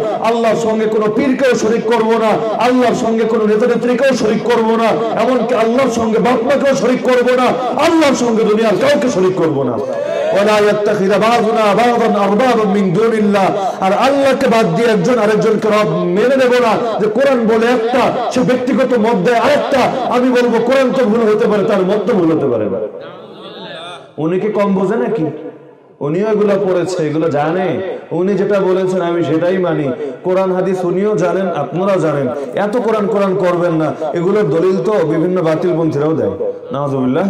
কোনো পীরকেও শরীক করব না। আল্লাহর সঙ্গে কোনো নেতা নেত্রীকেও শরীক করব না। এমনকি আল্লাহর সঙ্গে বাপমাকেও শরীক করব না। আল্লাহর সঙ্গে দুনিয়ার কাউকে শরীক করব না। আমি বলব, কোরআন তো ভুল হতে পারে, তার মত ভুল হতে পারে উনি কি কম বোঝে নাকি? উনিও এগুলো পড়েছে, এগুলো জানে। উনি যেটা বলেছেন, আমি সেটাই মানি। কোরআন, হাদিস উনিও জানেন আপনারা জানেন। এত কোরআন কোরআন করবেন না। এগুলোর দলিল তো বিভিন্ন বাতিল পন্থীরাও দেয় নাজুবিল্লাহ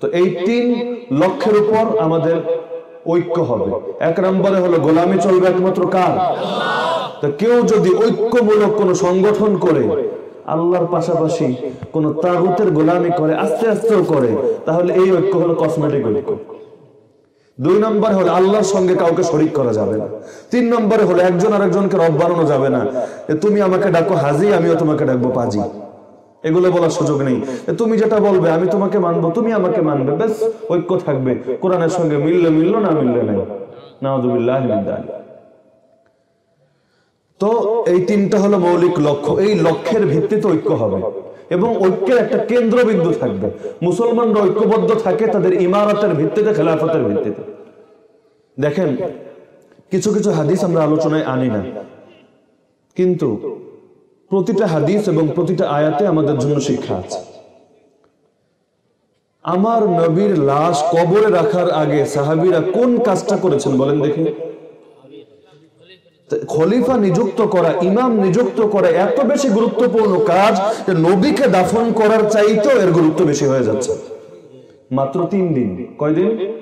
তো এই তিন লক্ষ্যের উপর আমাদের ঐক্য হবে। এক নম্বরে হলো গোলামি চলবে একমাত্র কার? তো কেউ যদি ঐক্যমূলক কোন সংগঠন করে, আল্লাহর পাশাপাশি কোন তাগুতের গোলামি করে, আস্তে আস্তেও করে, তাহলে এই ঐক্য হলো কসমেটিক ঐক্য। দুই নম্বর হলো আল্লাহর সঙ্গে কাউকে শরিক করা যাবে না। তিন নম্বরে হলো একজন আরেকজনকে রব বানানো যাবে না। তুমি আমাকে ডাকো হাজি, আমিও তোমাকে ডাকবো পাজি। এগুলো বলার সুযোগ নেই। তুমি যেটা বলবে, আমি তোমাকে মানবো, তুমি আমাকে মানবে বেশ ঐক্য থাকবে। কোরআনের সঙ্গে মিললে মিললো, না মিললে নাই। নাউজুবিল্লাহ তো এই তিনটা হলো মৌলিক লক্ষ্য। এই লক্ষ্যের ভিত্তিতে ঐক্য হবে। এবং ঐক্যের একটা কেন্দ্রবিন্দু থাকবে। মুসলমানরা ঐক্যবদ্ধ থাকে তাদের ইমারতের ভিত্তিতে, খেলাফতের ভিত্তিতে। দেখেন, কিছু কিছু হাদিস আমরা আলোচনায় আনি না। কিন্তু প্রতিটা হাদিস এবং প্রতিটা আয়াতে আমাদের জন্য শিক্ষা আছে। আমার নবীর লাশ কবরে রাখার আগে সাহাবীরা কোন কাজটা করেছেন বলেন দেখি। খলিফা নিযুক্ত করা, ইমাম নিযুক্ত করা এত বেশি গুরুত্বপূর্ণ কাজ যে নবীকে দাফন করার চাইতেও এর গুরুত্ব বেশি হয়ে যাচ্ছে। মাত্র তিন দিন। কয়দিন?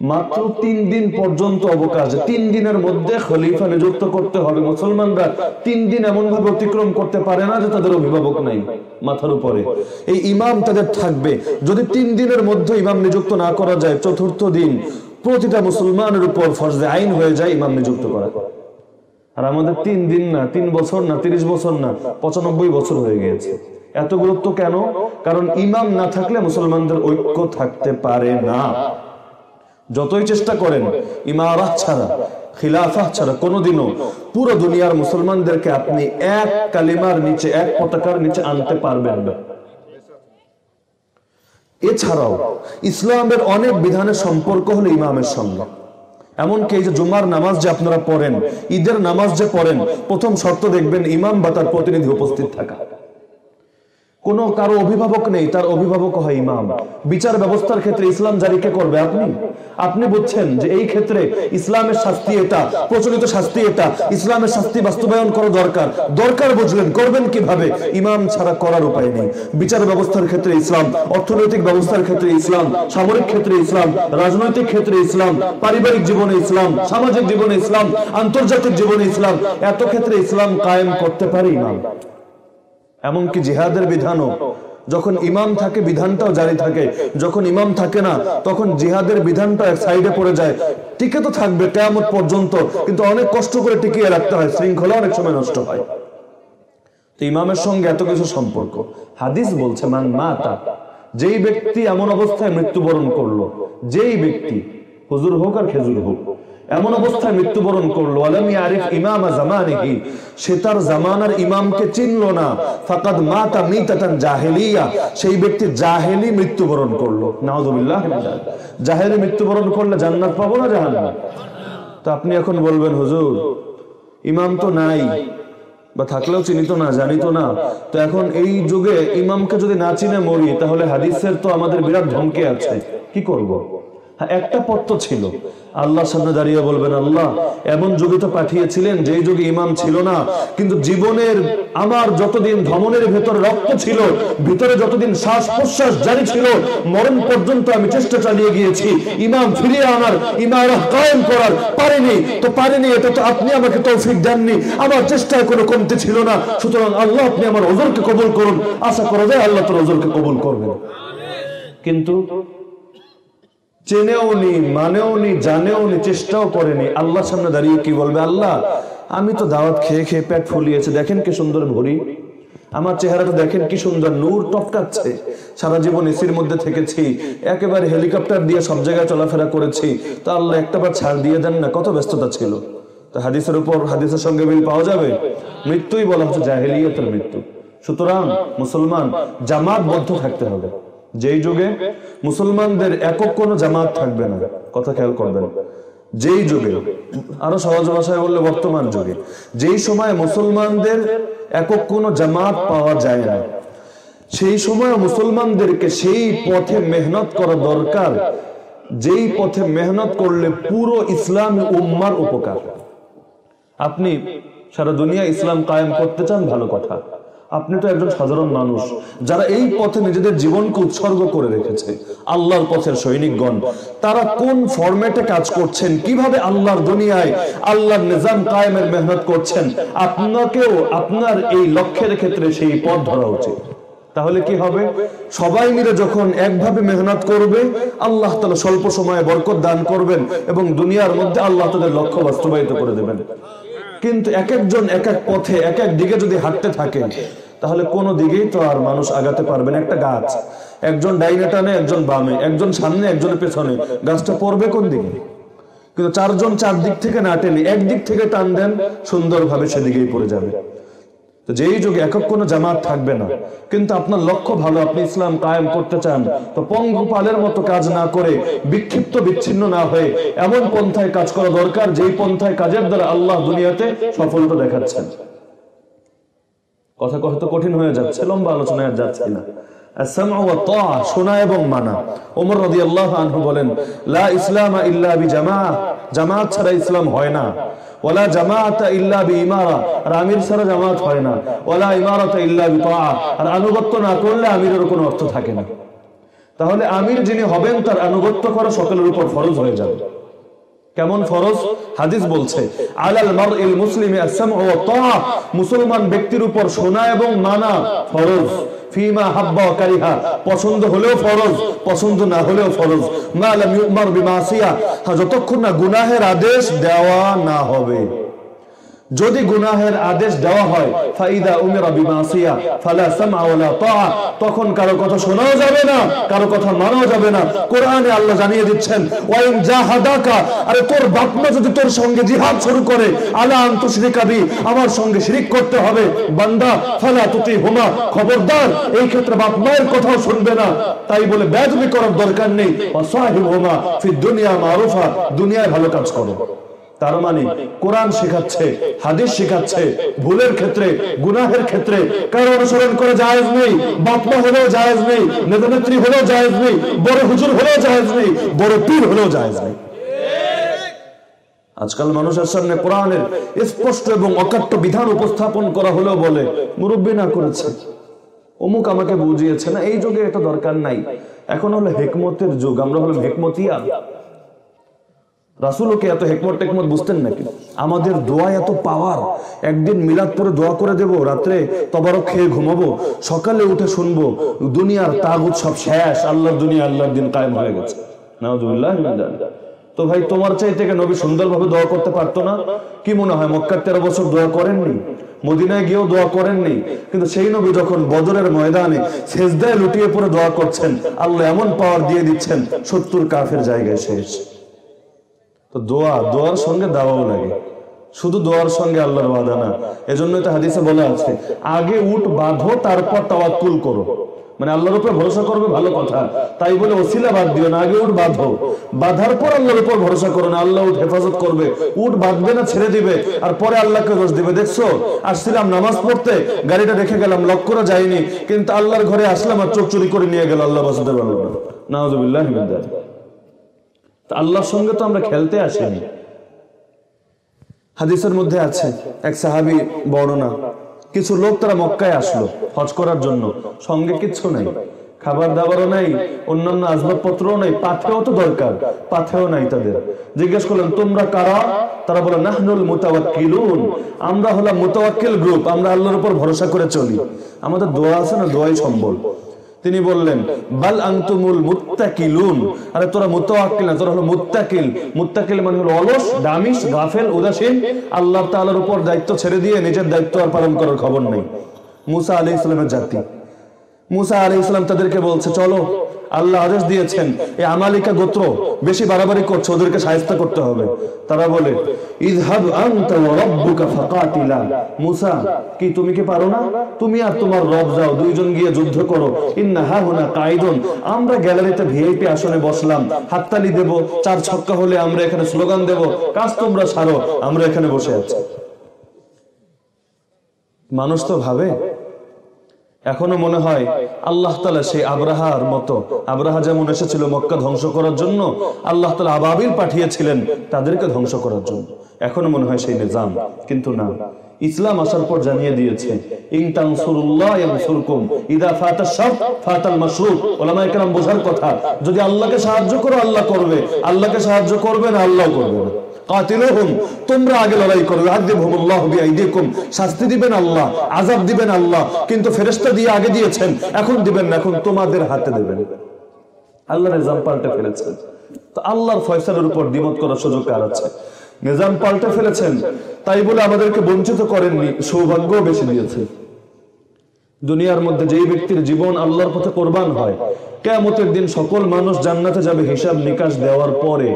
মাত্র তিন দিন পর্যন্ত অবকাশ। তিন দিনের মধ্যে খলিফা নিযুক্ত করতে হবে। মুসলমানরা তিন দিন এমন ভাবে অতিক্রম করতে পারে না যে তাদের অভিভাবক নাই, মাথার উপরে। এই ইমাম তাদের থাকবে। যদি তিন দিনের মধ্যে ইমাম নিযুক্ত না করা যায়, চতুর্থ দিন প্রতিটা মুসলমানের উপর ফরজে আইন হয়ে যায় ইমাম নিযুক্ত করা। আর আমাদের তিন দিন না, তিন বছর না, তিরিশ বছর না, পঁচানব্বই বছর হয়ে গিয়েছে। এত গুরুত্ব কেন? কারণ ইমাম না থাকলে মুসলমানদের ঐক্য থাকতে পারে না। যতই চেষ্টা করেন, ইমারাত ছাড়া খিলাফা ছাড়া, কোনোদিনও পুরো দুনিয়ার মুসলমানদেরকে আপনি এক কালিমার নিচে, এক পতাকার নিচে আনতে পারবেন না। এছাড়াও ইসলামের অনেক বিধানের সম্পর্ক হলো ইমামের সঙ্গে। এমনকি এই যে জুমার নামাজ যে আপনারা পড়েন, ঈদের নামাজ যে পড়েন, প্রথম শর্ত দেখবেন ইমাম বা তার প্রতিনিধি উপস্থিত থাকা। কোনো কারও অভিভাবক নেই, তার অভিভাবক হয় ইমাম। বিচার ব্যবস্থার ক্ষেত্রে ইসলাম জারি কে করবে আপনি? আপনি বুঝছেন যে এই ক্ষেত্রে ইসলামের শাস্তি এটা, প্রচলিত শাস্তি এটা, ইসলামের শাস্তি বাস্তবায়ন করা দরকার। দরকার বুঝলেন, করবেন কীভাবে? ইমাম ছাড়া করার উপায় নেই। বিচার ব্যবস্থার ক্ষেত্রে ইসলাম, অর্থনৈতিক ব্যবস্থার ক্ষেত্রে ইসলাম, সামরিক ক্ষেত্রে ইসলাম, রাজনৈতিক ক্ষেত্রে ইসলাম, পারিবারিক জীবনে ইসলাম, সামাজিক জীবনে ইসলাম, আন্তর্জাতিক জীবনে ইসলাম, এত ক্ষেত্রে ইসলাম কায়েম করতে পারে ইমাম। এমনকি জিহাদের বিধানও। যখন ইমাম থাকে বিধানটাও জারি থাকে। যখন ইমাম থাকে না তখন জিহাদের বিধানটা এক সাইডে পড়ে যায়। টিকে তো থাকবে কেয়ামত পর্যন্ত। কিন্তু অনেক কষ্ট করে টিকিয়ে রাখতে হয়। শৃঙ্খলা অনেক সময় নষ্ট হয়। তো ইমামের সঙ্গে এত কিছু সম্পর্ক। হাদিস বলছে মান মাতা। যেই ব্যক্তি এমন অবস্থায় মৃত্যুবরণ করল যেই ব্যক্তি হুজুর হোক আর খেজুর হোক এমন অবস্থায় মৃত্যুবরণ করল। আলম আরিফ ইমাম জামানিহি। সে তার জামানার ইমামকে চিনলো না। ফাকাদ জাহেলিয়া। সেই ব্যক্তি জাহেলি মৃত্যুবরণ করল। জাহেলি মৃত্যুবরণ করলে জান্নাত পাবো না জাহান্নাম? তো আপনি এখন বলবেন, হুজুর, ইমাম তো নাই বা থাকলেও চিনিত না, জানিত না। তো এখন এই যুগে ইমামকে যদি না চিনে মরি, তাহলে হাদিসের তো আমাদের বিরাট ধমকে আছে। কি করব। হ্যাঁ একটা পথ তো ছিল। আল্লাহর সামনে দাঁড়িয়ে বলবেন, আল্লাহ, এমন যুগে তো পাঠিয়েছিলেন, যেই যুগে ইমাম ছিল না। কিন্তু জীবনের আমার যতদিন ধমনের ভেতরে রক্ত ছিল, ভিতরে যতদিন শ্বাস প্রশ্বাস জারি ছিল, মরণ পর্যন্ত আমি চেষ্টা চালিয়ে গিয়েছি। ইমাম ফিরিয়ে আনার ইমারা কায়েম করার পারেনি। তো পারেনি, এটা তো আপনি আমাকে তৌফিক দেননি। আমার চেষ্টায় কোনো কমতে ছিল না। সুতরাং আল্লাহ, আপনি আমার ওজরকে কবুল করুন। আশা করা যায় আল্লাহ তোর ওজরকে কবুল করবেন। কিন্তু চেনেও নি, মানেও নি, জানেও নি, চেষ্টাও করেনি। আল্লাহ সামনে দাঁড়িয়ে কি বলবে আল্লাহ? আমি তো দাওয়াত খেয়ে খেয়ে পেট ফুলিয়েছে। দেখেন কি সুন্দর ভরি আমার চেহারাটা দেখেন কি সুন্দর, নূর টপকাচ্ছে। সারা জীবন এসির মধ্যে থেকেছি। একেবারে হেলিকপ্টার দিয়ে সব জায়গায় চলাফেরা করেছি। তা আল্লাহ একটা বার ছাড় দিয়ে দেন না, কত ব্যস্ততা ছিল। তা হাদিসের উপর, হাদিসের সঙ্গে মিল পাওয়া যাবে? মৃত্যুই বলা হচ্ছে জাহেলিয়তের মৃত্যু। সুতরাং মুসলমান জামাতবদ্ধ থাকতে হবে। যেই যুগে মুসলমানদের একক কোনো জামাত থাকবে না। কথা খেয়াল করবেন। যেই যুগে, আরও সহজ ভাষায় বললে বর্তমান যুগে, যেই সময় মুসলমানদের একক কোনো জামাত পাওয়া যায় না, সেই সময় মুসলমানদেরকে সেই পথে মেহনত করা দরকার, যেই পথে মেহনত করলে পুরো ইসলামী উম্মার উপকার। আপনি সারা দুনিয়া ইসলাম কায়েম করতে চান, ভালো কথা। আপনি তো একজন সাধারণ মানুষ। যারা এই পথে নিজেদের জীবনকে উৎসর্গ করে রেখেছে, আল্লাহর পথের সৈনিকগণ, তারা কোন ফরম্যাটে কাজ করছেন? কীভাবে আল্লাহর দুনিয়ায় আল্লাহর নিজাম কায়েমের মেহনত করছেন? আপনাকেও আপনার এই লক্ষ্যের ক্ষেত্রে সেই পথ ধরা উচিত। তাহলে কি হবে? সবাই মিলে যখন একভাবে মেহনত করবে, আল্লাহ তালা স্বল্প সময়ে বরকত দান করবেন এবং দুনিয়ার মধ্যে আল্লাহ তাদের লক্ষ্য বাস্তবায়িত করে দেবেন। কিন্তু এক একজন এক এক পথে, এক এক দিকে যদি হাঁটতে থাকে, তাহলে কোনো দিকেই তো আর মানুষ আগাতে পারবে না। একটা গাছ, একজন ডাইনে টানে, একজন বামে, একজন সামনে একজনের পেছনে, গাছটা পড়বে কোন দিকে? কিন্তু চারজন চার দিক থেকে না টেনে, একদিক থেকে টান দেন, সুন্দরভাবে সেদিকেই পড়ে যাবে। যেই যুগে একক কোন জামাত থাকবে না, কিন্তু আপনার লক্ষ্য ভালো, আপনি ইসলাম কায়েম করতে চান, তো পঙ্গপালের মতো কাজ না করে বিক্ষিপ্ত বিচ্ছিন্ন না হয়ে এমন পন্থায় কাজ করা দরকার, যেই পন্থায় কাজের দ্বারা আল্লাহ দুনিয়াতে সফলতা দেখাচ্ছেন। কথা কথা তো কঠিন হয়ে যাচ্ছে, লম্বা আলোচনায় আর যাচ্ছে না। জামাত ছাড়া ইসলাম হয় না। ওয়ালা জামাআতা ইল্লা বিইমারা। আর আমির ছাড়া জামাত হয় না। ওয়ালা ইমারাতা ইল্লা বিতাআহ আর আনুগত্য না করলে আমিরের কোনো অর্থ থাকে না। তাহলে আমির যিনি হবেন, তার আনুগত্য করা সকলের উপর ফরজ হয়ে যাবে। কেমন ফরজ? হাদিস বলছে, আলাল মারইল মুসলিমি আস-সামউ মুসলমান ব্যক্তির উপর শোনা এবং মানা ফরজ। পছন্দ হলেও ফরজ পছন্দ না হলেও ফরজ। যতক্ষণ না গুনাহের আদেশ দেওয়া না হবে। যদি গুনাহের আদেশ দেওয়া হয়, ফাইদা উমিরা বিমাসিয়া, ফালা সামআ ওয়ালা তাআ, তখন কারও কথা শোনাও যাবে না, কারও কথা মানাও যাবে না। কোরআনে আল্লাহ জানিয়ে দিচ্ছেন, ওয়াইন জাহাদাকা, আরে তোর বাপ মা যদি তোর সঙ্গে জিহাদ শুরু করে, আলা আন তুশরিকা বি, আমার সঙ্গে শিরিক করতে হবে। বান্দা, ফালা তুতি হুমা খবরদার, এই ক্ষেত্রে বাপ মায়ের কথাও শুনবে না। তাই বলে বেয়াদবি করার দরকার নেই। ওয়াসাহিব হুমা ফি দুনিয়া মারুফা, দুনিয়ায় ভালো কাজ করো। তার মানে কোরআন শেখাচ্ছে হাদিস শেখাচ্ছে ভুলের ক্ষেত্রে গুনাহের ক্ষেত্রে কারও অনুসরণ করে জায়েজ নেই বাপমা হলেও জায়েজ নেই নেতা নেত্রী হলেও জায়েজ নেই বড় হুজুর হলেও জায়েজ নেই বড় পীর হলেও জায়েজ নেই। আজকাল মানুষের সামনে কোরআনের স্পষ্ট এবং অকাট্য বিধান উপস্থাপন করা হলেও বলে মুরব্বী না করেছে। অমুক আমাকে বুঝিয়েছে না এই যুগে এটা দরকার নাই। এখন হলো হেকমতের যুগ আমরা হলাম হেকমতিয়া রাসুলকে এত হেকমত টেকমত বুঝতেন নাকি? আমাদের দোয়া এত পাওয়ার একদিন মিলাদ পরে দোয়া করে দেব, রাত্রে খেয়ে ঘুমাবো, সকালে উঠে শুনব, দুনিয়ার তাগুত সব শেষ, আল্লাহর দুনিয়া আল্লাহর দিন কায়েম হয়ে গেছে। তো ভাই, তোমার চাইতে সুন্দরভাবে দোয়া করতে পারতো না? কি মনে হয়, মক্কার তেরো বছর দোয়া করেননি? মদিনায় গিয়েও দোয়া করেননি? কিন্তু সেই নবী যখন বদরের ময়দানে সেজদায় লুটিয়ে পড়ে দোয়া করছেন, আল্লাহ এমন পাওয়ার দিয়ে দিচ্ছেন, সত্তর কাফের জায়গায় শেষ। তো দোয়া, দোয়ার সঙ্গে দাওয়াও লাগে। শুধু দোয়ার সঙ্গে আল্লাহর ওয়াদা না, এজন্যই তো হাদিসে বলা আছে, আগে উঠ বাঁধো, তারপর তাওয়াক্কুল করো। মানে আল্লাহর উপর ভরসা করবে, ভালো কথা। তাই বলে ওসিলা বাদ দিও না, আগে উঠ বাঁধো। বাঁধার পর আল্লাহর উপর ভরসা করো না, আল্লাহ উঠ হেফাজত করবে। উঠ বাঁধবে না, ছেড়ে দিবে, আর পরে আল্লাহকে দোষ দিবে। দেখছ, আসছিলাম নামাজ পড়তে, গাড়িটা রেখে গেলাম, লক করা যায়নি, কিন্তু আল্লাহর ঘরে আসলাম আর চোখ চুরি করে নিয়ে গেল আল্লাহ বাঁচাতে পারল না। নাউজুবিল্লাহ মিন যালিক। তা আল্লাহর সঙ্গে তো আমরা খেলতে আসিনি। হাদিসের মধ্যে আছে, এক সাহাবি বর্ণনা, কিছু লোক তারা মক্কায় আসলো হজ করার জন্য, সঙ্গে কিচ্ছু নাই, খাবার দাবারও নাই, অন্যান্য আসবাবপত্রও নাই, পাথেও তো দরকার, পাথেও নাই তাদের। জিজ্ঞেস করলেন, তোমরা কারা? তারা বলে নাহনুল মুতাওয়াক্কিলুন, আমরা হলাম মুতাওয়াক্কিল গ্রুপ, আমরা আল্লাহর উপর ভরসা করে চলি। আমাদের দোয়া আছে না, দোয়াই সম্বল। তিনি বললেন, বাল আন্তুমুল মুত্তাকিলুন। আরে, তোরা মুতাওয়াক্কিল না, তোরা হলো মুত্তাকিল। মুত্তাকিল মানে হলো অলস দামিস গাফেল, উদাসীন। আল্লাহ তাআলার উপর দায়িত্ব ছেড়ে দিয়ে নিজের দায়িত্ব আর পালন করার খবর নেই। মুসা আলাইহিস সালামের জাতি। মুসা আলাইহিস সালাম তাদেরকে বলছে, চলো আল্লাহ আদেশ দিয়েছেন এই আমালিকা গোত্র, বেশি বাড়াবাড়ি করছে, ওদেরকে সাহায্য করতে হবে। তারা বলে মুসা, কি তুমি কি পারো না? তুমি আর তোমার রব যাও, দুইজন গিয়ে যুদ্ধ করো। আমরা গ্যালারিতে ভিআইপি আসনে বসলাম, হাততালি দেব, চার ছক্কা হলে আমরা এখানে স্লোগান দেব, কাজ তোমরা সারো, আমরা এখানে বসে আছি। মানুষ তো ভাবে এখনও মনে হয় আল্লাহ তালা সেই আব্রাহার মতো। আব্রাহা যেমন এসেছিল মক্কা ধ্বংস করার জন্য, আল্লাহ তালা আবাবিল পাঠিয়েছিলেন তাদেরকে ধ্বংস করার জন্য। এখনও মনে হয় সেই নিজাম, কিন্তু না। ইসলাম আসার পর জানিয়ে দিয়েছে বোঝার কথা, যদি আল্লাহকে সাহায্য করো, আল্লাহ করবে। আল্লাহকে সাহায্য করবে না আল্লাহ করবে না। নিজাম পাল্টে ফেলেছেন। তাই বলে আমাদেরকে বঞ্চিত করেননি সৌভাগ্য বেশি দিয়েছে। দুনিয়ার মধ্যে যেই ব্যক্তির জীবন আল্লাহর পথে কোরবান হয় কেমতের দিন সকল মানুষ জান্নাতে যাবে হিসাব নিকাশ দেওয়ার পরে।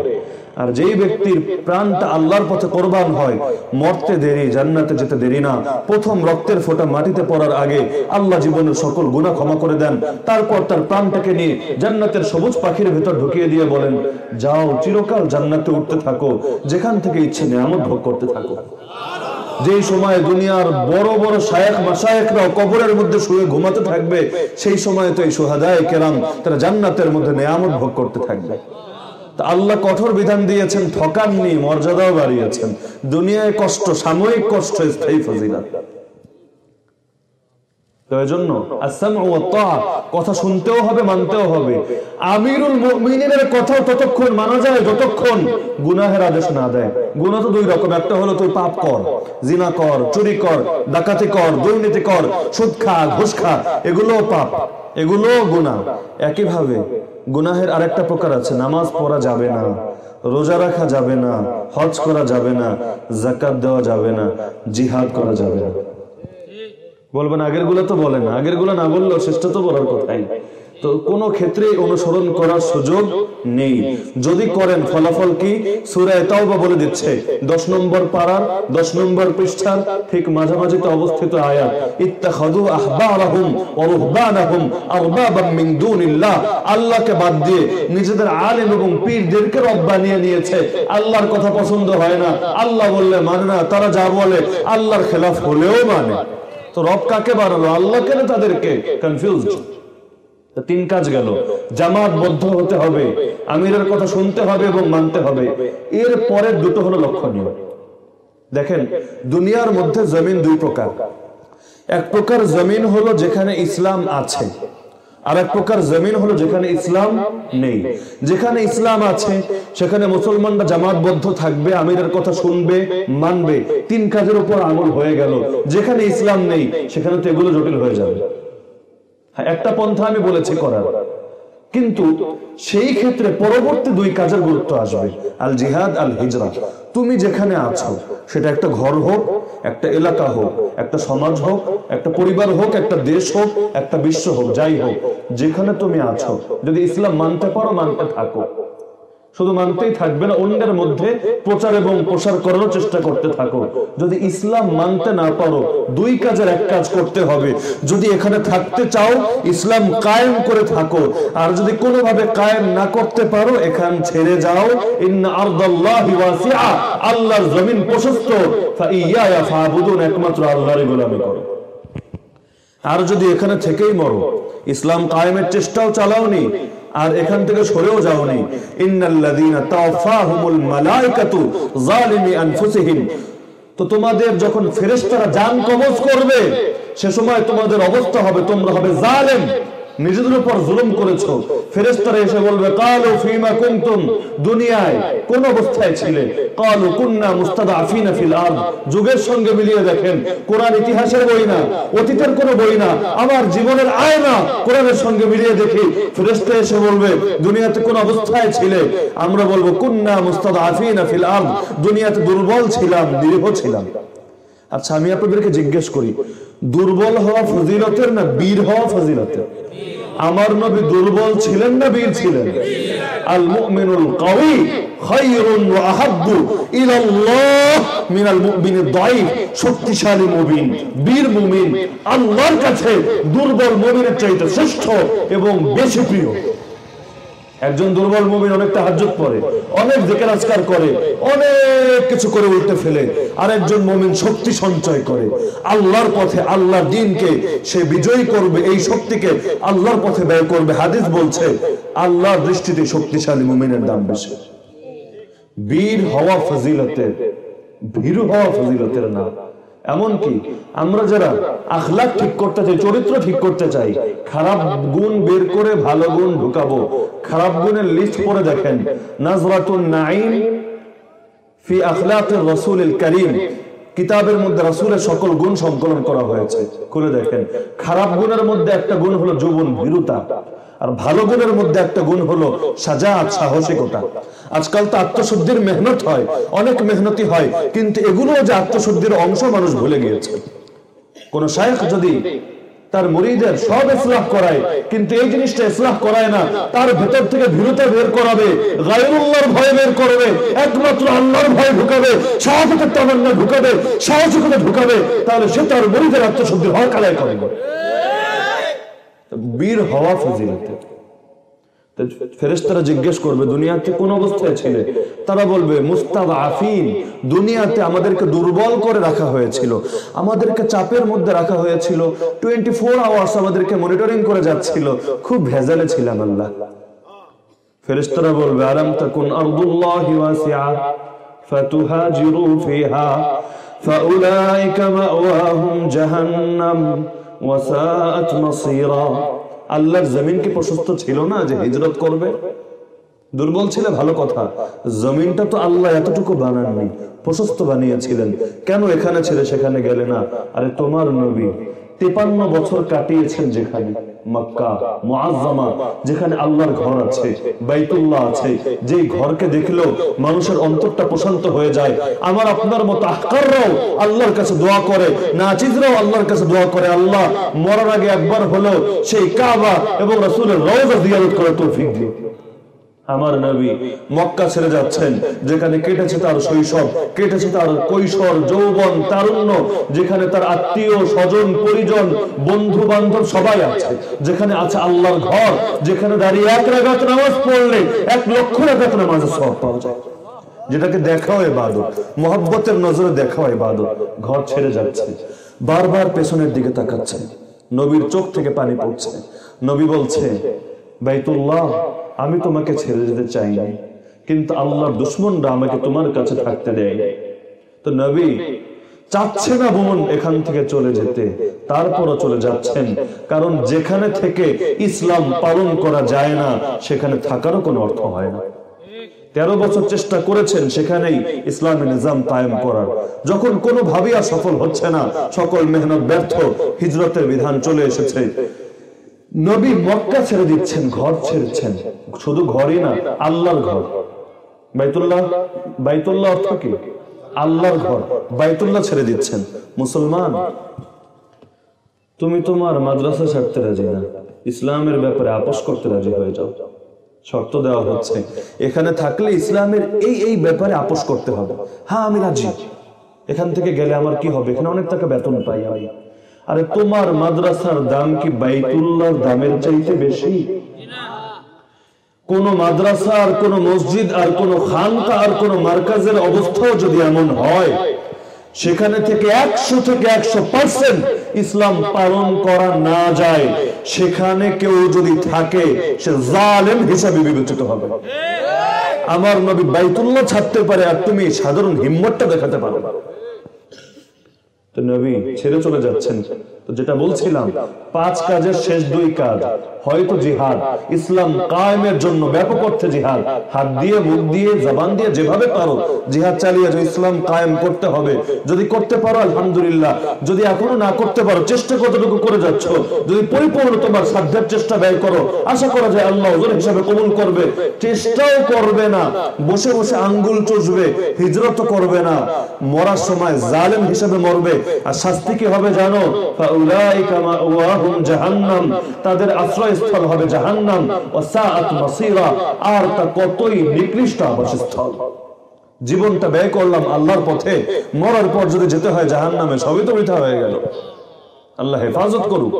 আর যেই ব্যক্তির প্রাণটা আল্লাহর পথে কোরবান হয়, মরতে দেরি, জান্নাতে যেতে দেরি না। প্রথম রক্তের ফোঁটা মাটিতে পড়ার আগে আল্লাহ জীবনের সকল গুনাহ ক্ষমা করে দেন। তারপর তার প্রাণটাকে নিয়ে জান্নাতের সবুজ পাখির ভেতর ঢুকিয়ে দিয়ে বলেন, যাও, চিরকাল জান্নাতে উঠতে থাকো। যেখান থেকে ইচ্ছে নিয়ামত ভোগ করতে থাকো। যেই সময় দুনিয়ার বড় বড় শায়েখ মাসায়েকরাও কবরের মধ্যে শুয়ে ঘুমাতে থাকবে, সেই সময় তো এই সোহাদায় কেরাম তারা জান্নাতের মধ্যে নেয়ামত ভোগ করতে থাকবে। আল্লাহ কঠোর বিধান দিয়েছেন, ঠকাননি, মর্যাদাও বাড়িয়েছেন। দুনিয়ায় কষ্ট, সাময়িক কষ্ট স্থায়ী কর, জিনা কর, চুরি কর, ডাকাতি কর, দুর্নীতি কর, সুদ খা, ঘুষ খা, এগুলোও পাপ। এগুলোও গুণা একইভাবে গুনাহের আরেকটা প্রকার আছে, নামাজ পড়া যাবে না, রোজা রাখা যাবে না, হজ করা যাবে না জাকাত দেওয়া যাবে না, জিহাদ করা যাবে না। বলবেন আগেরগুলো তো বলে না আগেরগুলো না বললেও শ্রেষ্ঠ তো বলার কথাই। তো কোনো ক্ষেত্রে অনুসরণ করার সুযোগ নেই। যদি করেন, ফলাফল কি? সুরায় তাওবা বলে দিচ্ছে, দশ নম্বর পাড়ার, দশ নম্বর পৃষ্ঠার ঠিক মাঝামাঝিতে অবস্থিত আয়াত ইত্তাখাদু আহবারাহুম ওয়া রুহবানাহুম আরবাবাম মিন আল্লাহকে বাদ দিয়ে নিজেদের আলেম এবং পীরদেরকে রব বানিয়ে নিয়েছে। আল্লাহর কথা পছন্দ হয় না। আল্লাহ বললে মানে না, তারা যা বলে আল্লাহর খেলাফ হলেও মানে। তো রব কাকে বানালো? আল্লাহ কেন তাদেরকে কনফিউজড তিন কাজ গেল। জামাত বদ্ধ হতে হবে, আমিরের কথা শুনতে হবে এবং মানতে হবে। এর পরের দুটো হলো লক্ষণীয়। দেখেন, দুনিয়ার মধ্যে জমিন দুই প্রকার। এক প্রকার জমিন হলো যেখানে ইসলাম আছে, আর এক প্রকার জমিন হলো যেখানে ইসলাম নেই। যেখানে ইসলাম আছে, সেখানে মুসলমানরা জামাতবদ্ধ থাকবে, আমিরের কথা শুনবে, মানবে। তিন কাজের উপর আমল হয়ে গেল। যেখানে ইসলাম নেই, সেখানে তো এগুলো জটিল হয়ে যাবে। একটা পন্থা আমি বলেছি করার। কিন্তু সেই ক্ষেত্রে পরবর্তী দুই কাজের গুরুত্ব আসবে। আল জিহাদ, আল হিজরা। তুমি যেখানে আছো, সেটা একটা ঘর হোক, একটা এলাকা হোক, একটা সমাজ হোক, একটা পরিবার হোক, একটা দেশ হোক, একটা বিশ্ব হোক, যাই হোক, যেখানে তুমি আছো, যদি ইসলাম মানতে পারো, মানতে থাকো। শুধু মানতেই থাকবে না, অন্যের মধ্যে প্রচার এবং প্রসার করারও চেষ্টা করতে থাকো। যদি ইসলাম মানতে না পারো, দুই কাজের এক কাজ করতে হবে। যদি এখানে থাকতে চাও, ইসলাম কায়েম করে থাকো। আর যদি কোনোভাবে কায়েম না করতে পারো, এখান ছেড়ে যাও। আল্লাহর জমিন প্রশস্ত। একমাত্র আল্লাহরই গোলামি করো। আর যদি এখানে থেকেই মরো, ইসলাম কায়েমের চেষ্টাও চালাওনি আর এখান থেকে সরেও যাওনি। ইন্নাল্লাযীনা তাওফাহুমুল মালায়েকাতু যালিমি আনফুসিহিম। তো তোমাদের যখন ফেরেশতারা জান কবজ করবে, সে সময় তোমাদের অবস্থা হবে, তোমরা হবে জালেম। নিজেদের উপর জুলুম করেছ। ফেরেশতারা এসে বলবে, কালু ফিমা কুনতুম। দুনিয়ায় কোন অবস্থায় ছিলে? কুন্না মুস্তাদাফিনা ফিল আরদ। যুগের সঙ্গে মিলিয়ে দেখেন, কোরআন ইতিহাসের বই না, অতীতের কোনো বই না, আমার জীবনের আয়না কোরআনের সঙ্গে মিলিয়ে দেখি। ফেরেশতা এসে বলবে, দুনিয়াতে কোন অবস্থায় ছিলে? আমরা বলব, কুন্না মুস্তাদাফিনা ফিল আরদ। দুনিয়াতে দুর্বল ছিলাম, নিরীহ ছিলাম। আচ্ছা আমি আপনাদেরকে জিজ্ঞেস করি, দুর্বল হওয়া ফজিলতের না বীর হওয়া ফজিলতের? আমার নবী দুর্বল ছিলেন না বীর ছিলেন? আল মুমিনুল কাউই খায়রুন ওয়া আহাব্বু ইলাল্লাহ মিনাল মুমিনিদ দাঈফ, শক্তিশালী মুমিন, বীর মুমিন, আল্লাহর কাছে দুর্বল মুমিনের চাইতে শ্রেষ্ঠ এবং বেশি প্রিয়। একজন দুর্বল মুমিন অনেক তাহাজ্জুদ পড়ে, অনেক জিকির আজকার করে, অনেক কিছু করে উল্টে ফেলে। আরেকজন মুমিন শক্তি সঞ্চয় করে। আল্লাহর পথে আল্লাহর দিনকে সে বিজয়ী করবে, এই শক্তিকে আল্লাহর পথে ব্যয় করবে। হাদিস বলছে, আল্লাহর দৃষ্টিতে শক্তিশালী মুমিনের দাম বেশি। বীর হওয়া ফজিলতের, ভীরু হওয়া ফজিলতের না এমনকি আমরা যারা আখলাক ঠিক করতে চাই চরিত্র ঠিক করতে চাই খারাপ গুণ বের করে ভালো গুণ ঢুকাবো। খারাপ গুণের লিস্ট পড়ে দেখেন। নাজরাতুন নাইম ফি আখলাকের রসুল করিম। কিতাবের মধ্যে রাসূলের সকল গুণ সংকলন করা হয়েছে। খুলে দেখেন। খারাপ গুণের মধ্যে একটা গুণ হলো যৌবন ভীরুতা। আর ভালো গুণের মধ্যে একটা গুণ হলো সাজাত সাহসিকতা আজকাল তো আত্মশুদ্ধির মেহনত হয়, অনেক মেহনতি হয়, কিন্তু এগুলো যে আত্মশুদ্ধির অংশ মানুষ ভুলে গিয়েছে। কোন শায়েখ যদি তার মুরিদের সব ইসলাহ করায়, কিন্তু এই জিনিসটা ইসলাহ করায় না, তার ভেতর থেকে ভীরতা বের করাবে, গায়রুল্লাহর ভয় বের করবে, একমাত্র আল্লাহর ভয় ঢুকাবে সাহসের তামান্না ঢুকাবে সাহসিকতা ঢুকাবে, তাহলে সে তার মুরিদের আত্মশুদ্ধির হক আদায় করবে। বীর হওয়া ফজিলতে। ফেরেস্তারা জিজ্ঞেস করবে, দুনিয়াতে কোন অবস্থায় ছিল? তারা বলবে মুস্তাদ আফিন দুনিয়াতে আমাদেরকে দুর্বল করে রাখা হয়েছিল। আমাদেরকে চাপের মধ্যে রাখা হয়েছিল। টোয়েন্টি ফোর আওয়ার্স আমাদেরকে মনিটরিং করে যাচ্ছিল। খুব ভেজালে ছিলাম আল্লাহ ফেরেস্তারা বলবে আরাম তাকুন আব্দুল্লাহ ওয়াসিআ ফাতুহাজিরু ফিহা, ফাউলাইকা মাওয়াহুম জাহান্নাম। আল্লাহর জমিন কি প্রশস্ত ছিল না যে হিজরত করবে? দুর্বল ছিল, ভালো কথা। জমিনটা তো আল্লাহ এতটুকু বানাননি, প্রশস্ত বানিয়েছিলেন। কেন এখানে ছেড়ে সেখানে গেলে না? আরে তোমার নবী, তেপান্ন বছর কাটিয়েছেন যেখানে। মক্কা, মুআজ্জামা, যেখানে আল্লাহর ঘর আছে, বাইতুল্লাহ আছে। যেই ঘরকে দেখলেও মানুষের অন্তরটা প্রশান্ত হয়ে যায়। আমার আপনার মতো আহকাররাও আল্লাহর কাছে দোয়া করে নাচিজরাও আল্লাহর কাছে দোয়া করে। আল্লাহ মরার আগে একবার হলো সেই কাবা এবং রাসূলের রওজা জিয়ারত করার তৌফিক দিও। আমার নবী মক্কা ছেড়ে যাচ্ছেন। যেখানে কেটেছে তার শৈশব, কেটেছে তার কৈশোর, যৌবন, তারুণ্য, যেখানে তার আত্মীয়, স্বজন, পরিজন বন্ধু বান্ধব সবাই আছে। যেখানে আছে আল্লাহর ঘর, যেখানে দাঁড়িয়ে এক রাগাত নামাজ পড়লে এক লক্ষ রাগাত নামাজের সব পাওয়া যায়। যেটাকে দেখাও এবাদত মহব্বতের নজরে দেখাও এবাদত ঘর ছেড়ে যাচ্ছে। বারবার পেছনের দিকে তাকাচ্ছে নবীর চোখ থেকে পানি পড়ছে। নবী বলছে, বাইতুল্লাহ আমি তোমাকে ছেড়ে যেতে চাই না কিন্তু আল্লাহর দুশ্মনরা আমাকে তোমার কাছে থাকতে দেয়। তো নবী, চাচ্ছে না বোন এখান থেকে চলে যেতে, তারপরও চলে যাচ্ছেন, কারণ যেখানে থেকে ইসলাম পালন করা যায় না, সেখানে থাকারও কোনো অর্থ হয় না। তেরো বছর চেষ্টা করেছেন, সেখানেই ইসলামী নিজাম কায়েম করার। যখন কোনোভাবেই আর সফল হচ্ছে না, সকল মেহনত ব্যর্থ, হিজরতের বিধান চলে এসেছে। নবী মক্কা ছেড়ে দিচ্ছেন, ঘর ছেড়েছেন। শুধু ঘরই না, আল্লাহর ঘর। বাইতুল্লাহ বাইতুল্লাহ অর্থ কি? আল্লাহর ঘর। বাইতুল্লাহ ছেড়ে দিচ্ছেন। মুসলমান, তুমি তোমার মাদ্রাসা ছাড়তে রাজি না। ইসলামের ব্যাপারে আপোষ করতে রাজি হয়ে যাও। শর্ত দেওয়া হচ্ছে। এখানে থাকলে ইসলামের এই এই ব্যাপারে আপোষ করতে হবে। হ্যাঁ আমি রাজি। এখান থেকে গেলে আমার কি হবে? এখানে অনেক টাকা বেতন পাই আমি। আরে তোমার মাদ্রাসার দাম কি বাইতুল্লাহর দামের চাইতে বেশি? কোন মাদ্রাসা আর কোন মসজিদ আর কোন খানকা আর কোন মার্কাজের অবস্থাও যদি এমন হয়, সেখানে থেকে একশো থেকে একশো পার্সেন্ট ইসলাম পালন করা না যায়, সেখানে কেউ যদি থাকে, সে জালেম হিসাবে বিবেচিত হবে। আমার নবী বাইতুল্লাহ ছাড়তে পারে আর তুমি সাধারণ হিম্মতটা দেখাতে পারো। তো নবী ছেড়ে চলে যাচ্ছেন। তো যেটা বলছিলাম পাঁচ কাজের শেষ দুই কাজ হয়তো জিহাদ ইসলাম কায়েমের জন্য ব্যাপক অর্থে জিহাদ হাত দিয়ে মুখ দিয়ে জবান দিয়ে যেভাবে পারো জিহাদ চালিয়ে যে ইসলাম কায়েম করতে হবে যদি করতে পারো আলহামদুলিল্লাহ যদি এখনও না করতে পারো চেষ্টা কতটুকু করে যাচ্ছ যদি পরিপূর্ণ তোমার সাধ্যের চেষ্টা ব্যয় করো আশা করা যায় আল্লাহ ওজন হিসাবে কবুল করবে চেষ্টাও করবে না বসে বসে আঙ্গুল চষবে হিজরত করবে না মরার সময় জালেম হিসেবে মরবে আর শাস্তি কি হবে জানো? তাদের আশ্রয়স্থল হবে জাহান্নাম। আর তা কতই নিকৃষ্ট আবাসস্থল। জীবনটা ব্যয় করলাম আল্লাহর পথে। মরার পর যদি যেতে হয় জাহান্নামে, সবই তো বৃথা হয়ে গেল। আল্লাহ হেফাজত করুক।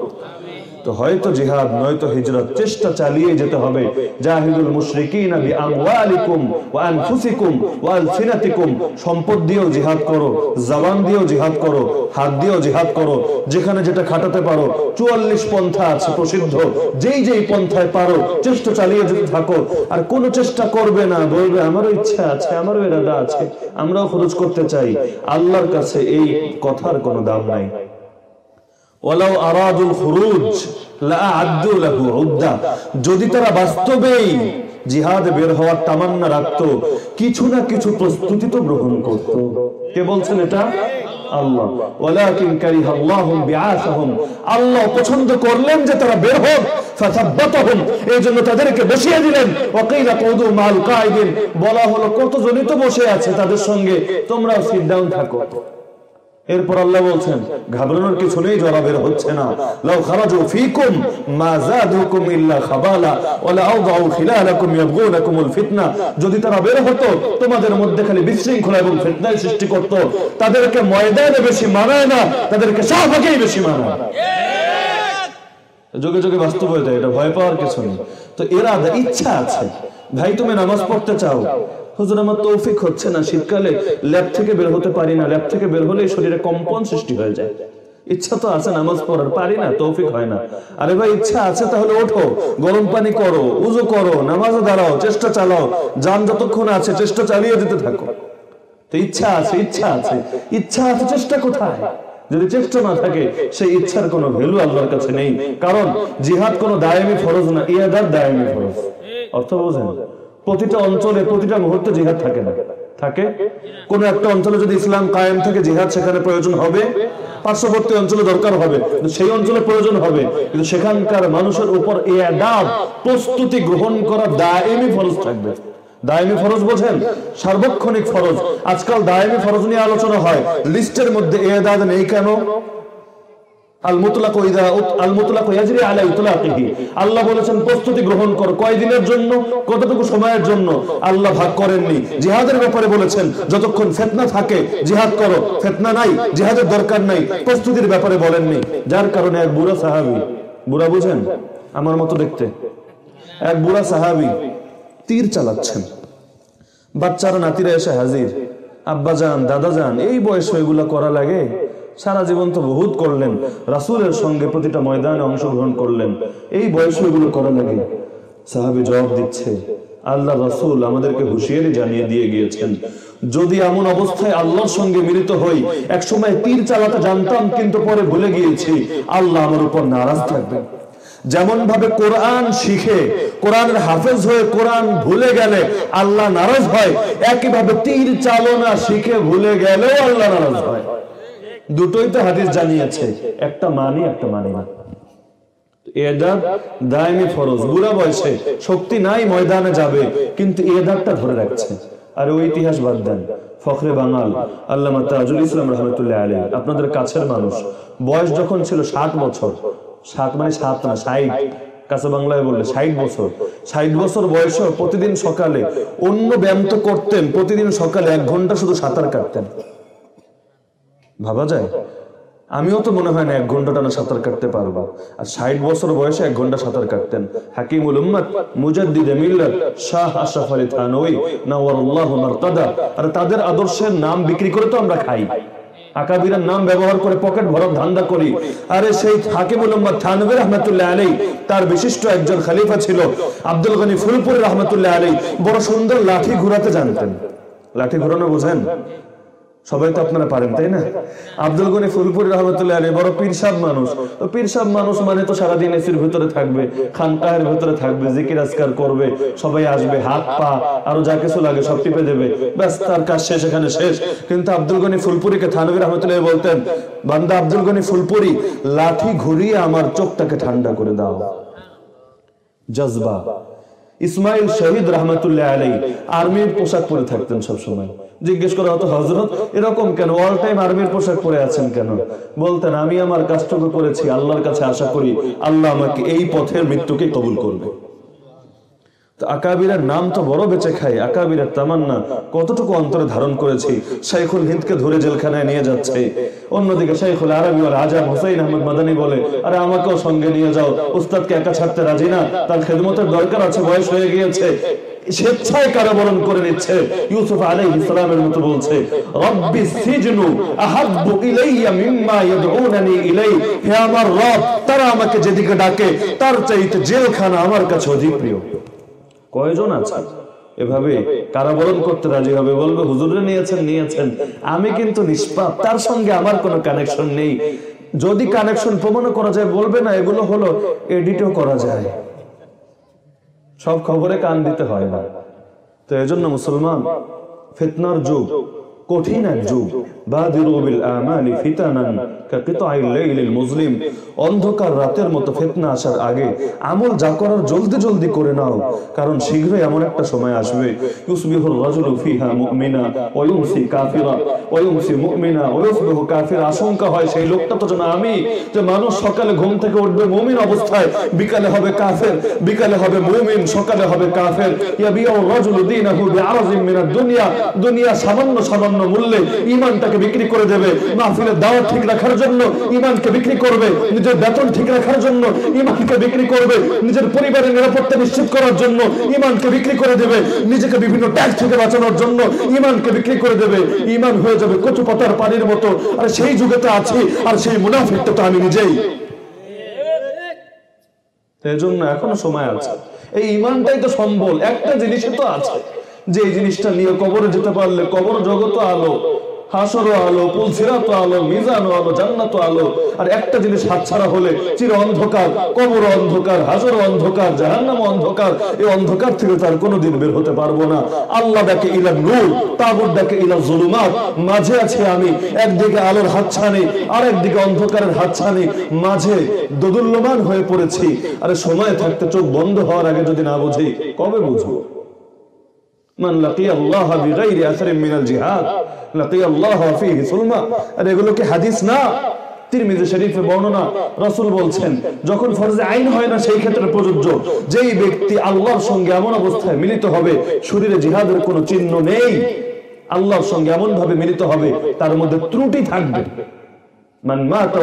তো হয়তো জিহাদ, নয়তো হিজরত। চেষ্টা চালিয়ে যেতে হবে। জাহিদুল মুশরিকিনা বিআমওয়ালিকুম ওয়া আনফুসিকুম ওয়া আলসিনাতিকুম। সম্পদ দিয়েও জিহাদ করো, জবান দিয়েও জিহাদ করো, হাত দিয়েও জিহাদ করো। যেখানে যেটা খাটাতে পারো 44 পন্থা আছে প্রসিদ্ধ। যেই যেই পন্থায় পারো, চেষ্টা চালিয়ে যেতে থাকো। আর কোনো চেষ্টা করবে না, বলবে, আমারও ইচ্ছা আছে, আমারও ইরাদা আছে, আমরাও খরচ করতে চাই। আল্লাহর কাছে এই কথার কোনো দাম নাই। আরাদুল খুরুজ লাআদ্দু লাহু উদ্দা। যদি তারা বাস্তবেই জিহাদ বের হওয়ার তামান্না রাখতো, কিছু না কিছু প্রস্তুতি তো গ্রহণ করত। কে বলছেন এটা? আল্লাহ। ওয়ালাকিন আল্লাহ পছন্দ করলেন যে তারা বের হোক এই জন্য তাদেরকে বসিয়ে দিলেন। ওয়াকিলা মাল কাইদিন বলা হলো, কতজনই তো বসে আছে তাদের সঙ্গে, তোমরাও সিট ডাউন থাকো। এরপর আল্লাহ বলছেন, ঘাবড়ানোর কিছু নেই, জরা বের হচ্ছে না। লাউ খারাজু ফিকুম মা জাদুকুম ইল্লা খাবালা ওয়ালা আওদাউ খিলালাকুম ইয়াবগুনাকুমুল ফিতনা। যদি তারা বের হতো, তোমাদের মধ্যে খালি বিশৃঙ্খলা এবং ফিতনার সৃষ্টি করত। তাদেরকে ময়দানে বেশি মানায় না, তাদেরকে শাহবাগেই বেশি মানায় যোগে যোগে বাস্তব হয়ে যায়, এটা ভয় পাওয়ার কিছু নেই। তো এরা ইচ্ছা আছে। ভাই, তুমি নামাজ পড়তে চাও হুজুর আমার তৌফিক হচ্ছে না শীতকালে, ল্যাব থেকে বের হতে পারি না। ল্যাব থেকে বের হলেই শরীরে কম্পন সৃষ্টি হয়ে যায়। ইচ্ছা তো আছে নামাজ পড়ার, পারি না, তৌফিক হয় না। আরে ভাই, ইচ্ছা আছে তাহলে ওঠো, গরম পানি করো, উজু করো, নামাজে দাঁড়াও, চেষ্টা চালাও, যান যতক্ষণ আছে চেষ্টা চালিয়ে যেতে থাকো। তো ইচ্ছা আছে ইচ্ছা আছে। ইচ্ছা আছে চেষ্টা কোথায়? যদি চেষ্টা না থাকে, সেই ইচ্ছার কোনো ভ্যালু আল্লাহর কাছে নেই। কারণ জিহাদ কোনো দায়ামি ফরজ না ইয়াদার দায়ামি ফরজ। অর্থ বোঝেন? প্রতিটা অঞ্চলে প্রতিটা মুহূর্তে জিহাদ থাকে না। থাকে? কোন একটা অঞ্চলে যদি ইসলাম কায়েম থাকে, জিহাদ সেখানে প্রয়োজন হবে। পার্শ্ববর্তী অঞ্চলে দরকার হবে। সেই অঞ্চলে প্রয়োজন হবে। কিন্তু সেখানকার মানুষের উপর ইয়াদাব প্রস্তুতি গ্রহণ করা দায়ামি ফরজ থাকবে। দায়মি ফরজ বোঝেন? সার্বক্ষণিক ফরজ। আজকাল দায়মি ফরজ নিয়ে আলোচনা হয়। লিস্টের মধ্যে এদাদ নেই কেন? আল্লাহ বলেছেন, প্রস্তুতি গ্রহণ কর। কয়দিনের জন্য? কতটুকু সময়ের জন্য? আল্লাহ ভাগ করেননি। জিহাদের ব্যাপারে বলেছেন, যতক্ষণ ফিতনা থাকে, জিহাদ করো। ফিতনা নাই, জিহাদের দরকার নাই। প্রস্তুতির ব্যাপারে বলেননি। যার কারণে এক বুড়া সাহাবী, বুড়া বুঝেন? আমার মতো দেখতে। এক বুড়া সাহাবি তীর চালাচ্ছেন। বাচ্চারা নাতিরা এসে হাজির। আব্বা যান, দাদা যান, এই বয়সে এগুলা করা লাগে? সারা জীবন তো বহুত করলেন। রাসূলের সঙ্গে প্রতিটা ময়দানে অংশগ্রহণ করলেন। এই বয়সে এগুলো করা লাগে। সাহাবী জবাব দিচ্ছে, আল্লাহ রাসূল আমাদেরকে হুঁশিয়ারি জানিয়ে দিয়ে গিয়েছেন। যদি এমন অবস্থায় আল্লাহর সঙ্গে মিলিত হই এক সময় তীর চালাতে জানতাম, কিন্তু পরে ভুলে গিয়েছি। আল্লাহ আমার উপর নারাজ থাকবেন যেমন ভাবে কোরআন শিখে, কোরআনের হাফেজ হয়ে কোরআন ভুলে গেলে আল্লাহ নারাজ হয়, একইভাবে তীর চালনা শিখে ভুলে গেলেও আল্লাহ নারাজ হয়। দুটোই তো হাদিস জানিয়েছে। একটা মানি একটা মানি না। শক্তি নাই ময়দানে যাবে, কিন্তু এদাবটা ধরে রাখছে। আর ওই ইতিহাস বাদ দেন। ফখরে বাঙাল তাজুল ইসলাম রহমতুল্লাহ আলী আপনাদের কাছের মানুষ। বয়স যখন ছিল ষাট বছর, ষাট মানে সাত না, ষাট। কাছে বাংলায় বললে ষাট বছর। ষাট বছর বয়সে প্রতিদিন সকালে অন্য ব্যায়াম তো করতেন, প্রতিদিন সকালে এক ঘণ্টা শুধু সাঁতার কাটতেন। ভাবা যায়? আমিও তো মনে হয় না এক ঘণ্টা টানা সাঁতার কাটতে পারব। আর ষাট বছর বয়সে এক ঘণ্টা সাঁতার কাটতেন। হাকিমুল উম্মত মুজাদ্দিদে মিল্লাত শাহ আশরাফ আলী থানওয়ি নাওয়ারুল্লাহ মারতাদা। আর তাদের আদর্শের নাম বিক্রি করে তো আমরা খাই। আকাবিরের নাম ব্যবহার করে পকেট ভরার ধান্দা করি। আরে সেই হাকিমুল উম্মত থানবী রহমতুল্লাহ আলী তার বিশিষ্ট একজন খলিফা ছিল। আব্দুল গনি ফুলপুরি রহমতুল্লাহ আলী বড় সুন্দর লাঠি ঘুরাতে জানতেন। লাঠি ঘুরানো বোঝেন? সবাই তো আপনারা পারেন তাই না? আব্দুল গনি ফুলপুরি রহমতুল্লাহ আলী বড় পীরসাব মানুষ। তো পীরসাব মানুষ মানে তো সারাদিন এসির ভিতরে থাকবে খানকাহের ভিতরে থাকবে জিকির আজকার করবে সবাই আসবে হাত পা আরও যা কিছু লাগে সব টিপে দেবে। ব্যাস তার কাজ শেষ এখানে শেষ। কিন্তু আব্দুল গনি ফুলপুরিকে থানবী রহমতুল্লাহ বলতেন বান্দা আব্দুল গনি ফুলপুরি লাঠি ঘুরিয়ে আমার চোখটাকে ঠান্ডা করে দাও। জজবা। ইসমাইল শহীদ রহমতুল্লাহ আলাই আর্মির পোশাক পরে থাকতেন সব সময় জিজ্ঞেস করা হতো হজরত এরকম কেন? অল টাইম আর্মির পোশাক পরে আছেন কেন? বলতেন, আমি আমার কাজটুকু করেছি, আল্লাহর কাছে আশা করি আল্লাহ আমাকে এই পথের মৃত্যুকে কবুল করবে। আকাবিরের নাম তো বড় বেঁচে খাই আকাবিরের তামান্না কতটুকু অন্তরে ধারণ করেছি, শাইখুল হিন্দকে ধরে জেলখানায় নিয়ে যাচ্ছে। অন্যদিকে শাইখুল আরবি ওর আজাম হোসেন আহমদ মাদানী বলে, আরে আমাকেও সঙ্গে নিয়ে যাও, উস্তাদকে একা ছাড়তে রাজি না, তার খেদমতের দরকার আছে, বয়স হয়ে গিয়েছে। স্বেচ্ছায় কারাবরণ করে নিচ্ছে। ইউসুফ আলাইহিস সালামের মতো বলছে আমার রব, তারা আমাকে যেদিকে ডাকে, তার চাইতে জেলখানা আমার কাছে অধিক প্রিয়। কয়জন আছে এভাবে কারাবরণ করতে রাজি হবে বলবে হুজুরে নিয়েছেন নিয়েছেন। আমি কিন্তু নিষ্পাপ, তার সঙ্গে আমার কোনো কানেকশন নেই। যদি কানেকশন প্রমাণ করা যায়, বলবে না, এগুলো হলো এডিটও করা যায়। সব খবরে কান দিতে হয় না। তো এজন্য মুসলমান ফিতনার যুগ। কঠিন এক যুগ। আশঙ্কা হয় সেই লোকটা তো যেন আমি, যে মানুষ সকালে ঘুম থেকে উঠবে মুমিন অবস্থায়, বিকালে হবে কাফের, বিকালে হবে মুমিন, সকালে হবে কাফের। দুনিয়া দুনিয়া সামান্য সামান্য মূল্যে ঈমানটাকে বিক্রি করে দেবে। মাহফিলের দাওয়াত ঠিক রাখার জন্য ঈমানকে বিক্রি করবে। নিজের বেতন ঠিক রাখার জন্য ঈমানকে বিক্রি করবে। নিজের পরিবারের নিরাপত্তা নিশ্চিত করার জন্য ঈমানকে বিক্রি করে দেবে। নিজেকে বিভিন্ন ট্যাক্স থেকে বাঁচানোর জন্য ঈমানকে বিক্রি করে দেবে। ঈমান হয়ে যাবে কচু পাতার পানির মতো। আর সেই যুগেতে আছি, আর সেই মুনাফিকটা তো আমি নিজেই। এই জন্য এখনও সময় আছে। এই ইমানটাই তো সম্বল, একটা জিনিসই তো আছে। যে এই জিনিসটা নিয়ে কবরে যেতে পারলে কবর জগত আলো, হাসরও আলো পুলসিরাত আলো, মিজানও আলো জান্নাত আলো। আর একটা জিনিস হাতছাড়া হলে চির অন্ধকার কবর অন্ধকার হাসর অন্ধকার জাহান্নাম অন্ধকার। এই অন্ধকার থেকে তার কোনোদিন বের হতে পারব না। আল্লাহ ডাকে ইলা নূর, তাগুত ডাকে ইলা জুলুমাত। মাঝে আছে আমি, একদিকে আলোর হাতছানি আর একদিকে অন্ধকারের হাতছানি। মাঝে দোদুল্যমান হয়ে পড়েছি। আরে সময় থাকতে চোখ বন্ধ হওয়ার আগে যদি না বুঝি, কবে বুঝব? মান লাকিয়া আল্লাহ বিগাইরি আসারিন মিনাল জিহাদ লাকিয়া আল্লাহ ফীহি সুলমা। আর এগুলো কি হাদিস না? তিরমিজি শরীফে বর্ণনা, রাসূল বলছেন, যখন ফরজে আইন হয় না সেই ক্ষেত্রে প্রযোজ্য। যেই ব্যক্তি আল্লাহর সঙ্গে এমন অবস্থায় মিলিত হবে, শরীরে জিহাদের কোনো চিহ্ন নেই। আল্লাহর সঙ্গে এমন ভাবে মিলিত হবে, তার মধ্যে ত্রুটি থাকবে। মান মুনাফিক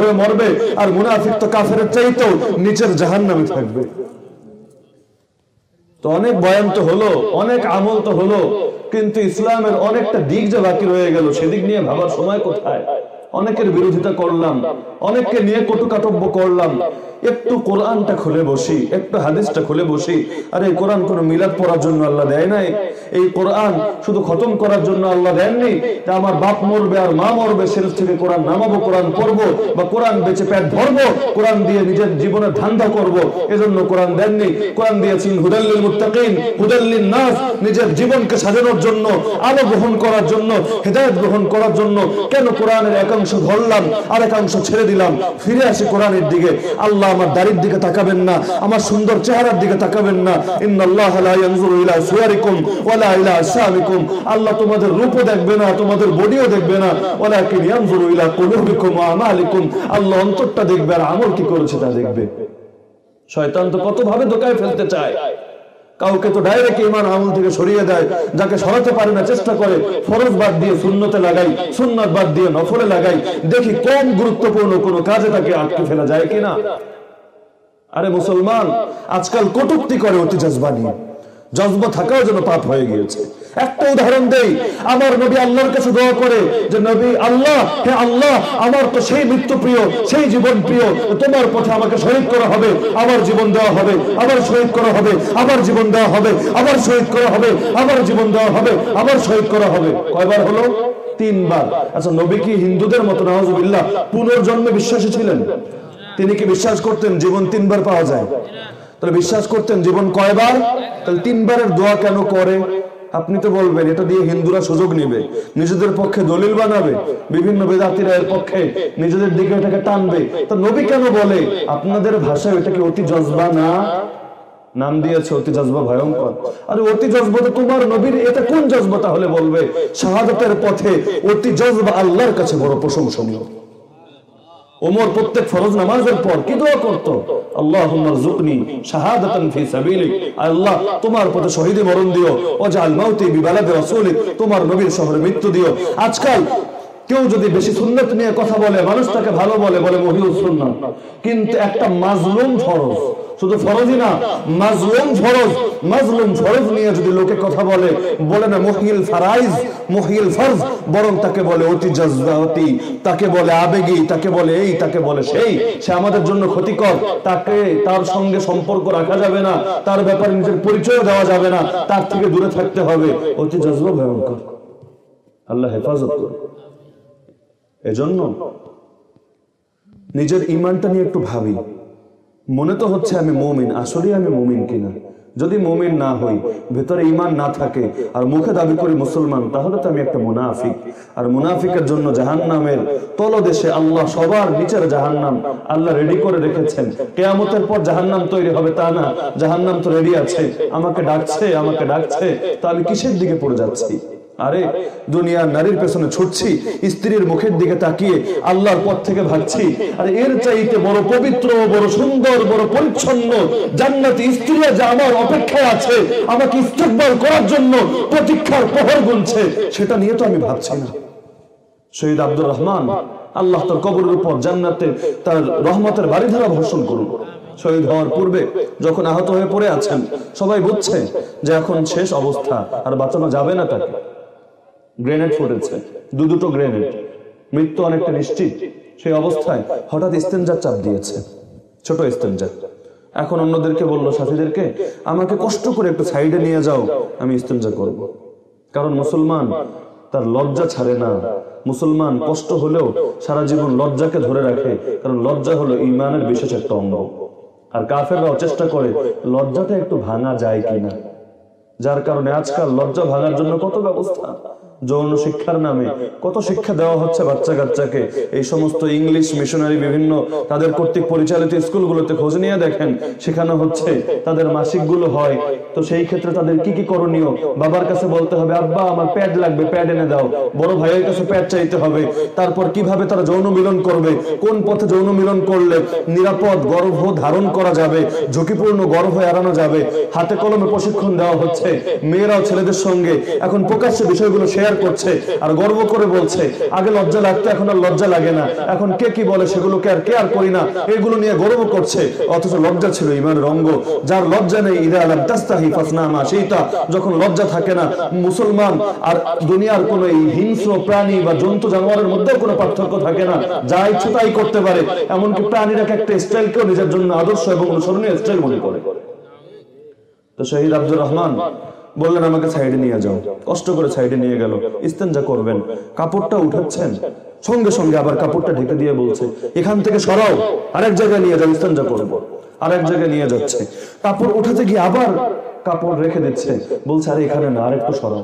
হয়ে মরবে, আর মুনাফিক তো চাইতেও নিচের জাহান্নামে থাকবে। তো অনেক বয়ান তো হলো, অনেক আমল তো হলো, কিন্তু ইসলামের অনেকটা দিক যে বাকি রয়ে গেল, সেদিক নিয়ে ভাবার সময় কোথায়? অনেকের বিরোধিতা করলাম অনেককে নিয়ে কটুকাটব্য করলাম একটু কোরআনটা খুলে বসি, একটু হাদিসটা খুলে বসি। আর এই কোরআন কোনো মিলাদ পড়ার জন্য আল্লাহ দেয় নাই? এই কোরআন শুধু খতম করার জন্য আল্লাহ দেননি? তা আমার বাপ মরবে আর মা মরবে, সেলফ থেকে কোরআন নামাবো, কোরআন পড়ব বা কোরআন বেঁচে পেট ভরবো, কোরআন দিয়ে নিজের জীবনে ধান্দা করব, এজন্য কোরআন দেননি। কোরআন দিয়েছেন হুদাল্লিল মুত্তাকিন, হুদাল্লিন নাস, নিজের জীবনকে সাজানোর জন্য, আলো গ্রহণ করার জন্য, হেদায়েত গ্রহণ করার জন্য। কেন কোরআনের একাংশ ধরলাম আর একাংশ ছেড়ে দিলাম? ফিরে আসি কোরআনের দিকে। আল্লাহ আমার দাড়ির দিকে তাকাবেন না, আমার সুন্দর চেহারার দিকে তাকাবেন না। ইন্নাল্লাহ লা ইয়ানজুরু ইলা সুয়ারিকুম ওয়ালা ইলা আসামিকুম আল্লাহ তোমাদের রূপও দেখবে না, তোমাদের বডিও দেখবে না। ওয়ালাকিন ইয়ানজুরু ইলা কুলুবিকুম ওয়া আমালিকুম। আল্লাহ অন্তরটা দেখবে আর আমল কি করেছে তা দেখবে। শয়তান তো কত ভাবে ধোকায় ফেলতে চায়। কাউকে তো ডাইরেক্ট ইমান আমল থেকে সরিয়ে দেয়, যাকে সরাতে পারে না, চেষ্টা করে। ফরজ বাদ দিয়ে শূন্যতে লাগাই, সুন্নাত বাদ দিয়ে নফলে লাগাই। দেখি কম গুরুত্বপূর্ণ কোনো কাজে তাকে আটকে ফেলা যায় কিনা। আরে মুসলমান, আজকাল কটুক্তি করে অতি জজবা নিয়ে জজবা থাকাও যেন পাপ হয়ে গিয়েছে। একটা উদাহরণ দেই, আমার নবী আল্লাহর কাছে দোয়া করে যে, নবী আল্লাহ, হে আল্লাহ, আমার তো সেই মৃত্যু প্রিয়, সেই জীবন প্রিয়, তোমার পথে আমাকে শহীদ করা হবে, আমার জীবন দেওয়া হবে আবার শহীদ করা হবে আবার জীবন দেওয়া হবে আবার শহীদ করা হবে আবার জীবন দেওয়া হবে আবার শহীদ করা হবে। কয়বার হলো? তিনবার। আচ্ছা নবী কি হিন্দুদের মতো নওয়াজুবিল্লাহ পুনর্জন্মে বিশ্বাসী ছিলেন? তিনি কি বিশ্বাস করতেন জীবন তিনবার পাওয়া যায়? তাহলে বিশ্বাস করতেন জীবন কয়বার? তাহলে তিনবারের দোয়া কেন করে? আপনি তো বলবেন, এটা দিয়ে হিন্দুরা সুযোগ নেবে, নিজেদের পক্ষে দলিল বানাবে, বিভিন্ন বেদাতিরা এর পক্ষে নিজেদের দিকে এটাকে টানবে। তো নবী কেন বলে, আপনাদের ভাষায় এটা কি অতি জজবা না? নাম দিয়েছে অতি জজবা ভয়ঙ্কর। আরে অতি জজবা তোমার নবীর, এটা কোন জজবা তাহলে বলবে? শাহাদতের পথে অতি জজবা আল্লাহর কাছে বড় প্রশংসনীয়। ওমর প্রত্যেক ফরজ নামাজের পর কি দোয়া করত? আল্লাহুম্মা রযুকনি শাহাদাতান ফি সাবিলিক। আল্লাহ, তোমার পথে শহীদে মরণ দিও। ও জাল মাউতি বিবালাদে রাসূলিক, তোমার নবীর শহরে মৃত্যু দিও। আজকাল কেউ যদি বেশি সুন্নাত নিয়ে কথা বলে মানুষ তাকে ভালো বলে বলে মহিউস সুন্নাত। কিন্তু একটা মাজলুম ফরজ, শুধু ফরজই না, মাজলুম ফরজ মাজলুম ফরজ নিয়ে যদি লোকে কথা বলে বলে না মহিল ফারাইজ মহিল ফরজ, বরং তাকে বলে অতি জজবাতি তাকে বলে আবেগী, তাকে বলে এই, তাকে বলে সেই, সে আমাদের জন্য ক্ষতিকর, তাকে তার সঙ্গে সম্পর্ক রাখা যাবে না, তার ব্যাপারে নিজের পরিচয় দেওয়া যাবে না, তার থেকে দূরে থাকতে হবে। অতি জজবা ভয়ঙ্কর। আল্লাহ হেফাজত করুন। এজন্য নিজের ইমানটা নিয়ে একটু ভাবি। মনে তো হচ্ছে আমি মমিন আসলে আমি মমিন কিনা? যদি মমিন না হই, ভেতরে ইমান না থাকে আর মুখে দাবি করি মুসলমান, তাহলে তো আমি একটা মুনাফিক। আর মুনাফিকের জন্য জাহান্নামের তলদেশে আল্লাহ সবার নিচের জাহান্নাম আল্লাহ রেডি করে রেখেছেন। কেয়ামতের পর জাহান্নাম তৈরি হবে তা না। জাহান্নাম তো রেডি আছে। আমাকে ডাকছে আমাকে ডাকছে। তা আমি কিসের দিকে পড়ে যাচ্ছি? আরে, দুনিয়ার নারীর পেছনে ছুটছি, স্ত্রীর মুখের দিকে তাকিয়ে আল্লাহর পথ থেকে ভাগছি। আরে, এর চাইতে বড় পবিত্র, বড় সুন্দর, বড় পরিচ্ছন্ন, জান্নাতি স্ত্রী যে আমার অপেক্ষায় আছে, আমাকে ইস্তেকবার করার জন্য প্রতীক্ষার প্রহর গুনছে, সেটা নিয়ে তো আমি ভাবছি না। শহীদ আব্দুর রহমান, আল্লাহ তার কবরের উপর জান্নাতে তার রহমতের বাড়িধারা ভর্ষণ করুন। শহীদ হওয়ার পূর্বে যখন আহত হয়ে পড়ে আছেন, সবাই বুঝছে যে এখন শেষ অবস্থা, আর বাঁচানো যাবে না তাকে। গ্রেনেড ফুটেছে, দু দুটো গ্রেনেড। মৃত্যু অনেকটা নিশ্চিত, সেই অবস্থায় হঠাৎ ইস্তেঞ্জার চাপ দিয়েছে, ছোট ইস্তেঞ্জা এখন অন্যদেরকে বলল, সাথীদেরকে, আমাকে কষ্ট করে একটু সাইডে নিয়ে যাও, আমি ইস্তেঞ্জা করব। কারণ মুসলমান তার লজ্জা ছাড়ে না। মুসলমান কষ্ট হলেও সারা জীবন লজ্জাকে ধরে রাখে, কারণ লজ্জা হলো ইমানের বিশেষ একটা অঙ্গ। আর কাফেররাও চেষ্টা করে, লজ্জাটা একটু ভাঙা যায় কিনা। যার কারণে আজকাল লজ্জা ভাঙার জন্য কত ব্যবস্থা? যৌন শিক্ষার নামে। কত শিক্ষা দেওয়া হচ্ছে বাচ্চা কাচ্চাকে? এই সমস্ত ইংলিশ মিশনারি বিভিন্ন তাদের কর্তৃক পরিচালিত স্কুলগুলোতে খোঁজ নিয়ে দেখেন শেখানো হচ্ছে তাদের মাসিকগুলো হয়। তো সেই ক্ষেত্রে তাদের কি কি করণীয়? বাবার কাছে বলতে হবে, আব্বা, আমার প্যাড লাগবে, প্যাড এনে দাও। বড় ভাইয়ের কাছে প্যাড চাইতে হবে। তারপর কীভাবে তারা যৌন মিলন করবে? কোন পথে যৌন মিলন করলে নিরাপদ গর্ভ ধারণ করা যাবে? ঝুঁকিপূর্ণ গর্ভ এড়ানো যাবে? হাতে কলমে প্রশিক্ষণ দেওয়া হচ্ছে। মেয়েরাও ছেলেদের সঙ্গে। এখন প্রকাশ্যে বিষয়গুলো শেয়ার করছে আর গর্ব করে বলছে, আগে লজ্জা লাগতো, এখন আর লজ্জা লাগে না। এখন কে কি বলে সেগুলোকে আর কেয়ার করি না? এগুলো নিয়ে গর্ব করছে, অথচ লজ্জা ছিল ইমানের অঙ্গ। যার লজ্জা নেই, ইদা আলম তাস্তাহি ফাসনামা সেইটা যখন লজ্জা থাকে না, মুসলমান আর দুনিয়ার কোন এই হিংস্র প্রাণী বা জন্তু জানোয়ারের মধ্যেও কোনো পার্থক্য থাকে না। যা ইচ্ছে তাই করতে পারে। এমনকি প্রাণীরা একটা স্টাইলকেও নিজের জন্য আদর্শ এবং অনুসরণীয় স্টাইল মনে করে। তো শহীদ আব্দুর রহমান বললেন, আমাকে সাইডে নিয়ে যাও। কষ্ট করে সাইডে নিয়ে গেল। ইস্তেঞ্জা করবেন, কাপড়টা উঠাচ্ছেন? সঙ্গে সঙ্গে আবার কাপড়টা ঢেকে দিয়ে বলছে, এখান থেকে সরাও, আরেক জায়গায় নিয়ে যাও ইস্তেঞ্জা করব। আরেক জায়গায় নিয়ে যাচ্ছে। কাপড় উঠাতে গিয়ে আবার কাপড় রেখে দিচ্ছে। বলছে, আরে, এখানে না, আরেকটু সরাও।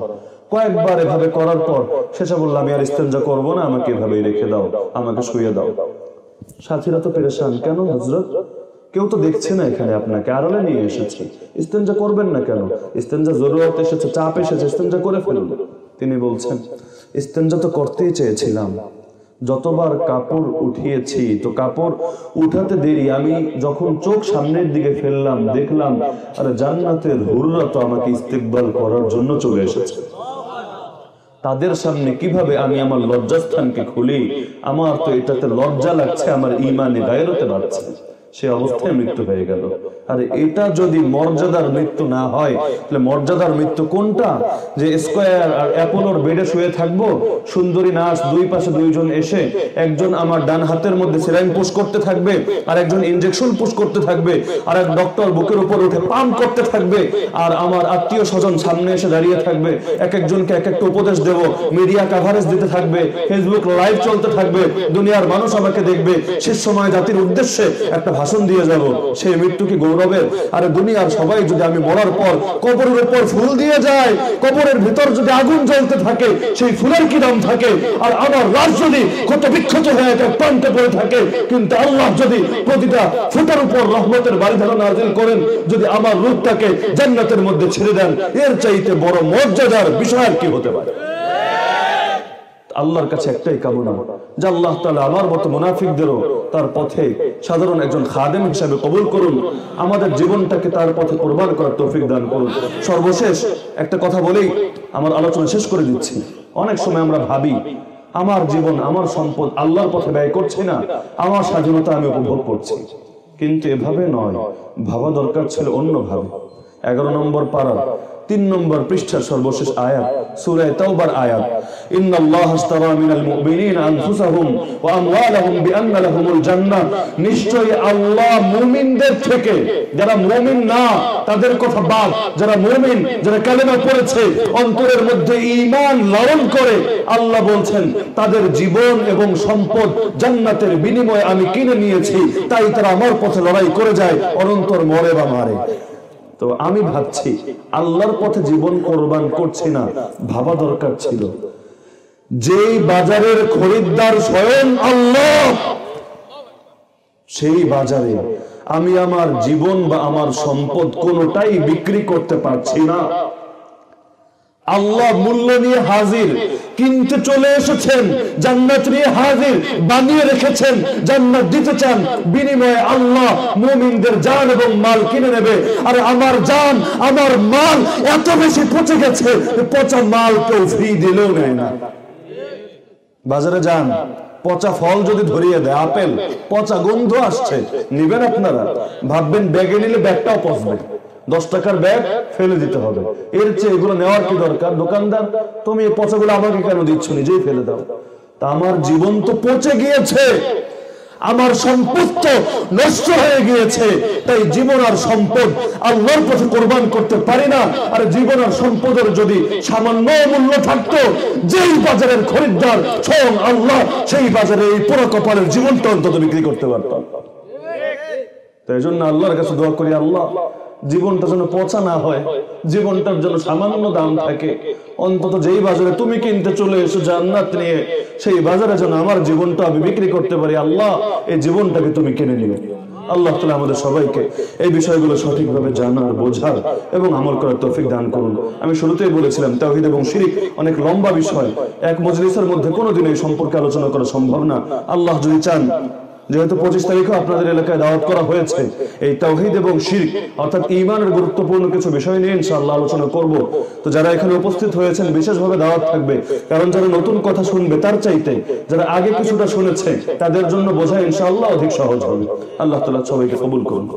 কয়েকবার এভাবে করার পর শেষে বললাম আমি আর ইস্তেঞ্জা করব না, আমাকে এভাবেই রেখে দাও, আমাকে শুয়ে দাও। সাথীরা তো পেরেশান। কেন হজরত কেউ তো দেখছে না এখানে আপনাকে, আড়ালে নিয়ে এসেছে। ইস্তেঞ্জা করবেন না কেন? ইস্তেঞ্জা জরুরত এসেছে, চাপ এসেছে, ইস্তেঞ্জা করে ফেলুন, তিনি বলছেন। ইস্তেঞ্জা তো করতেই চেয়েছিলাম। যতবার কাপড় উঠিয়েছি, তো কাপড় উঠাতে দেরি। আমি যখন চোখ সামনের দিকে ফেললাম, দেখলাম, আরে জান্নাতের হুররা তো আমাকে ইস্তেকবাল করার জন্য চলে এসেছে। তাদের সামনে কীভাবে আমি আমার লজ্জাস্থানকে খুলি? আমার তো এটাতে লজ্জা লাগছে, আমার ইমানে গায়রতে বাড়ছে। সে অবস্থায় মৃত্যু হয়ে গেল। আর এটা যদি মর্যাদার মৃত্যু না হয়, তাহলে মর্যাদার মৃত্যু কোনটা? যে স্কোয়ার আর অ্যাপোলোর বেডে শুয়ে থাকব, সুন্দরী নার্স দুই পাশে দুইজন এসে একজন আমার ডান হাতের মধ্যে সেলাইন পুশ করতে থাকবে, আর একজন ইনজেকশন পুশ করতে থাকবে, আর এক ডক্টর বুকের উপর উঠে পাম্প করতে থাকবে, আর আমার আত্মীয় স্বজন সামনে এসে দাঁড়িয়ে থাকবে, এক একজনকে এক একটা উপদেশ দেব মিডিয়া কাভারেজ দিতে থাকবে ফেসবুক লাইভ চলতে থাকবে, দুনিয়ার মানুষ আমাকে দেখবে সে সময় জাতির উদ্দেশ্যে একটা ভাষণ দিয়ে যাব সেই মৃত্যু কি গৌরবের? আরে দুনিয়ার সবাই যদি আমি মরার পর কবরের উপর ফুল দিয়ে যায়, কবরের ভিতর যদি আগুন জ্বলতে থাকে, সেই ফুলের কি দাম থাকে? আর আমার রাজ যদি ক্ষত বিক্ষত হয়ে একটা প্রান্তে পড়ে থাকে, কিন্তু আল্লাহ যদি প্রতিটা ফুটার উপর রহমতের বাড়ি ধারা নাজিল করেন, যদি আমার রূপটাকে জান্নাতের মধ্যে ছেড়ে দেন, এর চাইতে বড় মর্যাদার বিষয় আর কি হতে পারে? আল্লাহর কাছে একটাই কামনা, যে আল্লাহ তাআলা আমার মতো মুনাফিকদেরও তার পথে সাধারণ একজন খাদেম হিসাবে কবুল করুন। আমাদের জীবনটাকে তার পথে কোরবান করার তৌফিক দান করুন। সর্বশেষ একটা কথা বলেই আমার আলোচনা শেষ করে দিচ্ছি। অনেক সময় আমরা ভাবি, আমার জীবন, আমার সম্পদ আল্লাহর পথে ব্যয় করছি না, আমার স্বাধীনতা আমি উপভোগ করছি। কিন্তু এভাবে নয়, ভাবা দরকার ছিল অন্যভাবে। এগারো নম্বর পাড়া তিন নম্বর পৃষ্ঠার সর্বশেষ আয়াত, সূরা তাওবার আয়াত। ইন্নাল্লাহ মিনাল মুমিনিনা আনফুসাহুম ওয়া আমওয়ালাহুম বিআন্না লাহুমুল জান্নাহ। নিশ্চয়ই আল্লাহ মুমিনদের থেকে, যারা মুমিন না, তাদের কথা বাদ। যারা মুমিন, যারা কালেমা পড়েছে, অন্তরের মধ্যে ঈমান লালন করে, আল্লাহ বলছেন, তাদের জীবন এবং সম্পদ জান্নাতের বিনিময়ে আমি কিনে নিয়েছি। তাই তারা আমার পথে লড়াই করে যায়, অনন্তর মরে বা মারে। তো আমি ভাবছি, আল্লাহর পথে জীবন কোরবান করছি না, ভাবা দরকার ছিল। যেই বাজারের খরিদ্দার স্বয়ং আল্লাহ, সেই বাজারে আমি আমার জীবন বা আমার সম্পদ কোনোটাই বিক্রি করতে পারছি না। আল্লাহ মূল্য নিয়ে হাজির। কিনতে চলে এসেছেন, জান্নাত নিয়ে হাজির, বানিয়ে রেখেছেন, জান্নাত দিতে চান। বিনিময়ে আল্লাহ মুমিনদের জান এবং মাল কিনে নেবে। আর আমার জান, আমার মাল এত বেশি পচে গেছে পচা মাল কেউ ফ্রি দিলেও নেয় না। বাজারে যান, পচা ফল যদি ধরিয়ে দেয়, আপেল, পচা গন্ধ আসছে, নিবেন আপনারা। ভাববেন, ব্যাগে নিলে ব্যাগটাও পচবে। দশ টাকার ব্যাগ ফেলে দিতে হবে। এর চেয়ে এগুলো নেওয়ার কি দরকার? দোকানদার, তুমি এই পচাগুলো আমাকে কেন দিচ্ছ? নিজেই ফেলে দাও। তা আমার জীবন তো পচে গিয়েছে। আমার সম্পদ তো নষ্ট হয়ে গিয়েছে। তাই জীবন আর সম্পদ আল্লাহর পথে কোরবান করতে পারি না। আর জীবন আর সম্পদের যদি সামান্য মূল্য থাকতো, যেই বাজারের খরিদ্দার স্বয়ং আল্লাহ, সেই বাজারে এই পুরো কপালের জীবনটা অন্তত বিক্রি করতে পারতাম। তাই জন্য আল্লাহর কাছে দোয়া করি, আল্লাহ জীবনটা যেন পচা না হয়, জীবনটার জন্য সামান্য দাম থাকে। অন্তত যেই বাজারে তুমি কিনতে চলে এসো জান্নাত নিয়ে, সেই বাজারে যেন আমার জীবনটা আমি বিক্রি করতে পারি। আল্লাহ, এই জীবনটাকে তুমি কিনে নিবে। আল্লাহ তালা আমাদের সবাইকে এই বিষয়গুলো সঠিকভাবে জানার, বোঝার এবং আমল করার তৌফিক দান করুন। আমি শুরুতেই বলেছিলাম, তাওহিদ এবং শিরিক অনেক লম্বা বিষয়। এক মজলিসের মধ্যে কোনোদিন এই সম্পর্কে আলোচনা করা সম্ভব না। আল্লাহ যদি চান যেহেতু পঁচিশ তারিখে আপনাদের এলাকায় দাওয়াত করা হয়েছে, এই তাওহিদ এবং শির অর্থাৎ ইমানের গুরুত্বপূর্ণ কিছু বিষয় নিয়ে ইনশাআল্লাহ আলোচনা করব। তো যারা এখানে উপস্থিত হয়েছেন, বিশেষভাবে দাওয়াত থাকবে, কারণ যারা নতুন কথা শুনবে, তার চাইতে যারা আগে কিছুটা শুনেছে, তাদের জন্য বোঝা ইনশাল্লাহ অধিক সহজ হবে। আল্লাহ তালা সবাইকে কবুল করুন।